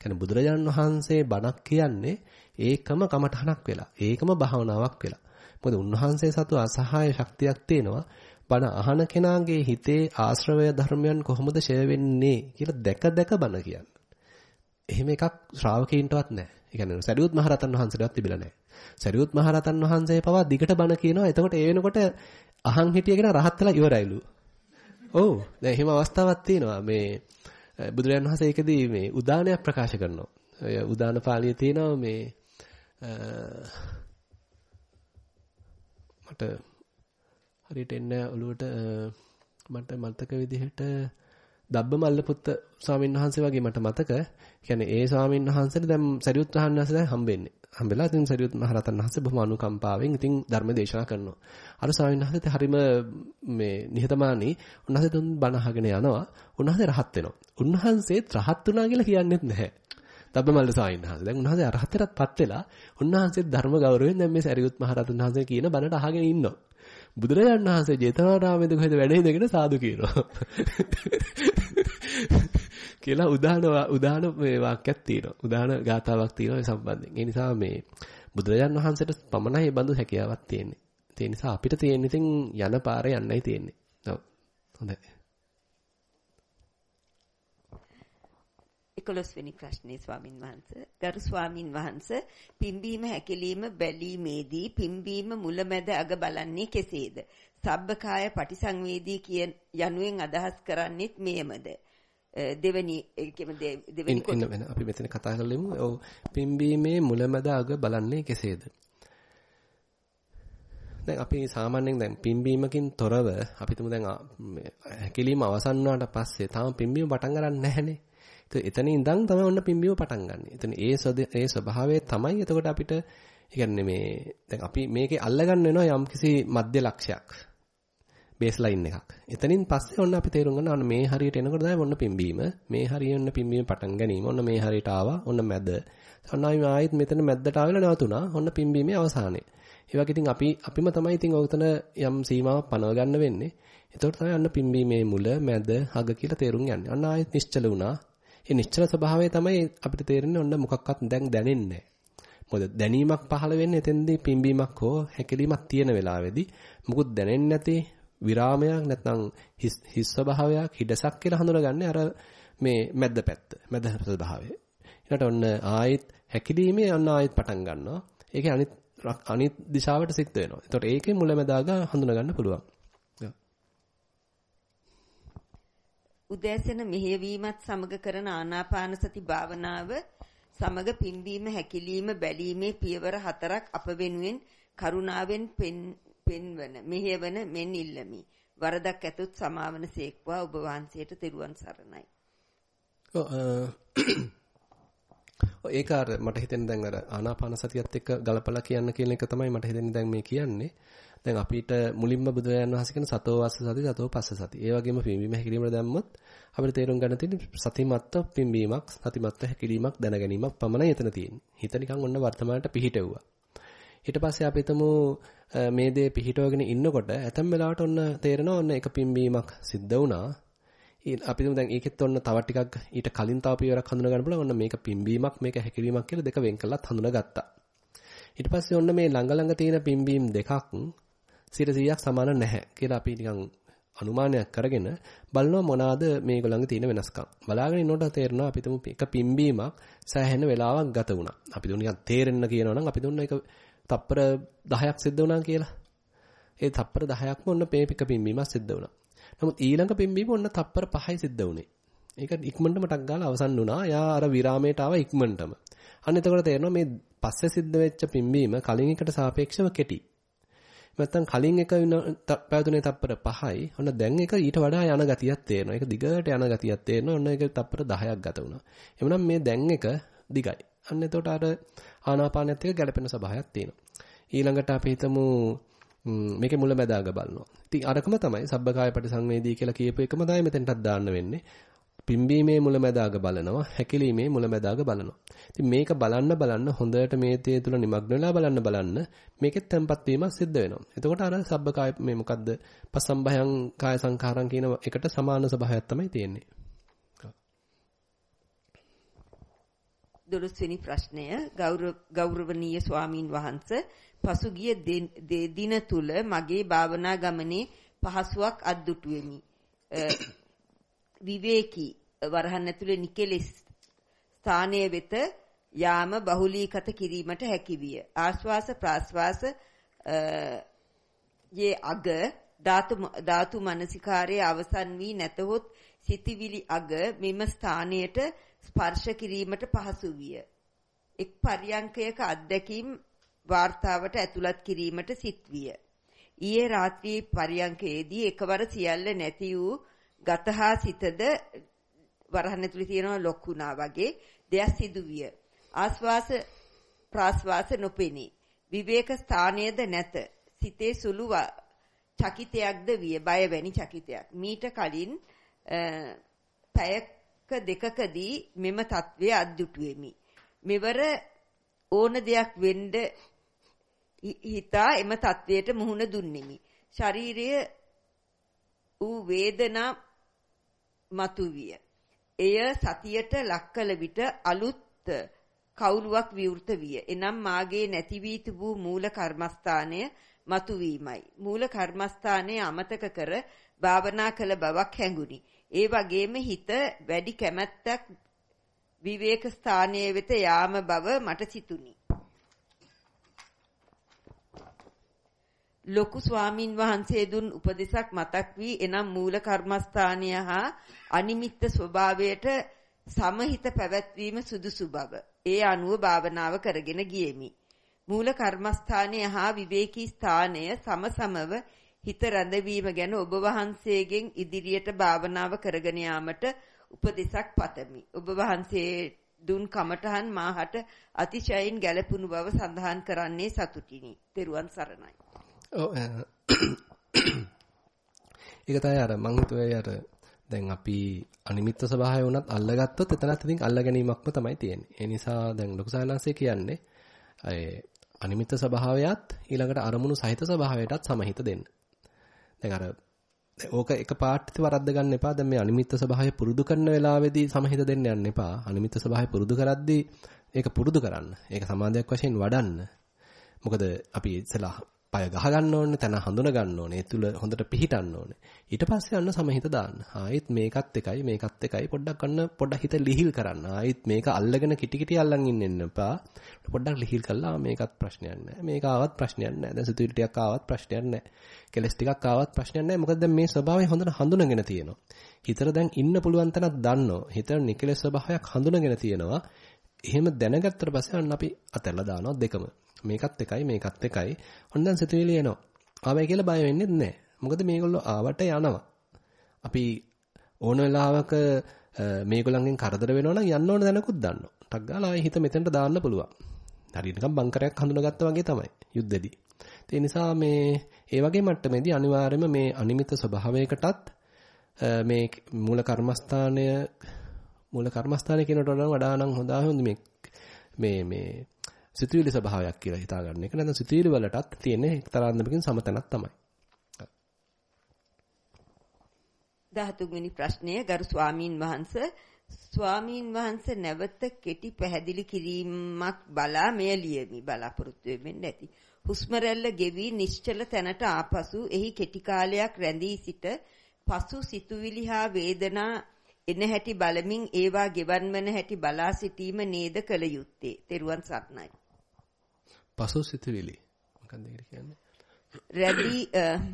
කියන්නේ බුදුරජාන් වහන්සේ බණක් කියන්නේ ඒකම කමඨහනක් වෙලා. ඒකම භාවනාවක් වෙලා. මොකද උන්වහන්සේ සතු අසහාය ශක්තියක් තියෙනවා. බණ අහන කෙනාගේ හිතේ ආශ්‍රවය ධර්මයන් කොහොමද ෂය වෙන්නේ කියලා දැක දැක බණ කියන්නේ. එහෙම එකක් ශ්‍රාවකීන්ටවත් නැහැ. ඒ කියන්නේ සරියුත් මහරතන් වහන්සේටවත් තිබිලා නැහැ. සරියුත් මහරතන් වහන්සේ පවා දිගට බණ කියනවා. එතකොට ඒ වෙනකොට අහන් හිටිය කෙනා රහත් වෙලා ඉවරයිලු. ඔව්. දැන් එහෙම අවස්ථාවක් තියෙනවා. මේ බුදුරජාණන් වහන්සේ ඒකදී මේ උදානයක් ප්‍රකාශ කරනවා. ඔය උදාන පාළියේ තියෙනවා මේ මට හරියට එන්නේ ඔළුවට මට මතක විදිහට දබ්බමල්ල පුත්ත ස්වාමීන් වහන්සේ වගේ මට මතක. කියන්නේ ඒ ස්වාමීන් වහන්සේට දැන් සරියුත් වහන්සේ දැන් හම්බෙන්නේ. හම්බෙලා ඉතින් සරියුත් මහ රහතන් වහන්සේ බොහොම අනුකම්පාවෙන් ඉතින් ධර්ම දේශනා කරනවා. අර ස්වාමීන් වහන්සේත් හරීම මේ නිහතමානී උන්වහන්සේ තුන් බණ අහගෙන යනවා. උන්වහන්සේ රහත් වෙනවා. උන්වහන්සේත් රහත් වුණා කියලා කියන්නේත් නැහැ. තබ්බමල්ල ස්වාමීන් වහන්සේ. දැන් උන්වහන්සේ අරහතටපත් වෙලා උන්වහන්සේ ධර්ම ගෞරවයෙන් දැන් මේ සරියුත් මහ රහතන් වහන්සේ කියන බණට අහගෙන ඉන්නවා. බුදුරජාණන් වහන්සේ ජේතවනාරාමයේ කොහෙද වැඩ ඉඳගෙන සාදු කියනවා. කියලා උදාන උදාන මේ වාක්‍යයක් තියෙනවා. උදාන ගාතාවක් තියෙනවා මේ සම්බන්ධයෙන්. ඒ නිසා මේ බුදුරජාණන් වහන්සේට පමණයි මේ බඳු හැකියාවක් තියෙන්නේ. ඒ නිසා අපිට තියෙන ඉතින් යන පාරේ යන්නයි තියෙන්නේ. ඔව්. හොඳයි. 11 වෙනි ප්‍රශ්නේ ස්වාමින් වහන්සේ ගරු ස්වාමින් වහන්සේ පිම්බීම හැකිලිම බැලීමේදී පිම්බීම මුලැමැද අග බලන්නේ කෙසේද? සබ්බකාය පටිසංවේදී කියන යනුවෙන් අදහස් කරන්නේත් මෙයමද? දෙවෙනි ඒකෙම දෙවෙනි කොට වෙන අපි මෙතන කතා කරලෙමු. ඔව් පිම්බීමේ මුලැමැද අග බලන්නේ කෙසේද? දැන් අපි සාමාන්‍යයෙන් දැන් පිම්බීමකින් තොරව අපි තුමු දැන් හැකිලිම අවසන් වුණාට පස්සේ තාම පිම්බීම පටන් ගන්න නැහැනේ. එතන ඉඳන් තමයි ඔන්න පිම්බීම පටන් ගන්න. එතන ඒ ඒ ස්වභාවය තමයි එතකොට අපිට කියන්නේ මේ දැන් අපි මේකේ අල්ලගන්න වෙනවා යම්කිසි මධ්‍ය ලක්ෂයක්. බේස් ලයින් එකක්. එතනින් පස්සේ ඔන්න අපි තේරුම් ගන්න ඕන මේ හරියට එනකොට තමයි ඔන්න පිම්බීම. මේ හරිය ඔන්න පිම්බීම පටන් ගැනීම. ඔන්න මේ හරියට ආවා. ඔන්න මැද. ඔන්න ආයෙත් මෙතන මැද්දට ආවිලා නැවතුණා. ඔන්න පිම්බීමේ අවසානය. ඒ වගේ ඉතින් අපි අපිම තමයි ඉතින් ඔතන යම් සීමාවක් පනව ගන්න වෙන්නේ. එතකොට තමයි අන්න පිම්බීමේ මුල, මැද, අග කියලා තේරුම් ගන්න. අන්න ආයෙත් නිශ්චල වුණා. ඒ නිශ්චල ස්වභාවය තමයි අපිට තේරෙන්නේ ඔන්න මොකක්වත් දැන් දැනෙන්නේ මොකද දැනීමක් පහළ වෙන්නේ එතෙන්දී පිම්බීමක් හෝ හැකිලීමක් තියෙන වෙලාවේදී මුකුත් දැනෙන්නේ නැති විරාමයක් නැත්නම් හිස් ස්වභාවයක් හිඩසක් කියලා හඳුනගන්නේ අර මේ මැද්ද පැත්ත මැද ස්වභාවය. ඊට ඔන්න ආයෙත් හැකිලීමේ ඔන්න ආයෙත් පටන් ගන්නවා. ඒකේ අනිත් අනිත් දිශාවට සිත් වෙනවා. එතකොට ඒකේ මුලැමැදාග හඳුනා ගන්න පුළුවන්. උදෑසන මෙහෙයවීමත් සමග කරන ආනාපාන සති භාවනාව සමග පිම්බීම හැකිලිම බැලීමේ පියවර හතරක් අප වෙනුවෙන් කරුණාවෙන් පෙන්වන මෙහෙයවන මෙන් ඉල්ලමි. වරදක් ඇතොත් සමාවන සේක්වා ඔබ වහන්සේට තෙරුවන් සරණයි. ඔව් ඒක අර මට හිතෙන දැන් අර ආනාපාන සතියත් එක්ක ගලපලා කියන්න කියන එක තමයි මට හිතෙන්නේ දැන් මේ කියන්නේ. දැන් අපිට මුලින්ම බුදුරජාණන් වහන්සේ කියන සතෝ වස්ස සති සතෝ පස්ස සති. ඒ වගේම පිම්බීම හැකිලිමට දැම්මොත් අපිට තේරුම් ගන්න තියෙන්නේ සතිමත්ව පිම්බීමක් සතිමත්ව හැකිලීමක් දැනගැනීමක් පමණයි එතන තියෙන්නේ. හිත නිකන් ඔන්න වර්තමානට පිහිටෙව්වා. ඊට පස්සේ අපි හිතමු මේ දේ පිහිටවගෙන ඉන්නකොට ඇතම් වෙලාවට ඔන්න තේරෙනවා ඔන්න එක පිම්බීමක් සිද්ධ වුණා. අපි හිතමු දැන් ඒකෙත් ඔන්න තව ටිකක් ඊට කලින් තව පියවරක් හඳුනා ගන්න පුළුවන්. ඔන්න මේක පිම්බීමක් මේක හැකිලීමක් කියලා දෙක වෙන් කළත් හඳුනාගත්තා. ඊට පස්සේ ඔන්න මේ ළඟ ළඟ තියෙන පිම්බීම් දෙකක් 100ක් සමාන නැහැ කියලා අපි නිකන් අනුමානයක් කරගෙන බලනවා මොනවාද මේගොල්ලන්ගේ තියෙන වෙනස්කම්. බලාගෙන ඉන්නකොට තේරෙනවා අපි තුමු එක පිම්බීමක් සෑහෙන වෙලාවක් ගත වුණා. අපි දුන්න නිකන් තේරෙන්න කියනවා නම් අපි දුන්න එක තප්පර 10ක් සිද්ධ වුණා කියලා. ඒ තප්පර 10ක්ම ඔන්න මේ එක පිම්බීමක් සිද්ධ වුණා. නමුත් ඊළඟ පිම්බීම ඔන්න තප්පර 5යි සිද්ධ වුණේ. ඒක ඉක්මනටම ටක් ගාලා අවසන් වුණා. යා අර විරාමයට ආව ඉක්මනටම. අන්න එතකොට තේරෙනවා මේ පස්සේ සිද්ධ වෙච්ච පිම්බීම කලින් එකට සාපේක්ෂව කෙටි. නැත්තම් කලින් එක පැවතුනේ තප්පර 5යි. ඔන්න දැන් එක ඊට වඩා යන ගතියක් තේරෙනවා. ඒක දිගට යන ගතියක් තේරෙනවා. ඔන්න ඒක තප්පර 10ක් ගත වුණා. එhmenan මේ දැන් එක දිගයි. අන්න එතකොට අර ආනාපානයත් එක්ක ගැළපෙන ස්වභාවයක් තියෙනවා. ඊළඟට අපි හිතමු මේකේ මුල මැදාග බලනවා. ඉතින් අරකම තමයි සබ්බකාය පරිසංවේදී කියලා කියපු එකම තමයි මෙතෙන්ටත් දාන්න වෙන්නේ. පිම්බීමේ මුලැමැදාග බලනවා හැකිලීමේ මුලැමැදාග බලනවා. ඉතින් මේක බලන්න බලන්න හොඳට මේ තේ තුල නිමග්න වෙලා බලන්න බලන්න මේකෙත් tempat වීමක් සිද්ධ වෙනවා. එතකොට අර සබ්බකාය මේ මොකද්ද පසම්භයං කාය සංඛාරං කියන එකට සමාන ස්වභාවයක් තමයි තියෙන්නේ. දොළොස්වෙනි ප්‍රශ්නය ගෞරවනීය ස්වාමින් වහන්සේ පසුගිය දින තුල මගේ භාවනා ගමනේ පහසුවක් අද්දුටුවෙමි. විවේකී වරහන් ඇතුලේ නිකෙලස් ස්ථානයේ වෙත යාම බහුලීගත කිරීමට හැකිවිය. ආශ්වාස ප්‍රාශ්වාස යේ අග ධාතු ධාතු මනසිකාරයේ අවසන් වී නැතහොත් සිටිවිලි අග මෙම ස්ථානයට ස්පර්ශ කිරීමට පහසු විය. එක් පරියංකයක අත්දැකීම් වාර්තාවට ඇතුළත් කිරීමට සිත් විය. ඊයේ රාත්‍රියේ පරියංකයේදී එකවර සියල්ල නැති වූ ගතහා සිතද වරහන් ඇතුලේ තියෙනවා ලොකුණා වගේ දෙයක් සිදු විය. ආස්වාස ප්‍රාශ්වාස නොපෙනී. විවේක ස්ථානයේද නැත. සිතේ සුළු චකිතයක්ද විය බය වැනි චකිතයක්. මීට කලින් පැයක දෙකකදී මෙම తත්වයේ අද්දුටුවෙමි. මෙවර ඕන දෙයක් වෙන්න හිතා එම తත්වයට මුහුණ දුන්නෙමි. ශරීරයේ ඌ වේදනා මතුවිය. එය සතියට ලක්කල විට අලුත් කවුලුවක් විවෘත විය. එනම් මාගේ නැති වී තිබූ මූල කර්මස්ථානය මතුවීමයි. මූල කර්මස්ථානයේ අමතක කර භාවනා කළ බවක් හැඟුනි. ඒ වගේම හිත වැඩි කැමැත්තක් විවේක ස්ථානයේ වෙත යාම බව මට සිතුනි. ලොකු ස්වාමින් වහන්සේ දුන් උපදේශක් මතක් වී එනම් මූල කර්මස්ථානය හා අනිමිත්ත ස්වභාවයට සමහිත පැවැත්වීම සුදුසු බව. ඒ අනුව භාවනාව කරගෙන ගියෙමි. මූල කර්මස්ථානය හා විවේකී ස්ථානය සමසමව හිත රැඳවීම ගැන ඔබ වහන්සේගෙන් ඉදිරියට භාවනාව කරගෙන යාමට උපදෙසක් පතමි. ඔබ වහන්සේ දුන් කමඨහන් මාහට අතිශයින් ගැළපුණු බව සඳහන් කරන්නේ සතුටිනි. තෙරුවන් සරණයි. ඔව් oh, eh. ඒක තමයි අර මං හිතුවේ අර දැන් අපි අනිමිත්ත ස්වභාවය වුණත් අල්ලගත්තොත් එතනත් ඉතින් අල්ල ගැනීමක්ම තමයි තියෙන්නේ. ඒ නිසා දැන් ලොකු සාලංශය කියන්නේ ඒ අනිමිත්ත ස්වභාවයත් ඊළඟට අරමුණු සහිත ස්වභාවයටත් සමහිත දෙන්න. දැන් අර ඕක එක පාර්ට්ටි වරද්ද ගන්න එපා. දැන් මේ අනිමිත්ත ස්වභාවය පුරුදු කරන වෙලාවේදී සමහිත දෙන්න යන්න එපා. අනිමිත්ත ස්වභාවය පුරුදු කරද්දී ඒක පුරුදු කරන්න. ඒක සමාධියක් වශයෙන් වඩන්න. මොකද අපි ඉතලා පය ගහ ගන්න ඕනේ, තන හඳුන ගන්න ඕනේ, ඒ තුල හොඳට පිහිටන්න ඕනේ. ඊට පස්සේ අන්න සමහිත දාන්න. ආයෙත් මේකත් එකයි, මේකත් එකයි පොඩ්ඩක් අන්න පොඩ්ඩක් හිත ලිහිල් කරන්න. ආයෙත් මේක අල්ලගෙන කිටි කිටි අල්ලන් ඉන්න එපා. පොඩ්ඩක් ලිහිල් කළා මේකත් ප්‍රශ්නයක් නැහැ. මේක ආවත් ප්‍රශ්නයක් නැහැ. දැන් සිතුවිලි ටිකක් ආවත් ප්‍රශ්නයක් නැහැ. කෙලස් ටිකක් ආවත් ප්‍රශ්නයක් නැහැ. මොකද දැන් මේ ස්වභාවය හොඳට හඳුනගෙන තියෙනවා. හිතට දැන් ඉන්න පුළුවන් තැනක් දන්නවා. හිතට නිකලස් ස්වභාවයක් හඳුනගෙන තියෙනවා. එහෙම දැනගත්තට පස්සේ අන්න අපි අතල්ලා දානවා දෙකම. මේකත් එකයි මේකත් එකයි. ඔන්න දැන් සිතුවිලි එනවා. ආවයි කියලා බය වෙන්නේ නැහැ. මොකද මේගොල්ලෝ ආවට යනවා. අපි ඕන වෙලාවක මේගොල්ලන්ගෙන් කරදර වෙනවා නම් යන්න ඕන දැනකුත් දන්නවා. ටක් ගාලා ආයෙ හිත මෙතෙන්ට දාන්න පුළුවන්. හරියට නිකන් බංකරයක් හඳුනාගත්තා වගේ තමයි යුද්ධෙදී. ඒ නිසා මේ ඒ වගේ මට්ටමේදී අනිවාර්යයෙන්ම මේ අනිමිත ස්වභාවයකටත් මේ මූල කර්මස්ථානය මූල කර්මස්ථානය කියනට වඩා නම් හොඳ මේ මේ සිතුවිලි ස්වභාවයක් කියලා හිතා ගන්න එක. නැත්නම් සිතුවිලි වලටත් තියෙන එක්තරා අන්දමකින් සමතනක් තමයි. 13 වෙනි ප්‍රශ්නය ගරු ස්වාමීන් වහන්සේ ස්වාමීන් වහන්සේ නැවත කෙටි පැහැදිලි කිරීමක් බලා මෙය ලියමි බලාපොරොත්තු වෙන්නේ නැති. හුස්ම රැල්ල ගෙවි නිශ්චල තැනට ආපසු එහි කෙටි කාලයක් රැඳී සිට පසු සිතුවිලි හා වේදනා එන හැටි බලමින් ඒවා ගෙවන් වන හැටි බලා සිටීම නේද කළ යුත්තේ. තෙරුවන් සරණයි. පසු සිතුවිලි. මොකක්ද ඒකට කියන්නේ? රැදි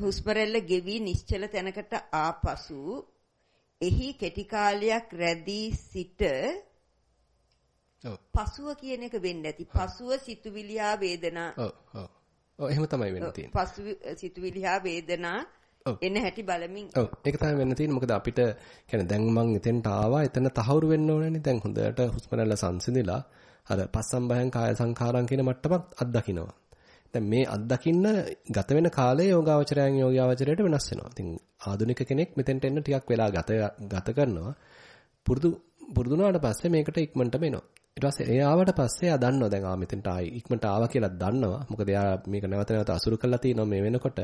හුස්ම රැල්ල ගෙවි නිශ්චල තැනකට ආපසු එහි කෙටි කාලයක් රැදී සිට පසුව කියන එක වෙන්නේ නැති. පසුව සිතුවිලි හා වේදනා. ඔව් ඔව්. ඔව් එහෙම තමයි වෙන්න තියෙන්නේ. පසු සිතුවිලි හා වේදනා එන හැටි බලමින්. ඔව් ඒක තමයි වෙන්න තියෙන්නේ. මොකද අපිට කියන්නේ දැන් මං එතෙන්ට ආවා. එතන තහවුරු වෙන්න ඕනනේ. දැන් හොඳට හුස්ම රැල්ල සංසිඳිලා අර පස්සම්බයං කාය සංඛාරං කියන මට්ටමක් අත්දකින්නවා. දැන් මේ අත්දකින්න ගත වෙන කාලය යෝගාවචරයන් යෝගාවචරයට වෙනස් වෙනවා. ඉතින් ආධුනික කෙනෙක් මෙතෙන්ට එන්න ටිකක් වෙලා ගත ගත කරනවා. පුරුදු පුරුදුනාට පස්සේ මේකට ඉක්මනටම එනවා. ඊට පස්සේ ඒ ආවට පස්සේ ආ දන්නවා දැන් ආ මෙතෙන්ට ආයි ඉක්මනට ආවා කියලා දන්නවා. මොකද එයා මේක නැවත නැවත අසුරු කරලා තිනවා මේ වෙනකොට.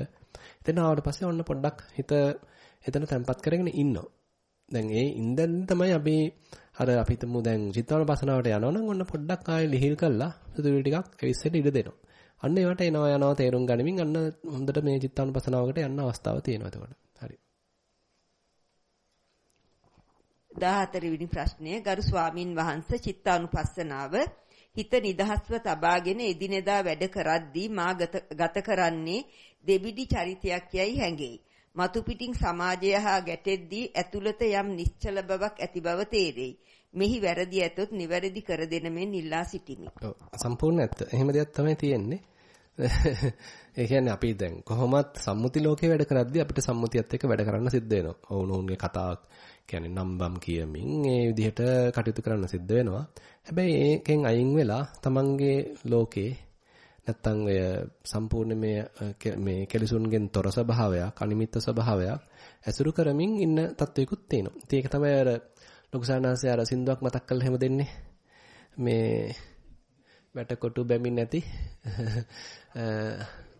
එතන ආවට පස්සේ ඔන්න පොඩ්ඩක් හිත එතන තැම්පත් කරගෙන ඉන්නවා. දැන් ඒ ඉඳන් තමයි අපි අර අපි හිතමු දැන් චිත්තානුපසනාවට යනවා නම් ඔන්න පොඩ්ඩක් ආයෙ ලිහිල් කරලා සිතුවිලි ටිකක් ඇවිස්සෙන්න ඉඩ දෙනවා. අන්න ඒවට එනවා යනවා තේරුම් ගනිමින් අන්න හොඳට මේ චිත්තානුපසනාවකට යන්න අවස්ථාව තියෙනවා එතකොට. හරි. 14 වෙනි ප්‍රශ්නය ගරු ස්වාමින් වහන්සේ චිත්තානුපස්සනාව හිත නිදහස්ව තබාගෙන එදිනෙදා වැඩ කරද්දී මා ගත කරන්නේ දෙබිඩි චරිතයක් යයි හැඟෙයි. මතු පිටින් සමාජය හා ගැටෙද්දී ඇතුළත යම් නිශ්චල බවක් ඇති බව තේරෙයි. මෙහි වැරදි ඇතොත් නිවැරදි කර දෙන මෙන් ඉල්ලා සිටිමි. ඔව් සම්පූර්ණ ඇත්ත. එහෙම දෙයක් තමයි තියෙන්නේ. ඒ කියන්නේ අපි දැන් කොහොමත් සම්මුති ලෝකේ වැඩ කරද්දී අපිට සම්මුතියත් එක්ක වැඩ කරන්න සිද්ධ වෙනවා. ඔවුනෝන්ගේ කතාවක් කියන්නේ නම්බම් කියමින් ඒ විදිහට කටයුතු කරන්න සිද්ධ වෙනවා. හැබැයි ඒකෙන් අයින් වෙලා තමන්ගේ ලෝකේ නැත්තම් ඔය සම්පූර්ණ මේ මේ කෙලසුන්ගෙන් තොර ස්වභාවයක්, අනිමිත්ත ස්වභාවයක් ඇසුරු කරමින් ඉන්න තත්වයකුත් තියෙනවා. ඉතින් ඒක තමයි අර ලොකු සානාසය අර සින්දුවක් මතක් කරලා හැම දෙන්නේ. මේ වැටකොටු බැමින් නැති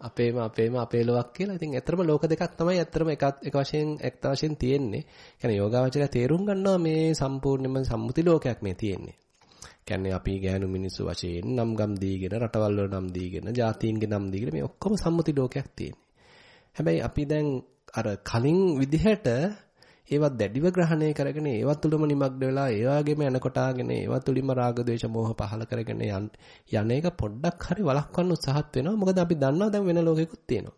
අපේම අපේම අපේ ලෝකක් කියලා. ඉතින් ඇත්තම ලෝක දෙකක් තමයි ඇත්තම එක එක වශයෙන් එක්ත වශයෙන් තියෙන්නේ. කියන්නේ යෝගාවචරය තේරුම් ගන්නවා මේ සම්පූර්ණයෙන්ම සම්මුති ලෝකයක් මේ තියෙන්නේ. කියන්නේ අපි ගෑනු මිනිස්සු වශයෙන් නම් ගම් දීගෙන රටවල් වල නම් දීගෙන ජාතීන්ගේ නම් දීගෙන මේ ඔක්කොම සම්මුති ලෝකයක් තියෙන්නේ. හැබැයි අපි දැන් අර කලින් විදිහට ඒවත් දැඩිව ග්‍රහණය කරගෙන ඒවත් තුළම නිමග්න වෙලා ඒ වගේම යනකොටාගෙන ඒවත් තුළින්ම රාග ద్వේෂ මෝහ පහල කරගෙන යන එක පොඩ්ඩක් හරි වළක්වන්න උත්සාහත් වෙනවා. මොකද අපි දන්නවා දැන් වෙන ලෝකෙකුත් තියෙනවා.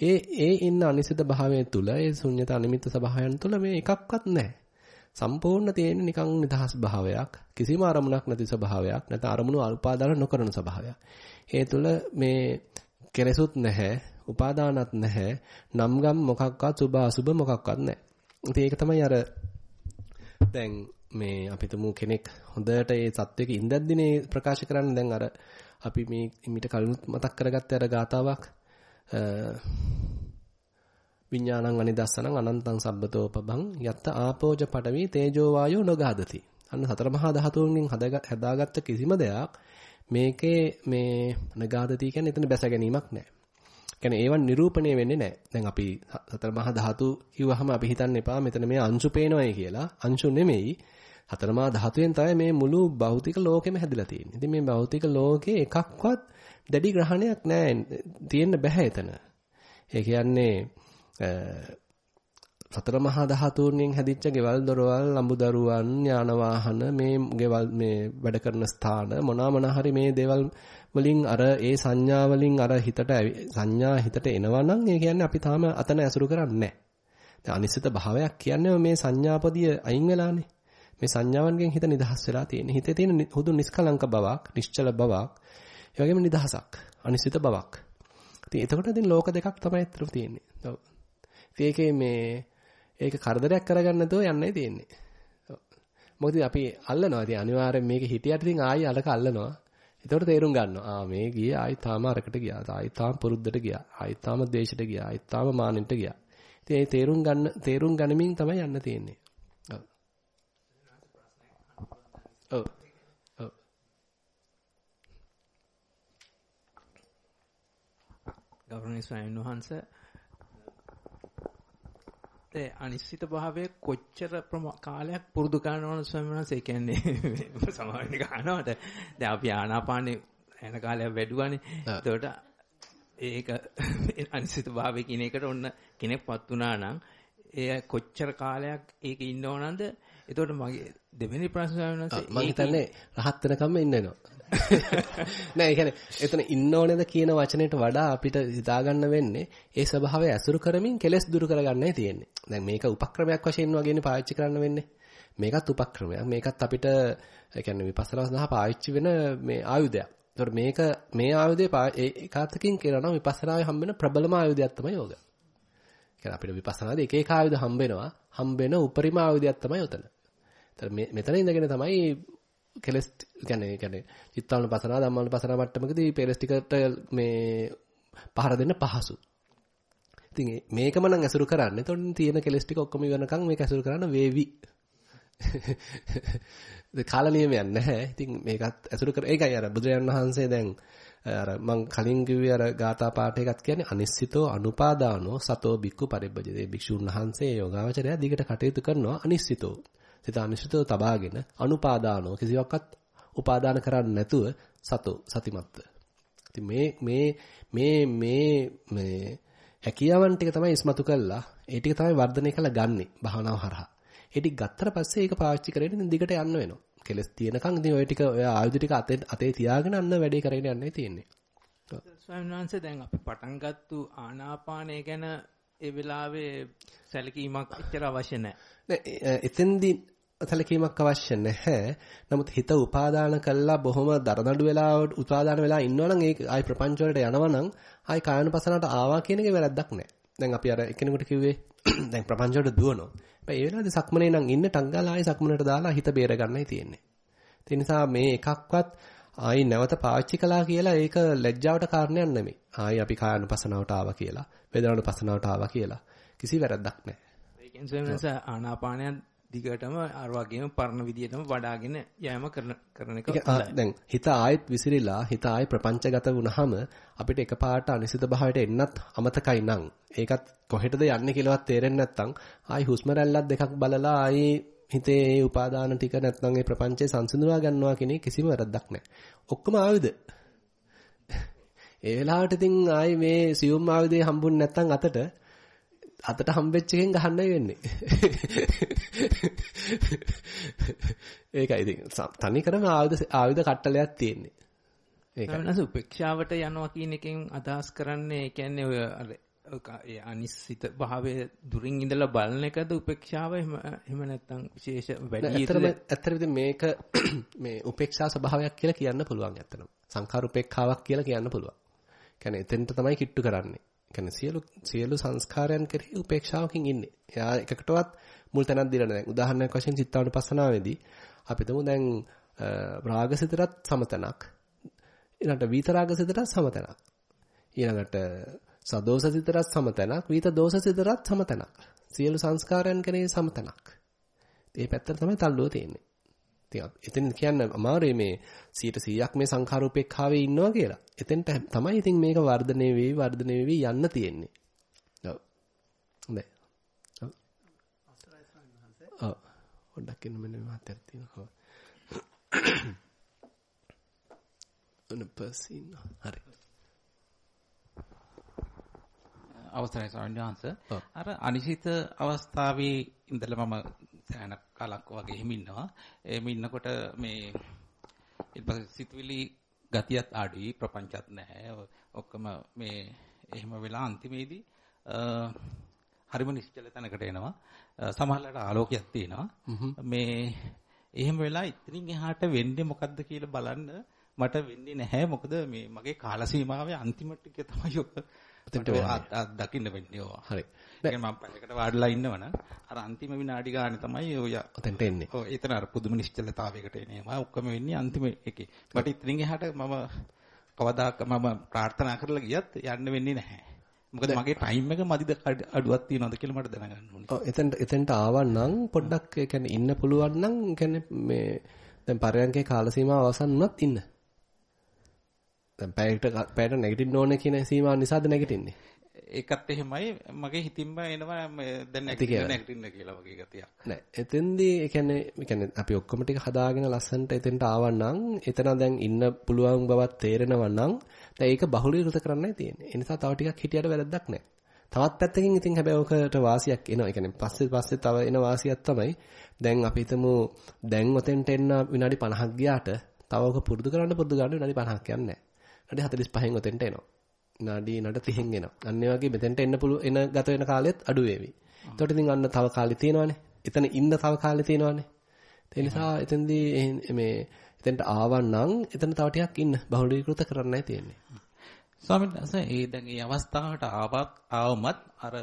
ඒ ඒ ඉන්න අනිසිත භාවය තුළ ඒ ශුන්්‍යත අනිමිත්ත ස්වභාවයන් තුළ මේ එකක්වත් නැහැ. සම්පූර්ණ තියෙන නිකන් නිදහස් භාවයක් කිසිම අරමුණක් නැති ස්වභාවයක් නැත්නම් අරමුණු අල්පාදාන නොකරන ස්වභාවයක්. ඒ තුළ මේ කෙලෙසුත් නැහැ, උපාදානත් නැහැ, නම්ගම් මොකක්වත් සුභ අසුභ මොකක්වත් නැහැ. ඉතින් ඒක තමයි අර දැන් මේ අපි තුමු කෙනෙක් හොඳට ඒ සත්‍යයක ඉඳද්දිනේ ප්‍රකාශ කරන්නේ දැන් අර අපි මේ මිට කලිනුත් මතක් කරගත්තේ අර ගාතාවක් විඥානං අනිදස්සනං අනන්තං සබ්බතෝ පබං යත්ත ආපෝජ පඩවි තේජෝ වායෝ නොගාදති අන්න සතර මහා ධාතුන්ගෙන් හදාගත්ත කිසිම දෙයක් මේකේ මේ නගාදති කියන්නේ එතන බැස ගැනීමක් නැහැ කියන්නේ ඒවන් නිරූපණය වෙන්නේ නැහැ. දැන් අපි සතර මහා ධාතු කිව්වහම අපි හිතන්න එපා මෙතන මේ අංශු පේනවයි කියලා. අංශු නෙමෙයි. හතර මහා ධාතුවෙන් තමයි මේ මුළු භෞතික ලෝකෙම හැදිලා තියෙන්නේ. ඉතින් මේ භෞතික ලෝකේ එකක්වත් දැඩි ග්‍රහණයක් නැහැ. තියෙන්න බෑ එතන. ඒ කියන්නේ සතර මහා ධාතුන්ගෙන් හැදිච්ච ගෙවල් දොරවල් ළඹු දරුවන් යාන වාහන මේ ගෙවල් මේ වැඩ කරන ස්ථාන මොනවා මොනවා හරි මේ දේවල් වලින් අර ඒ සංඥා වලින් අර හිතට සංඥා හිතට එනවා නම් ඒ කියන්නේ අපි තාම අතන ඇසුරු කරන්නේ නැහැ. දැන් අනිශ්චිත භාවයක් කියන්නේ මේ සංඥාපදිය අයින් වෙලානේ. මේ සංඥාවන්ගෙන් හිත නිදහස් වෙලා තියෙන්නේ. හිතේ තියෙන හුදු නිස්කලංක බවක්, නිශ්චල බවක්, ඒ වගේම නිදහසක්, අනිශ්චිත බවක්. ඉතින් එතකොට ඉතින් ලෝක දෙකක් තමයි අතර තියෙන්නේ. ඔව්. ඒකේ මේ ඒක කරදරයක් කරගන්න නැතුව යන්නයි තියෙන්නේ. මොකද අපි අල්ලනවා. ඉතින් අනිවාර්යෙන් මේක හිටියට ඉතින් ආයෙ අලක අල්ලනවා. එතකොට තේරුම් ගන්නවා. ආ මේ ගියේ ආයි තාම අරකට ගියා. ආයි තාම පුරුද්දට ගියා. ආයි තාම දේශයට ගියා. ආයි තාම මානෙට ගියා. ඉතින් ඒ තේරුම් ගන්න තේරුම් ගනිමින් තමයි යන්න තියෙන්නේ. ඔව්. ඔව්. ඔව්. ගෞරවනීය ස්වාමීන් වහන්සේ ඒ අනිශ්චිත භාවය කොච්චර කාලයක් පුරුදු කරනවද ස්වාමීන් වහන්සේ? කියන්නේ සමාවෙන්න ගන්නවට. දැන් අපි ආනාපානේ එන කාලයක් වැඩුවානේ. එතකොට ඒක අනිශ්චිත භාවය කියන එකට ඔන්න කෙනෙක්පත් වුණා නම් එය කොච්චර කාලයක් ඒක ඉන්නවනද එතකොට මගේ දෙවෙනි ප්‍රශ්න ස්වාමීන් වහන්සේ මම හිතන්නේ රහත් වෙනකම්ම ඉන්න වෙනවා නෑ ඒ කියන්නේ එතන ඉන්න ඕනේද කියන වචනයට වඩා අපිට හිතාගන්න වෙන්නේ ඒ ස්වභාවය ඇසුරු කරමින් කෙලස් දුරු කරගන්නයි තියෙන්නේ. දැන් මේක උපක්‍රමයක් වශයෙන් වගේනේ පාවිච්චි කරන්න වෙන්නේ. මේකත් උපක්‍රමයක්. මේකත් අපිට ඒ කියන්නේ විපස්සනා සඳහා පාවිච්චි වෙන මේ ආයුධයක්. ඒතකොට මේක මේ ආයුධය ඒකාතකින් කියනවා නම් විපස්සනාවේ හම්බෙන ප්‍රබලම ආයුධයක් තමයි යෝග. කියන්නේ අපිට විපස්සනාදී එක එක ආයුධ හම්බ වෙනවා. හම්බ වෙන උපරිම ආයුධයක් තමයි උතන. මෙතන ඉඳගෙන තමයි කෙලස් කියන්නේ කියන්නේ චිත්තානුපසනාව ධම්මානුපසනාව මට්ටමකදී පෙරස් ටිකට මේ පහර දෙන්න පහසු. ඉතින් මේකම නම් ඇසුරු කරන්න. එතකොට තියෙන කෙලස් ටික ඔක්කොම ඉවරනකම් මේක ඇසුරු කරන්න වේවි. ඒ කාල නියමයක් නැහැ. ඉතින් මේකත් ඇසුරු කර ඒකයි අර බුදුරජාණන් වහන්සේ දැන් අර මං කලින් කිව්වේ අර ගාථා පාඨයකත් කියන්නේ අනිශ්චිතෝ අනුපාදානෝ සතෝ බික්කු පරිබ්බජේ භික්ෂුන් වහන්සේ යෝගාවචරය දිගට කටයුතු කරනවා අනිශ්චිතෝ සිත අනිශ්චිතව තබාගෙන අනුපාදානෝ කිසිවක්වත් උපාදාන කරන්නේ නැතුව සතෝ සතිමත්ව. ඉතින් මේ මේ මේ මේ මේ හැකියාවන් ටික තමයි ඉස්මතු කළා. ඒ ටික තමයි වර්ධනය කළා ගන්නෙ භාවනාව හරහා. ඒ ටික ගත්තට පස්සේ ඒක පාවිච්චි කරගෙන දිගට යන්න වෙනවා. කෙලස් තියෙනකන් ඉතින් ওই ටික ඔය ආයුධ ටික අතේ අතේ තියාගෙන අන්න වැඩේ කරගෙන යන්නයි තියෙන්නේ. ස්වාමීන් වහන්සේ දැන් අපි පටන් ගත්තු ආනාපානය ගැන ඒ වෙලාවේ සැලකීමක් එච්චර අවශ්‍ය නැහැ. නෑ එතෙන්දී සැලකීමක් අවශ්‍ය නැහැ. නමුත් හිත උපාදාන කළා බොහොම දරදඬු වෙලා උපාදාන වෙලා ඉන්නවනම් ඒක ආයි ප්‍රපංච වලට යනවනම් ආයි කායනුපසනාවට ආවා කියන එක වැරද්දක් නැහැ. දැන් අපි අර එකිනෙකට කිව්වේ දැන් ප්‍රපංච වලට දුවනවා. හැබැයි ඒ වෙලාවේදී සක්මනේ නම් ඉන්න ටංගාලා ආයි සක්මනට දාලා හිත බේර ගන්නයි තියෙන්නේ. ඒ නිසා මේ එකක්වත් ආයි නැවත පාවිච්චි කළා කියලා ඒක ලැජ්ජාවට කාරණයක් නෙමෙයි. ආයි අපි කායනුපසනාවට ආවා කියලා, වේදනානුපසනාවට ආවා කියලා කිසි වැරද්දක් නැහැ. ඒකෙන් සෙමනස ආනාපානයන් දිගටම අර වගේම පරණ විදියටම වඩාගෙන යෑම කරන කරන එක දැන් හිත ආයෙත් විසිරිලා හිත ආයෙ ප්‍රපංචගත වුනහම අපිට එකපාරට අනිසිත භාවයට එන්නත් අමතකයි නං ඒකත් කොහෙටද යන්නේ කියලාවත් තේරෙන්නේ නැත්නම් ආයි හුස්ම රැල්ලක් දෙකක් බලලා ආයි හිතේ ඒ උපාදාන ටික නැත්නම් ඒ ප්‍රපංචේ සංසිඳුවා ගන්නවා කියන කිසිම වැරද්දක් නැහැ. ඔක්කොම ආයුධ. ඒ වෙලාවට ඉතින් ආයි මේ සියුම් ආයුධේ හම්බුනේ නැත්නම් අතට අතට හම්බෙච්ච එකෙන් ගහන්නයි වෙන්නේ. ඒකයි ඉතින් තනි කරම ආයුධ ආයුධ කට්ටලයක් තියෙන්නේ. ඒකයි. වෙනස උපේක්ෂාවට යනවා කියන එකෙන් අදහස් කරන්නේ ඒ කියන්නේ ඔය අර ඒ අනිශ්චිත භාවයේ දුරින් ඉඳලා බලන එකද උපේක්ෂාව එහෙම එහෙම නැත්නම් විශේෂ වැඩි ඇත්තටම ඇත්තටම මේක මේ උපේක්ෂා ස්වභාවයක් කියලා කියන්න පුළුවන් ඇත්තටම. සංඛාර උපේක්ඛාවක් කියලා කියන්න පුළුවන්. කියන්නේ එතෙන්ට තමයි කිට්ටු කරන්නේ. කියන්නේ සියලු සියලු සංස්කාරයන් කෙරෙහි උපේක්ෂාවකින් ඉන්නේ. එයා එකකටවත් මුල් තැනක් දීලා නැහැ. උදාහරණයක් වශයෙන් චිත්තානුපස්සනාවේදී අපි තුමු දැන් රාගසිතරත් සමතනක්. ඊළඟට විතරාගසිතරත් සමතනක්. ඊළඟට සදෝසසිතරත් සමතනක්, විත දෝසසිතරත් සමතනක්. සියලු සංස්කාරයන් කෙරෙහි සමතනක්. මේ පැත්තට තමයි තල්ලුව තියෙන්නේ. ඉතින් එතන කියන්න අමාරුයි මේ 100%ක් මේ සංඛාරූපේක්ඛාවේ ඉන්නවා කියලා. එතෙන්ට තමයි ඉතින් මේක වර්ධනය වෙවි වර්ධනය වෙවි යන්න තියෙන්නේ. ඔව්. හොඳයි. ඔව්. පොඩ්ඩක් ඉන්න මෙන්න මහත්තයා තියෙනවා. උනපසින් හරි. අවසරයි ස්වාමීන් වහන්සේ. අර අනිශ්චිත අවස්ථාවේ ඉඳලා මම සෑහෙන කලක් වගේ එහෙම ඉන්නවා. එහෙම ඉන්නකොට මේ ඊට පස්සේ සිතුවිලි ගතියත් අඩුයි ප්‍රපංචත් නැහැ. ඔක්කොම මේ එහෙම වෙලා අන්තිමේදී හරිම නිශ්චල තැනකට එනවා. සමහරවිට ආලෝකයක් තියෙනවා. මේ එහෙම වෙලා ඉතින් එහාට වෙන්නේ මොකද්ද කියලා බලන්න මට වෙන්නේ නැහැ. මොකද මේ මගේ කාල සීමාවේ අන්තිම ටික තමයි ඔක එතනට දකින්න වෙන්නේ ඕවා. හරි. දැන් මම පැයකට වාඩිලා ඉන්නවනම් අර අන්තිම විනාඩි ගානේ තමයි ඔය ඔතෙන්ට එන්නේ. ඔව් එතන අර පුදුම නිශ්චලතාවයකට එනවා. ඔක්කොම වෙන්නේ අන්තිම එකේ. මට ඉතින් එහාට මම කවදාක මම ප්‍රාර්ථනා කරලා ගියත් යන්න වෙන්නේ නැහැ. මොකද මගේ ටයිම් එක මදිද අඩුවක් තියනවද කියලා මට දැනගන්න ඕනේ. ඔව් එතෙන්ට එතෙන්ට ආවනම් පොඩ්ඩක් ඒ කියන්නේ ඉන්න පුළුවන් නම් කියන්නේ මේ දැන් පරයන්කේ කාල සීමාව අවසන් වුණත් ඉන්න. දැන් පැයට පැයට නැගිටින්න ඕනේ කියන සීමාව නිසාද නැගිටින්නේ? ඒකත් එහෙමයි මගේ හිතින්ම එනවා දැන් නැගිටින්න කියලා වගේ ගතියක්. නෑ එතෙන්දී ඒ කියන්නේ ඒ කියන්නේ අපි ඔක්කොම ටික හදාගෙන ලස්සන්ට එතෙන්ට ආවනම් එතන දැන් ඉන්න පුළුවන් බවක් තේරෙනවා නම් දැන් ඒක බහුලීකృత කරන්නයි තියෙන්නේ. ඒ නිසා තව ටිකක් හිටියට වැරද්දක් නෑ. තවත් පැත්තකින් ඉතින් හැබැයි ඔකට වාසියක් එනවා. ඒ කියන්නේ පස්සේ පස්සේ තව එන වාසියක් තමයි දැන් අපි හිතමු දැන් ඔතෙන්ට එන්න විනාඩි 50ක් ගියාට තව ඔක පුරුදු කරන්න පුරුදු ගන්න විනාඩි 50ක් යන්නේ නෑ. විනාඩි 45න් ඔතෙන්ට එනවා. විනාඩි 9:30න් එනවා. අන්න ඒ වගේ මෙතෙන්ට එන්න පුළු එන ගත වෙන කාලෙත් අඩු වෙවි. එතකොට ඉතින් අන්න තව කාලෙ තියෙනවානේ. එතන ඉන්න තව කාලෙ තියෙනවානේ. ඒ නිසා එතෙන්දී මේ එතෙන්ට ආවනම් එතන තව ටිකක් ඉන්න බහුලීකృత කරන්නයි තියෙන්නේ. ස්වාමීන් වහන්සේ ඒ දැන් මේ අවස්ථාවට ආවත් ආවමත් අර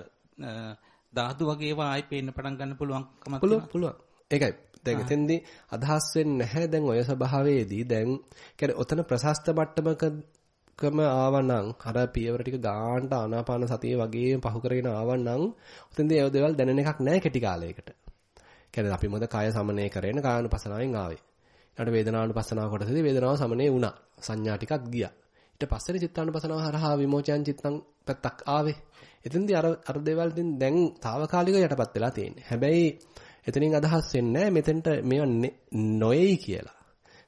ධාතු වගේ ඒවා ආයි පේන්න පටන් ගන්න පුළුවන්කමක් පුළුවන් පුළුවන්. ඒකයි. දැන් එතෙන්දී අදහස් වෙන්නේ නැහැ දැන් ඔය ස්වභාවයේදී දැන් කියන්නේ ඔතන ප්‍රශස්ත මට්ටමක කම ආවනම් අර පියවර ටික ගානට ආනාපාන සතිය වගේ පහු කරගෙන ආවනම් උතෙන්දී ඒ දේවල් දැනෙන එකක් නැහැ කෙටි කාලයකට. කියන්නේ අපි මොකද කාය සමනය කරගෙන කායනුපසනාවෙන් ආවේ. ඊට වේදනානුපසනාව කොටසදී වේදනාව සමනය වුණා. සංඥා ටිකක් ගියා. ඊට පස්සේ චිත්තානුපසනාව හරහා විමෝචයන් චිත්තං පැත්තක් ආවේ. එතෙන්දී අර අර දේවල් දැන් తాවකාලිකව යටපත් වෙලා තියෙන්නේ. හැබැයි එතනින් අදහස් වෙන්නේ මෙතෙන්ට මේවා නොයයි කියලා.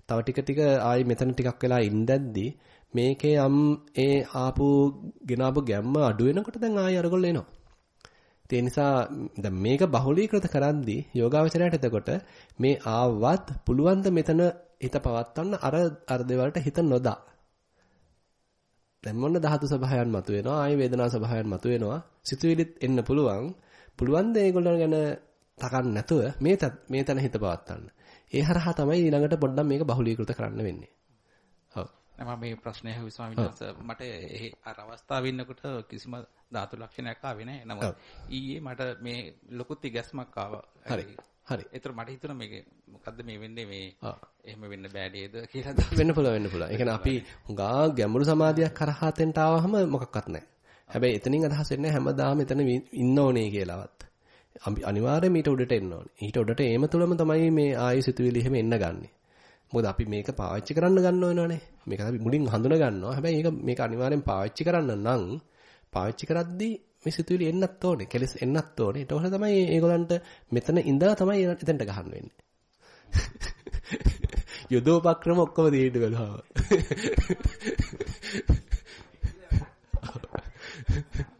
තව ටික ටික ආයි මෙතන ටිකක් වෙලා ඉඳද්දී මේකේ යම් ඒ ආපු ගෙනාපු ගැම්ම අඩු වෙනකොට දැන් ආයෙ අරගොල්ල එනවා. ඒ නිසා දැන් මේක බහුලීකృత කරද්දී යෝගාවචරයට එතකොට මේ ආවත් පුළුවන් ද මෙතන හිත පවත්වන්න අර අර දේවල්ට හිත නොදා. දැන් මොන ධාතු සභාවයන් මතුවෙනවා ආයෙ වේදනා සභාවයන් මතුවෙනවා. සිතුවිලිත් එන්න පුළුවන්. පුළුවන් ද ඒගොල්ලෝ ගැන තකන්න නැතුව මේ මේ තැන හිත පවත්තන්න. ඒ හරහා තමයි ඊළඟට පොඩ්ඩක් මේක බහුලීකృత කරන්න වෙන්නේ. මම මේ ප්‍රශ්නය අහුවේ ස්වාමීන් වහන්සේ මට ඒ අර අවස්ථාවේ ඉන්නකොට කිසිම ධාතු ලක්ෂණයක් ආවේ නැහැ. නමුත් ඊයේ මට මේ ලොකු තිගැස්මක් ආවා. හරි. හරි. ඒතර මට හිතුණා මේක මොකද්ද මේ වෙන්නේ මේ එහෙම වෙන්න බෑ නේද කියලා වෙන්න පුළුවන් වෙන්න පුළුවන්. ඒ කියන්නේ අපි හුඟා ගැඹුරු සමාධියක් කරහා තෙන්ට ආවහම මොකක්වත් නැහැ. හැබැයි එතනින් අදහස් වෙන්නේ හැමදාම එතන ඉන්න ඕනේ කියලාවත්. අනිවාර්යයෙන් ඊට උඩට එන්න ඕනේ. ඊට උඩට ඒම තුලම තමයි මේ ආයු සිතුවිලි එහෙම එන්න ගන්නෙ. මොකද අපි මේක පාවිච්චි කරන්න ගන්න වෙනවනේ. මේක අපි මුලින් හඳුන ගන්නවා. හැබැයි මේක මේක අනිවාර්යෙන් පාවිච්චි කරන්න නම් පාවිච්චි කරද්දී මේ සිතුවිලි එන්නත් ඕනේ. කෙලස් එන්නත් ඕනේ. ඊට පස්සේ තමයි ඒගොල්ලන්ට මෙතන ඉඳලා තමයි එතනට ගහන්න වෙන්නේ. යුදෝපක්‍රම ඔක්කොම දෙන්න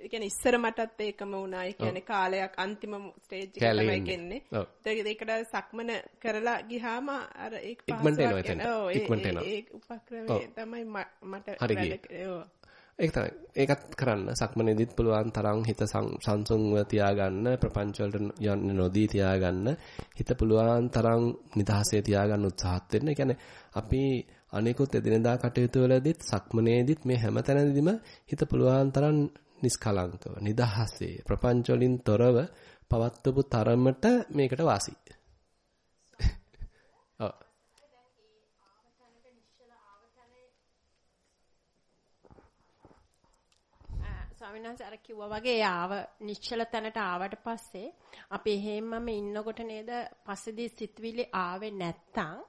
වෙලාව. කියන්නේ ඉස්සර මටත් ඒකම වුණා. ඒ කියන්නේ කාලයක් අන්තිම ස්ටේජ් එකට තමයි ගෙන්නේ. ඒකට සක්මන කරලා ගියාම අර ඒක ඉක්මනට එනවා එතන. ඉක්මනට එනවා. ඒ උපක්‍රමය තමයි මට ඒක තමයි. ඒකත් කරන්න සක්මනේදීත් පුළුවන් තරම් හිත සංසුන්ව තියාගන්න ප්‍රපංච වලට යන්න නොදී තියාගන්න හිත පුළුවන් තරම් නිදහසේ තියාගන්න උත්සාහත් වෙන්න. ඒ කියන්නේ අපි අනිකුත් එදිනදා කටයුතු වලදීත් සක්මනේදීත් මේ හැම තැනදීම හිත පුළුවන් තරම් නිස්කලංකව නිදහසේ ප්‍රපංච වලින් තොරව පවත්වපු තරමට මේකට වාසි. ඔව්. ස්වාමීන් වහන්සේ අර කිව්වා වගේ ආව නිශ්චල තැනට ආවට පස්සේ අපි එහෙමම ඉන්නකොට නේද පස්සේදී සිත්විලි ආවේ නැත්තම්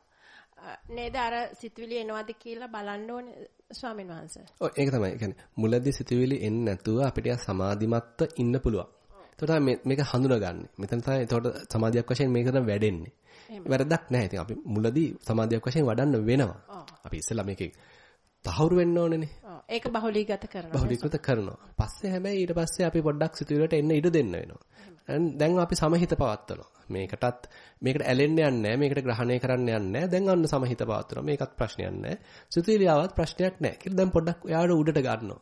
නේද අර සිතුවිලි එනවද කියලා බලන්න ඕනේ ස්වාමීන් වහන්සේ. ඔව් ඒක තමයි. කියන්නේ මුලදී සිතුවිලි එන්නේ නැතුව අපිට සමාධිමත්ව ඉන්න පුළුවන්. එතකොට මේක හඳුනගන්නේ. මෙතන තමයි එතකොට සමාධියක් වශයෙන් මේක තමයි වැඩෙන්නේ. වැරදක් නැහැ. ඉතින් අපි මුලදී සමාධියක් වශයෙන් වඩන්න වෙනවා. අපි ඉස්සෙල්ලා මේකේ තහවුරු වෙන්න ඕනේනේ. ඒක බහුලීගත කරනවා. බහුලීගත කරනවා. පස්සේ හැබැයි ඊට පස්සේ අපි පොඩ්ඩක් සිතුවිලට එන්න ඉඩ දෙන්න වෙනවා. දැන් අපි සමහිත පවත්වනවා. මේකටත් මේකට ඇලෙන්න යන්නේ නැහැ. මේකට ග්‍රහණය කරන්න යන්නේ නැහැ. දැන් අන්න සමහිත පවත්වනවා. මේකත් ප්‍රශ්නයක් නැහැ. සිතුවිලි ආවත් ප්‍රශ්නයක් නැහැ. කියලා දැන් පොඩ්ඩක් එයාට උඩට ගන්නවා.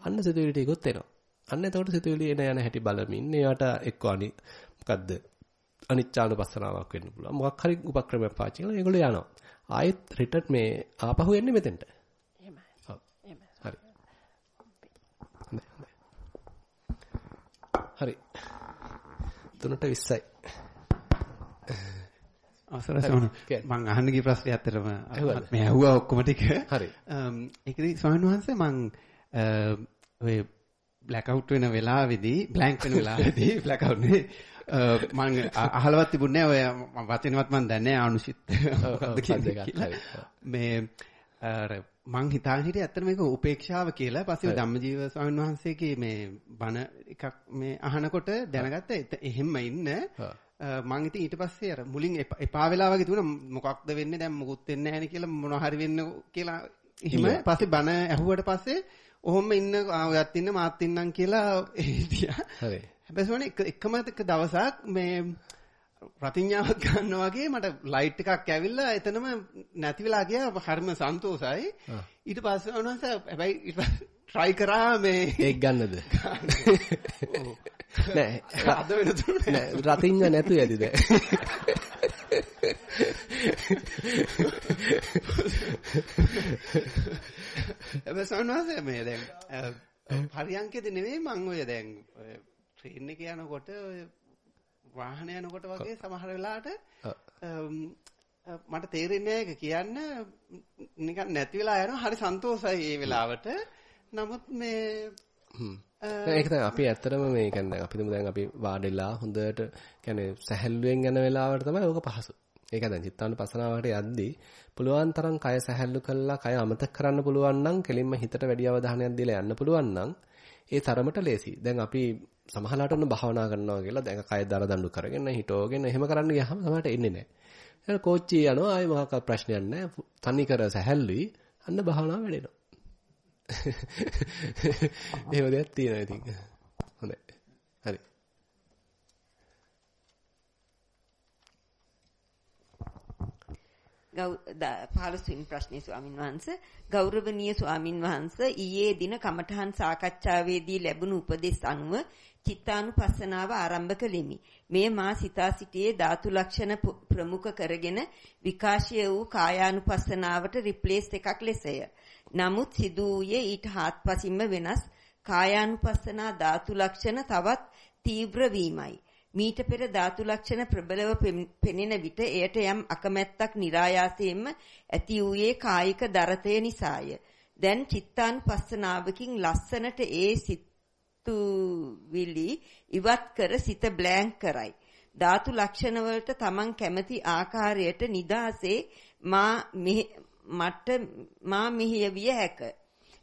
අන්න සිතුවිලි ටිකත් එනවා. අන්න එතකොට සිතුවිලි එන යන හැටි බලමින් ඒවට එක්ක අනි මොකද්ද අනිච්චානුපස්සනාවක් වෙන්න පුළුවන්. මොකක් හරි උපක්‍රමයක් පාවිච්චි කරලා ඒගොල්ලෝ යනවා. ආයෙත් රිටර්න් මේ ආපහු එන්නේ මෙතෙන්ට. හරි. 3ට 20යි. අවසරයි සෝන. මම අහන්න ගිය ප්‍රශ්නේ ඇත්තටම මේ ඇහුවා ඔක්කොම ටික. හරි. ඒකදී ස්වාමීන් වහන්සේ මම ඔය බ්ලැක් අවුට් වෙන වෙලාවේදී බ්ලැන්ක් වෙන වෙලාවේදී බ්ලැක් අවුට් නේ මම අහලවත් තිබුණේ ඔය වචනවත් මම දන්නේ ආනුෂිත්. මේ අර මං හිතාගෙන හිටියේ ඇත්තට මේක උපේක්ෂාව කියලා. පස්සේ ධම්මජීව ස්වාමීන් වහන්සේගේ මේ බණ එකක් මේ අහනකොට දැනගත්ත එහෙම්ම ඉන්න. මං ඉතින් ඊට පස්සේ අර මුලින් එපා වෙලා වගේ තිබුණා. මොකක්ද වෙන්නේ? දැන් මොකුත් වෙන්නේ නැහැ කියලා මොනවා හරි වෙන්න කියලා එහෙම. පස්සේ බණ ඇහුවට පස්සේ ඔහොම ඉන්න ඔයත් ඉන්න මාත් ඉන්නම් කියලා හිටියා. හරි. හැබැයි එකම දවසක් මේ ප්‍රතිඥාවක් ගන්නවා වගේ මට ලයිට් එකක් ඇවිල්ලා එතනම නැති වෙලා ගියා. හරිම සන්තෝසයි ඊට පස්සේ වුණාස හැබැයි try කරා මේ ඒක ගන්නද? නෑ. අද වෙනතුරු නෑ. රතිඤ්ඤ නැතු ඇදිද හැබැයි සවනවාස මේ දැන් පරියන්කේදී නෙවෙයි මම ඔය දැන් ට්‍රේන් එක යනකොට ඔය වාහන යනකොට වගේ සමහර වෙලාවට මට තේරෙන්නේ නැහැ කියන්න. නිකන් නැති වෙලා යනවා. හරි සන්තෝසයි ඒ වෙලාවට. නමුත් මේ ඒක තමයි අපි ඇත්තටම මේ කියන්නේ. අපි තුමු දැන් අපි වාඩිලා හොඳට කියන්නේ සැහැල්ලුවෙන් යන වෙලාවට තමයි ඕක පහසු. ඒක දැන් චිත්තානුපස්සනාවට යද්දී පුළුවන් තරම් කය සැහැල්ලු කළා කය අමතක කරන්න පුළුවන් නම් කෙලින්ම හිතට වැඩි අවධානයක් දීලා යන්න පුළුවන් නම් ඒ තරමට ලේසි. දැන් අපි සමහරලාට ඔන්න භාවනා කරනවා කියලා දැන් කය දර දඬු කරගෙන හිටෝගෙන එහෙම කරන්න ගියාම සමහරට එන්නේ නැහැ. ඒක කෝච්චිය යනවා ආයෙ මොකක් ප්‍රශ්නයක් නැහැ. තනි කර සැහැල්ලුයි අන්න භාවනාව වැඩෙනවා. එහෙම දෙයක් තියෙනවා ඉතින්. හොඳයි. හරි. 15 වෙනි ප්‍රශ්නේ ස්වාමින් වහන්සේ ගෞරවනීය ස්වාමින් වහන්සේ ඊයේ දින කමඨහන් සාකච්ඡාවේදී ලැබුණු උපදෙස් අනුව චිත්තානුපස්සනාව ආරම්භ කළෙමි. මේ මා සිතා සිටියේ ධාතු ලක්ෂණ ප්‍රමුඛ කරගෙන විකාශය වූ කායානුපස්සනාවට රිප්ලේස් එකක් ලෙසය. නමුත් සිදු වූයේ ඊට හාත්පසින්ම වෙනස් කායානුපස්සනා ධාතු ලක්ෂණ තවත් තීව්‍ර වීමයි. මීට පෙර ධාතු ලක්ෂණ ප්‍රබලව පෙනෙන විට එයට යම් අකමැත්තක් નિરાයාසයෙන්ම ඇති වූයේ කායික දරතය නිසාය. දැන් චිත්තානුපස්සනාවකින් ලස්සනට ඒ සිතුවිලි ඉවත් කර සිත බ්ලැන්ක් කරයි. ධාතු ලක්ෂණ වලට Taman කැමති ආකාරයට නිදාසේ මා මට මා මෙහෙයවිය හැක.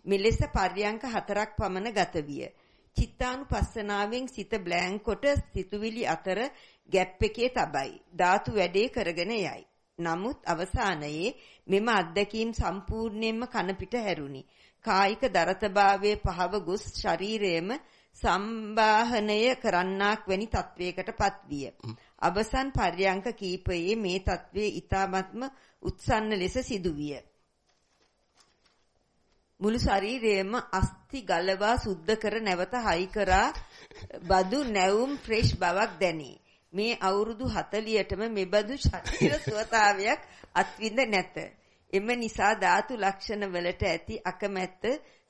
මෙලෙස පර්යංක හතරක් පමණ ගත විය. චිත්තානුපස්සනාවෙන් සිත බ්ලැන්ක් කොට සිතුවිලි අතර ગેප් එකේ තබයි. ධාතු වැඩේ කරගෙන යයි. නමුත් අවසානයේ මෙම අත්දැකීම් සම්පූර්ණයෙන්ම කන පිට හැරුණි. කායික දරතභාවයේ පහව ගොස් ශරීරයේම සම්බාහනය කරන්නාක් වැනි තත්වයකටපත් විය. අවසන් පර්යංක කීපයේ මේ තත්වයේ ඊ타ත්ම උත්සන්න ලෙස සිදුවිය. මුළු ශරීරයම අස්ති ගලවා සුද්ධ කර නැවත හයි කරා බදු නැවුම් ෆ්‍රෙෂ් බවක් දැනේ. මේ අවුරුදු 40ටම මෙබඳු ශරීර සුවතාවයක් අත්විඳ නැත. එම නිසා ධාතු ලක්ෂණ වලට ඇති අකමැත්ත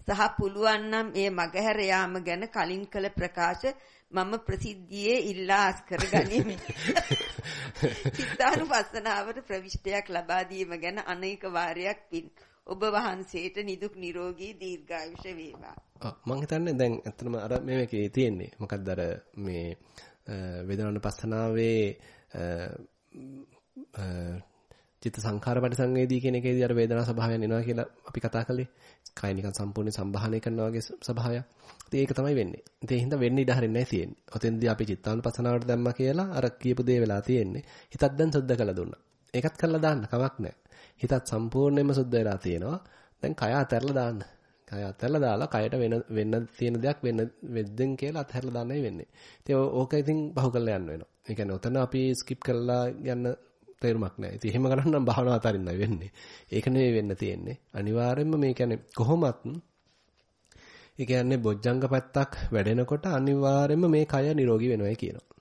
සහ පුළුවන් නම් ඒ මගහැර යාම ගැන කලින් කළ ප්‍රකාශ මම ප්‍රසිද්ධියේ ඉල්ලා අස්කර ගනිමි. චිත්තානුපස්සනාවට ප්‍රවිෂ්ටයක් ලබා දීම ගැන අනේක වාරයක් පින් ඔබ වහන්සේට නිදුක් නිරෝගී දීර්ඝායුෂ වේවා. මම හිතන්නේ දැන් ඇත්තටම අර මේකේ තියෙන්නේ මොකක්ද අර මේ වේදනානුපස්සනාවේ චිත්ත සංඛාර පරිසංවේදී කියන එකේදී අර වේදනා ස්වභාවයන් එනවා කියලා අපි කතා කළේ. කය නිකන් සම්පූර්ණ සම්බාහනය කරනවා වගේ ස්වභාවයක්. ඉතින් ඒක තමයි වෙන්නේ. ඉතින් ඒ හින්දා වෙන්න ඉඩ හරින්නේ නැහැ තියෙන්නේ. ඔතෙන්දී අපි චිත්තානුපස්සනාවට දැම්මා කියලා අර කියපු දේ වෙලා තියෙන්නේ. හිතත් දැන් සුද්ධ කළා දුන්නා. ඒකත් කරලා දාන්න කමක් නැහැ. හිතත් සම්පූර්ණයෙන්ම සුද්ධ වෙලා තියෙනවා. දැන් කය අතහැරලා දාන්න. කය අතහැරලා දාලා කයට වෙන වෙන්න තියෙන දෙයක් වෙන්න වෙද්දෙන් කියලා අතහැරලා දාන්නයි වෙන්නේ. ඉතින් ඕක ඉතින් බහු කරලා යන්න වෙනවා. ඒ කියන්නේ ඔතන අපි ස්කිප් කරලා යන්න තේරුමක් නැහැ. ඉතින් එහෙම කරන්න නම් භාවනාව අතරින්නයි වෙන්නේ. ඒක නෙවෙයි වෙන්න තියෙන්නේ. අනිවාර්යයෙන්ම මේ කියන්නේ කොහොමත් ඒ කියන්නේ බොජ්ජංග පැත්තක් වැඩෙනකොට අනිවාර්යයෙන්ම මේ කය නිරෝගී වෙනවයි කියනවා.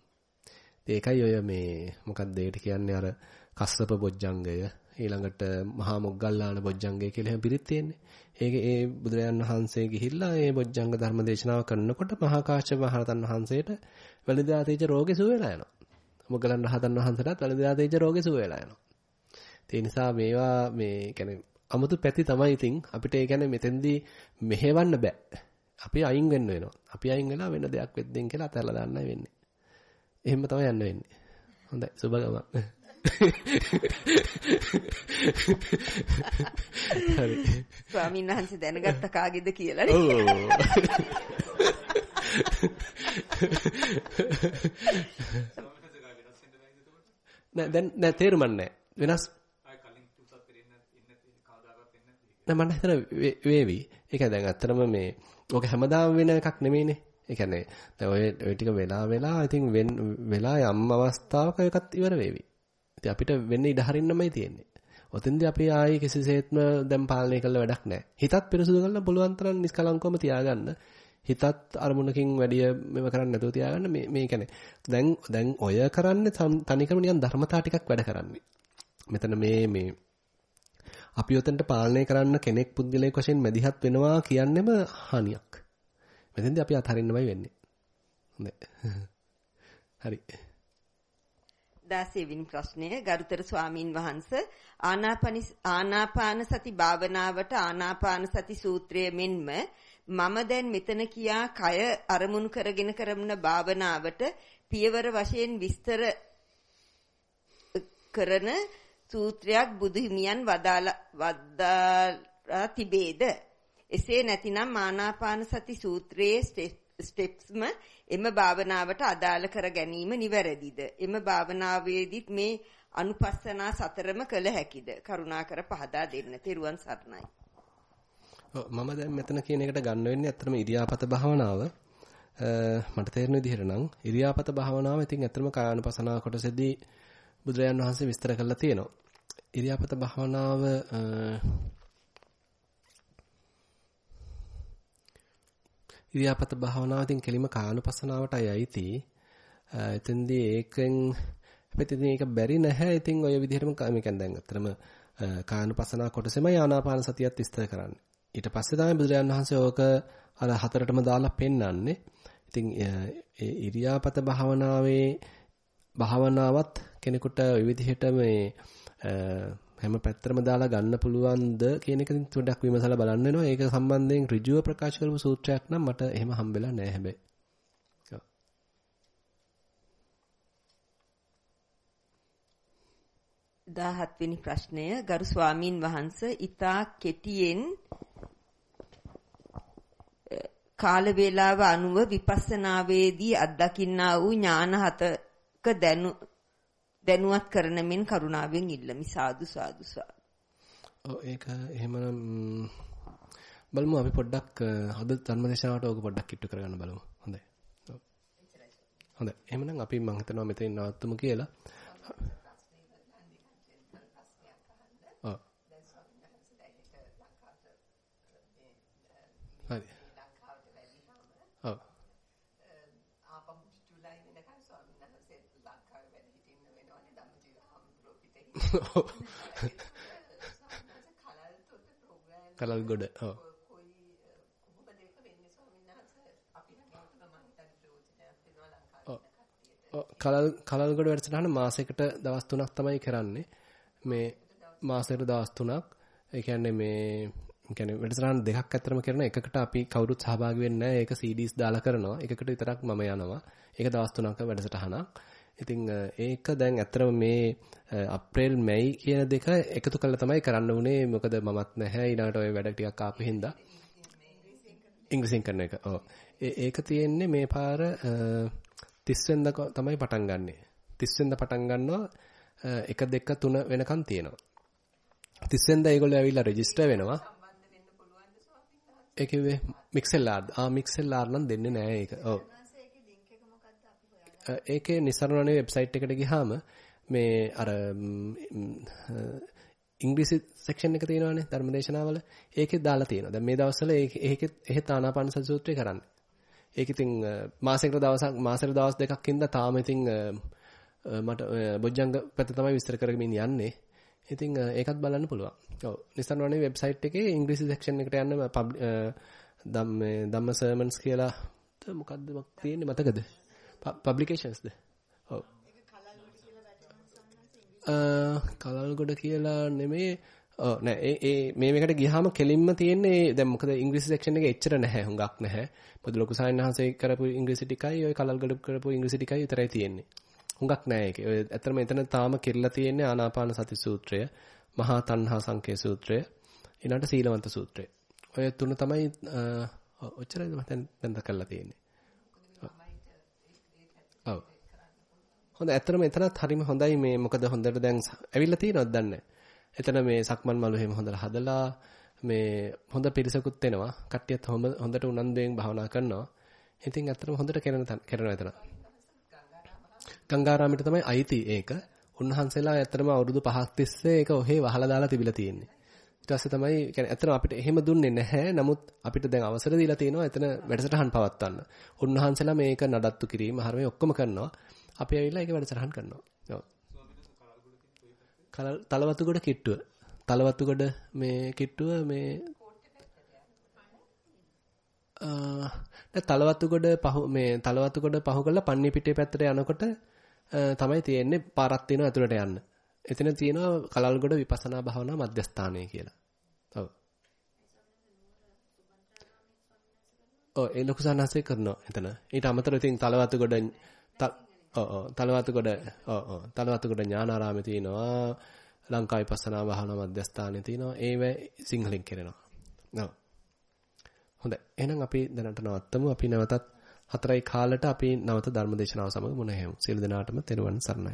ඒකයි ඔය මේ මොකක්ද ඒකට කියන්නේ අර කස්සප බොජ්ජංගය ඊළඟට මහා මොග්ගල්ලාන බොජ්ජංගය කියලා එහෙම පිළිත් තියෙන්නේ. ඒක ඒ බුදුරජාන් වහන්සේ ගිහිල්ලා ඒ බොජ්ජංග ධර්ම දේශනාව කරනකොට මහා කාශ්‍යප මහරතන් වහන්සේට වැලිදාතේජ රෝගේ සුව වෙලා යනවා. මොග්ගලන් රහතන් වහන්සේටත් වැලිදාතේජ රෝගේ සුව වෙලා යනවා. ඒ නිසා මේවා මේ කියන්නේ 아무තු පැති තමයි ඉතින් අපිට ඒ කියන්නේ මෙතෙන්දී මෙහෙවන්න බෑ. අපි අයින් වෙන්න වෙනවා. අපි අයින් වෙලා වෙන දෙයක් වෙද්දෙන් කියලා අතහැරලා දාන්නයි වෙන්නේ. එහෙම තමයි යන්න වෙන්නේ. හොඳයි සුබගම. හරි. ස්වාමීන් වහන්සේ දැනගත්ත කාගේද කියලා නේ. නෑ දැන් නෑ තේරුම් නැහැ. වෙනස් නෑ මම හිතන වේවි. ඒක දැන් අත්‍තරම මේ ඕක හැමදාම වෙන එකක් නෙමෙයිනේ. ඒ කියන්නේ දැන් ඔය ඔය ටික වෙලා වෙලා ඉතින් වෙලා යම් අවස්ථාවක එකත් ඉවර වේවි. ඉතින් අපිට වෙන්නේ ඉඩ හරින්නමයි තියෙන්නේ. ඔතෙන්දී අපි ආයේ කිසිසේත්ම දැන් පාලනය කළ වැඩක් නැහැ. හිතත් පිරිසුදු කරලා පුළුවන් තරම් නිස්කලංකවම තියාගන්න. හිතත් අරමුණකින් වැඩිය මෙව කරන්නේ නැතුව තියාගන්න මේ මේ කියන්නේ දැන් දැන් ඔය කරන්නේ තනිකරම නිකන් ධර්මතා ටිකක් වැඩ කරන්නේ. මෙතන මේ මේ අපි උතෙන්ට පාලනය කරන්න කෙනෙක් පුද්ගලයෙක් වශයෙන් මැදිහත් වෙනවා කියන්නෙම හානියක්. මෙතෙන්දී අපි අත්හරින්නමයි වෙන්නේ. හොඳයි. හරි. 16 වෙනි ප්‍රශ්නය ගරුතර ස්වාමින් වහන්සේ ආනාපාන ආනාපාන සති භාවනාවට ආනාපාන සති සූත්‍රය මෙන්ම මම දැන් මෙතන කියා කය අරමුණු කරගෙන කරන භාවනාවට පියවර වශයෙන් විස්තර කරන සූත්‍රයක් බුදු හිමියන් වදාලා තිබේද එසේ නැතිනම් ආනාපාන සති සූත්‍රයේ ස්ටෙප්ස්ම එම භාවනාවට අදාළ කර ගැනීම නිවැරදිද? එම භාවනාවේදීත් මේ අනුපස්සනා සතරම කළ හැකිද? කරුණාකර පහදා දෙන්න. තෙරුවන් සරණයි. මම දැන් මෙතන කියන එකට ගන්න වෙන්නේ ඇත්තටම ඉරියාපත භාවනාව. මට තේරෙන විදිහට නම් ඉරියාපත භාවනාව ඉතින් ඇත්තටම කායानुපසනාව කොටසේදී බුදුරජාන් වහන්සේ විස්තර කරලා තියෙනවා. ඉරියාපත භාවනාව ඉරියාපත භාවනාව ඉතින් කෙලිම කානුපසනාවටයි අයිති. එතෙන්දී ඒකෙන් අපිට ඉතින් ඒක බැරි නැහැ. ඉතින් ඔය විදිහටම මේ කියන්නේ දැන් අත්‍තරම කානුපසනාව කොටසෙමයි ආනාපාන සතියත් විස්තර කරන්නේ. ඊට පස්සේ තමයි බුදුරජාණන් වහන්සේ ඕක අර හතරටම දාලා පෙන්වන්නේ. ඉතින් ඒ ඉරියාපත භාවනාවේ භාවනාවත් කෙනෙකුට ওই විදිහට මේ හැම පැත්තරම දාලා ගන්න පුළුවන්ද කියන එක පොඩ්ඩක් විමසලා බලන්න වෙනවා. ඒක සම්බන්ධයෙන් ඍජුව ප්‍රකාශ කරපු සූත්‍රයක් නම් මට එහෙම හම්බෙලා නැහැ හැබැයි. දාහත් වෙනි ප්‍රශ්නය ගරු ස්වාමින් වහන්සේ ඊතා කෙටියෙන් කාල වේලාව අනුව විපස්සනාවේදී අත්දකින්නා වූ ඥාන හතක දැනු දැනුවත් කරන මෙන් කරුණාවෙන් ඉල්ලමි සාදු සාදු සාදු. ඔව් ඒක එහෙමනම් බලමු අපි පොඩ්ඩක් අද ධර්මදේශනාවට ඕක පොඩ්ඩක් කිට්ටු කරගන්න බලමු. හොඳයි. හොඳයි. එහෙමනම් අපි මම හිතනවා මෙතනින් නවත්තමු කියලා. ඔව්. හරි. ඔව්. කලල් ගොඩ ඔව්. කලල් කලල් ගොඩ වැඩසටහන මාසයකට දවස් 3ක් තමයි කරන්නේ. මේ මාසයකට දවස් 3ක් ඒ කියන්නේ මේ කියන්නේ වැඩසටහන් දෙකක් අතරම කරන එකකට අපි කවුරුත් සහභාගී වෙන්නේ නැහැ. ඒක CDs දාලා කරනවා. එකකට විතරක් මම යනවා. ඒක දවස් 3ක වැඩසටහනක් ඉතින් ඒක දැන් ඇත්තටම මේ අප්‍රේල් මැයි කියන දෙක එකතු කරලා තමයි කරන්න උනේ මොකද මමත් නැහැ ඊළඟට ওই වැඩ ටිකක් ආපු හින්දා ඉංග්‍රීසියෙන් කරන එක. ඔව්. ඒක තියෙන්නේ මේ පාර 30 වෙනිදා තමයි පටන් ගන්නෙ. 30 වෙනිදා පටන් ගන්නවා 1 2 3 වෙනකන් තියෙනවා. 30 වෙනිදා ඒගොල්ලෝ ඇවිල්ලා රෙජිස්ටර් වෙනවා. ඒ කිව්වේ මික්සෙල් ආර්. ආ මික්සෙල් ආර් නම් දෙන්නේ නැහැ ඒක. ඔව්. ඒකේ නිසරණනේ වෙබ්සයිට් එකට ගියාම මේ අර ඉංග්‍රීසි සෙක්ෂන් එක තියෙනවානේ ධර්මදේශනාවල ඒකේ දාලා තියෙනවා. දැන් මේ දවස්වල ඒකේ එහෙත් ආනාපාන සති සූත්‍රය කරන්නේ. ඒක ඉතින් මාසයකට දවසක් මාසෙට දවස් දෙකක් ඉඳලා තාම ඉතින් මට බොජ්ජංග පැත්ත තමයි විස්තර කරගෙන යන්නේ. ඉතින් ඒකත් බලන්න පුළුවන්. ඔව් නිසරණනේ වෙබ්සයිට් එකේ ඉංග්‍රීසි සෙක්ෂන් එකට යන්න ධම්ම ධම්ම සර්මන්ස් කියලා මොකද්ද තියෙන්නේ මතකද? පබ්ලිකේෂන්ස්ද? ඔව්. කලල්ගොඩ කියලා නෙමෙයි ඔව් නෑ ඒ ඒ මේ මේකට ගියාම කෙලින්ම තියෙන්නේ දැන් මොකද ඉංග්‍රීසි සෙක්ෂන් එකේ එච්චර නැහැ හුඟක් නැහැ. පොදු ලොකු සායනහන්සේ කරපු ඉංග්‍රීසි ටිකයි ඔය කලල්ගොඩ කරපු ඉංග්‍රීසි ටිකයි විතරයි තියෙන්නේ. හුඟක් නැහැ ඒකේ. ඔය ඇත්තටම එතන තාම කිරලා තියෙන්නේ ආනාපාන සති සූත්‍රය, මහා තණ්හා සංකේ සූත්‍රය, ඊළඟට සීලවන්ත සූත්‍රය. ඔය තුන තමයි ඔච්චරයි මම දැන් දැන් තියෙන්නේ. හොඳ ඇත්තටම එතනත් හරිම හොඳයි මේ මොකද හොඳට දැන් ඇවිල්ලා තියෙනවද දන්නේ එතන මේ සක්මන් මළු එහෙම හොඳට හදලා මේ හොඳ පිරිසකුත් එනවා කට්ටියත් හොඳට උනන්දුවෙන් භාවනා කරනවා ඉතින් ඇත්තටම හොඳට කරන කරනවා එතන ගංගාරාමයට තමයි අයිති ඒක උන්වහන්සේලා ඇත්තටම අවුරුදු 5ක් තිස්සේ ඒක ඔහේ වහලා දාලා තිබිලා තියෙන්නේ ඊට පස්සේ තමයි කියන්නේ ඇත්තටම අපිට එහෙම දුන්නේ නැහැ. නමුත් අපිට දැන් අවසර දීලා තියෙනවා එතන වැඩසටහන් පවත්වන්න. උන්වහන්සේලා මේක නඩත්තු කිරීම හර මේ ඔක්කොම කරනවා. අපි ඇවිල්ලා ඒක වැඩසටහන් කරනවා. ඔව්. කලල් තලවතුගොඩ කිට්ටුව. තලවතුගොඩ මේ කිට්ටුව මේ අ තලවතුගොඩ පහු මේ තලවතුගොඩ පහු කරලා පන්නි පිටේ පැත්තට යනකොට තමයි තියෙන්නේ පාරක් තියෙනවා ඇතුළට යන්න. එතන තියෙනවා කලල්ගොඩ විපස්සනා භාවනා මධ්‍යස්ථානය කියලා. ඔව්. ඔව් ඒ ලොකු සන්නස්සේ කරනවා එතන. ඊට අමතරව ඉතින් තලවතුගොඩ ඔව් ඔව් තලවතුගොඩ ඔව් ඔව් තලවතුගොඩ ඥානාරාමේ තියෙනවා. ලංකා විපස්සනා භාවනා මධ්‍යස්ථානය තියෙනවා. ඒව සිංහලෙන් කරනවා. ඔව්. හොඳයි. එහෙනම් අපි දැනට නවත්තමු. අපි නැවතත් හතරයි කාලට අපි නැවත ධර්මදේශනාව සමග මුණ ගැහෙමු. සියලු දෙනාටම තෙරුවන් සරණයි.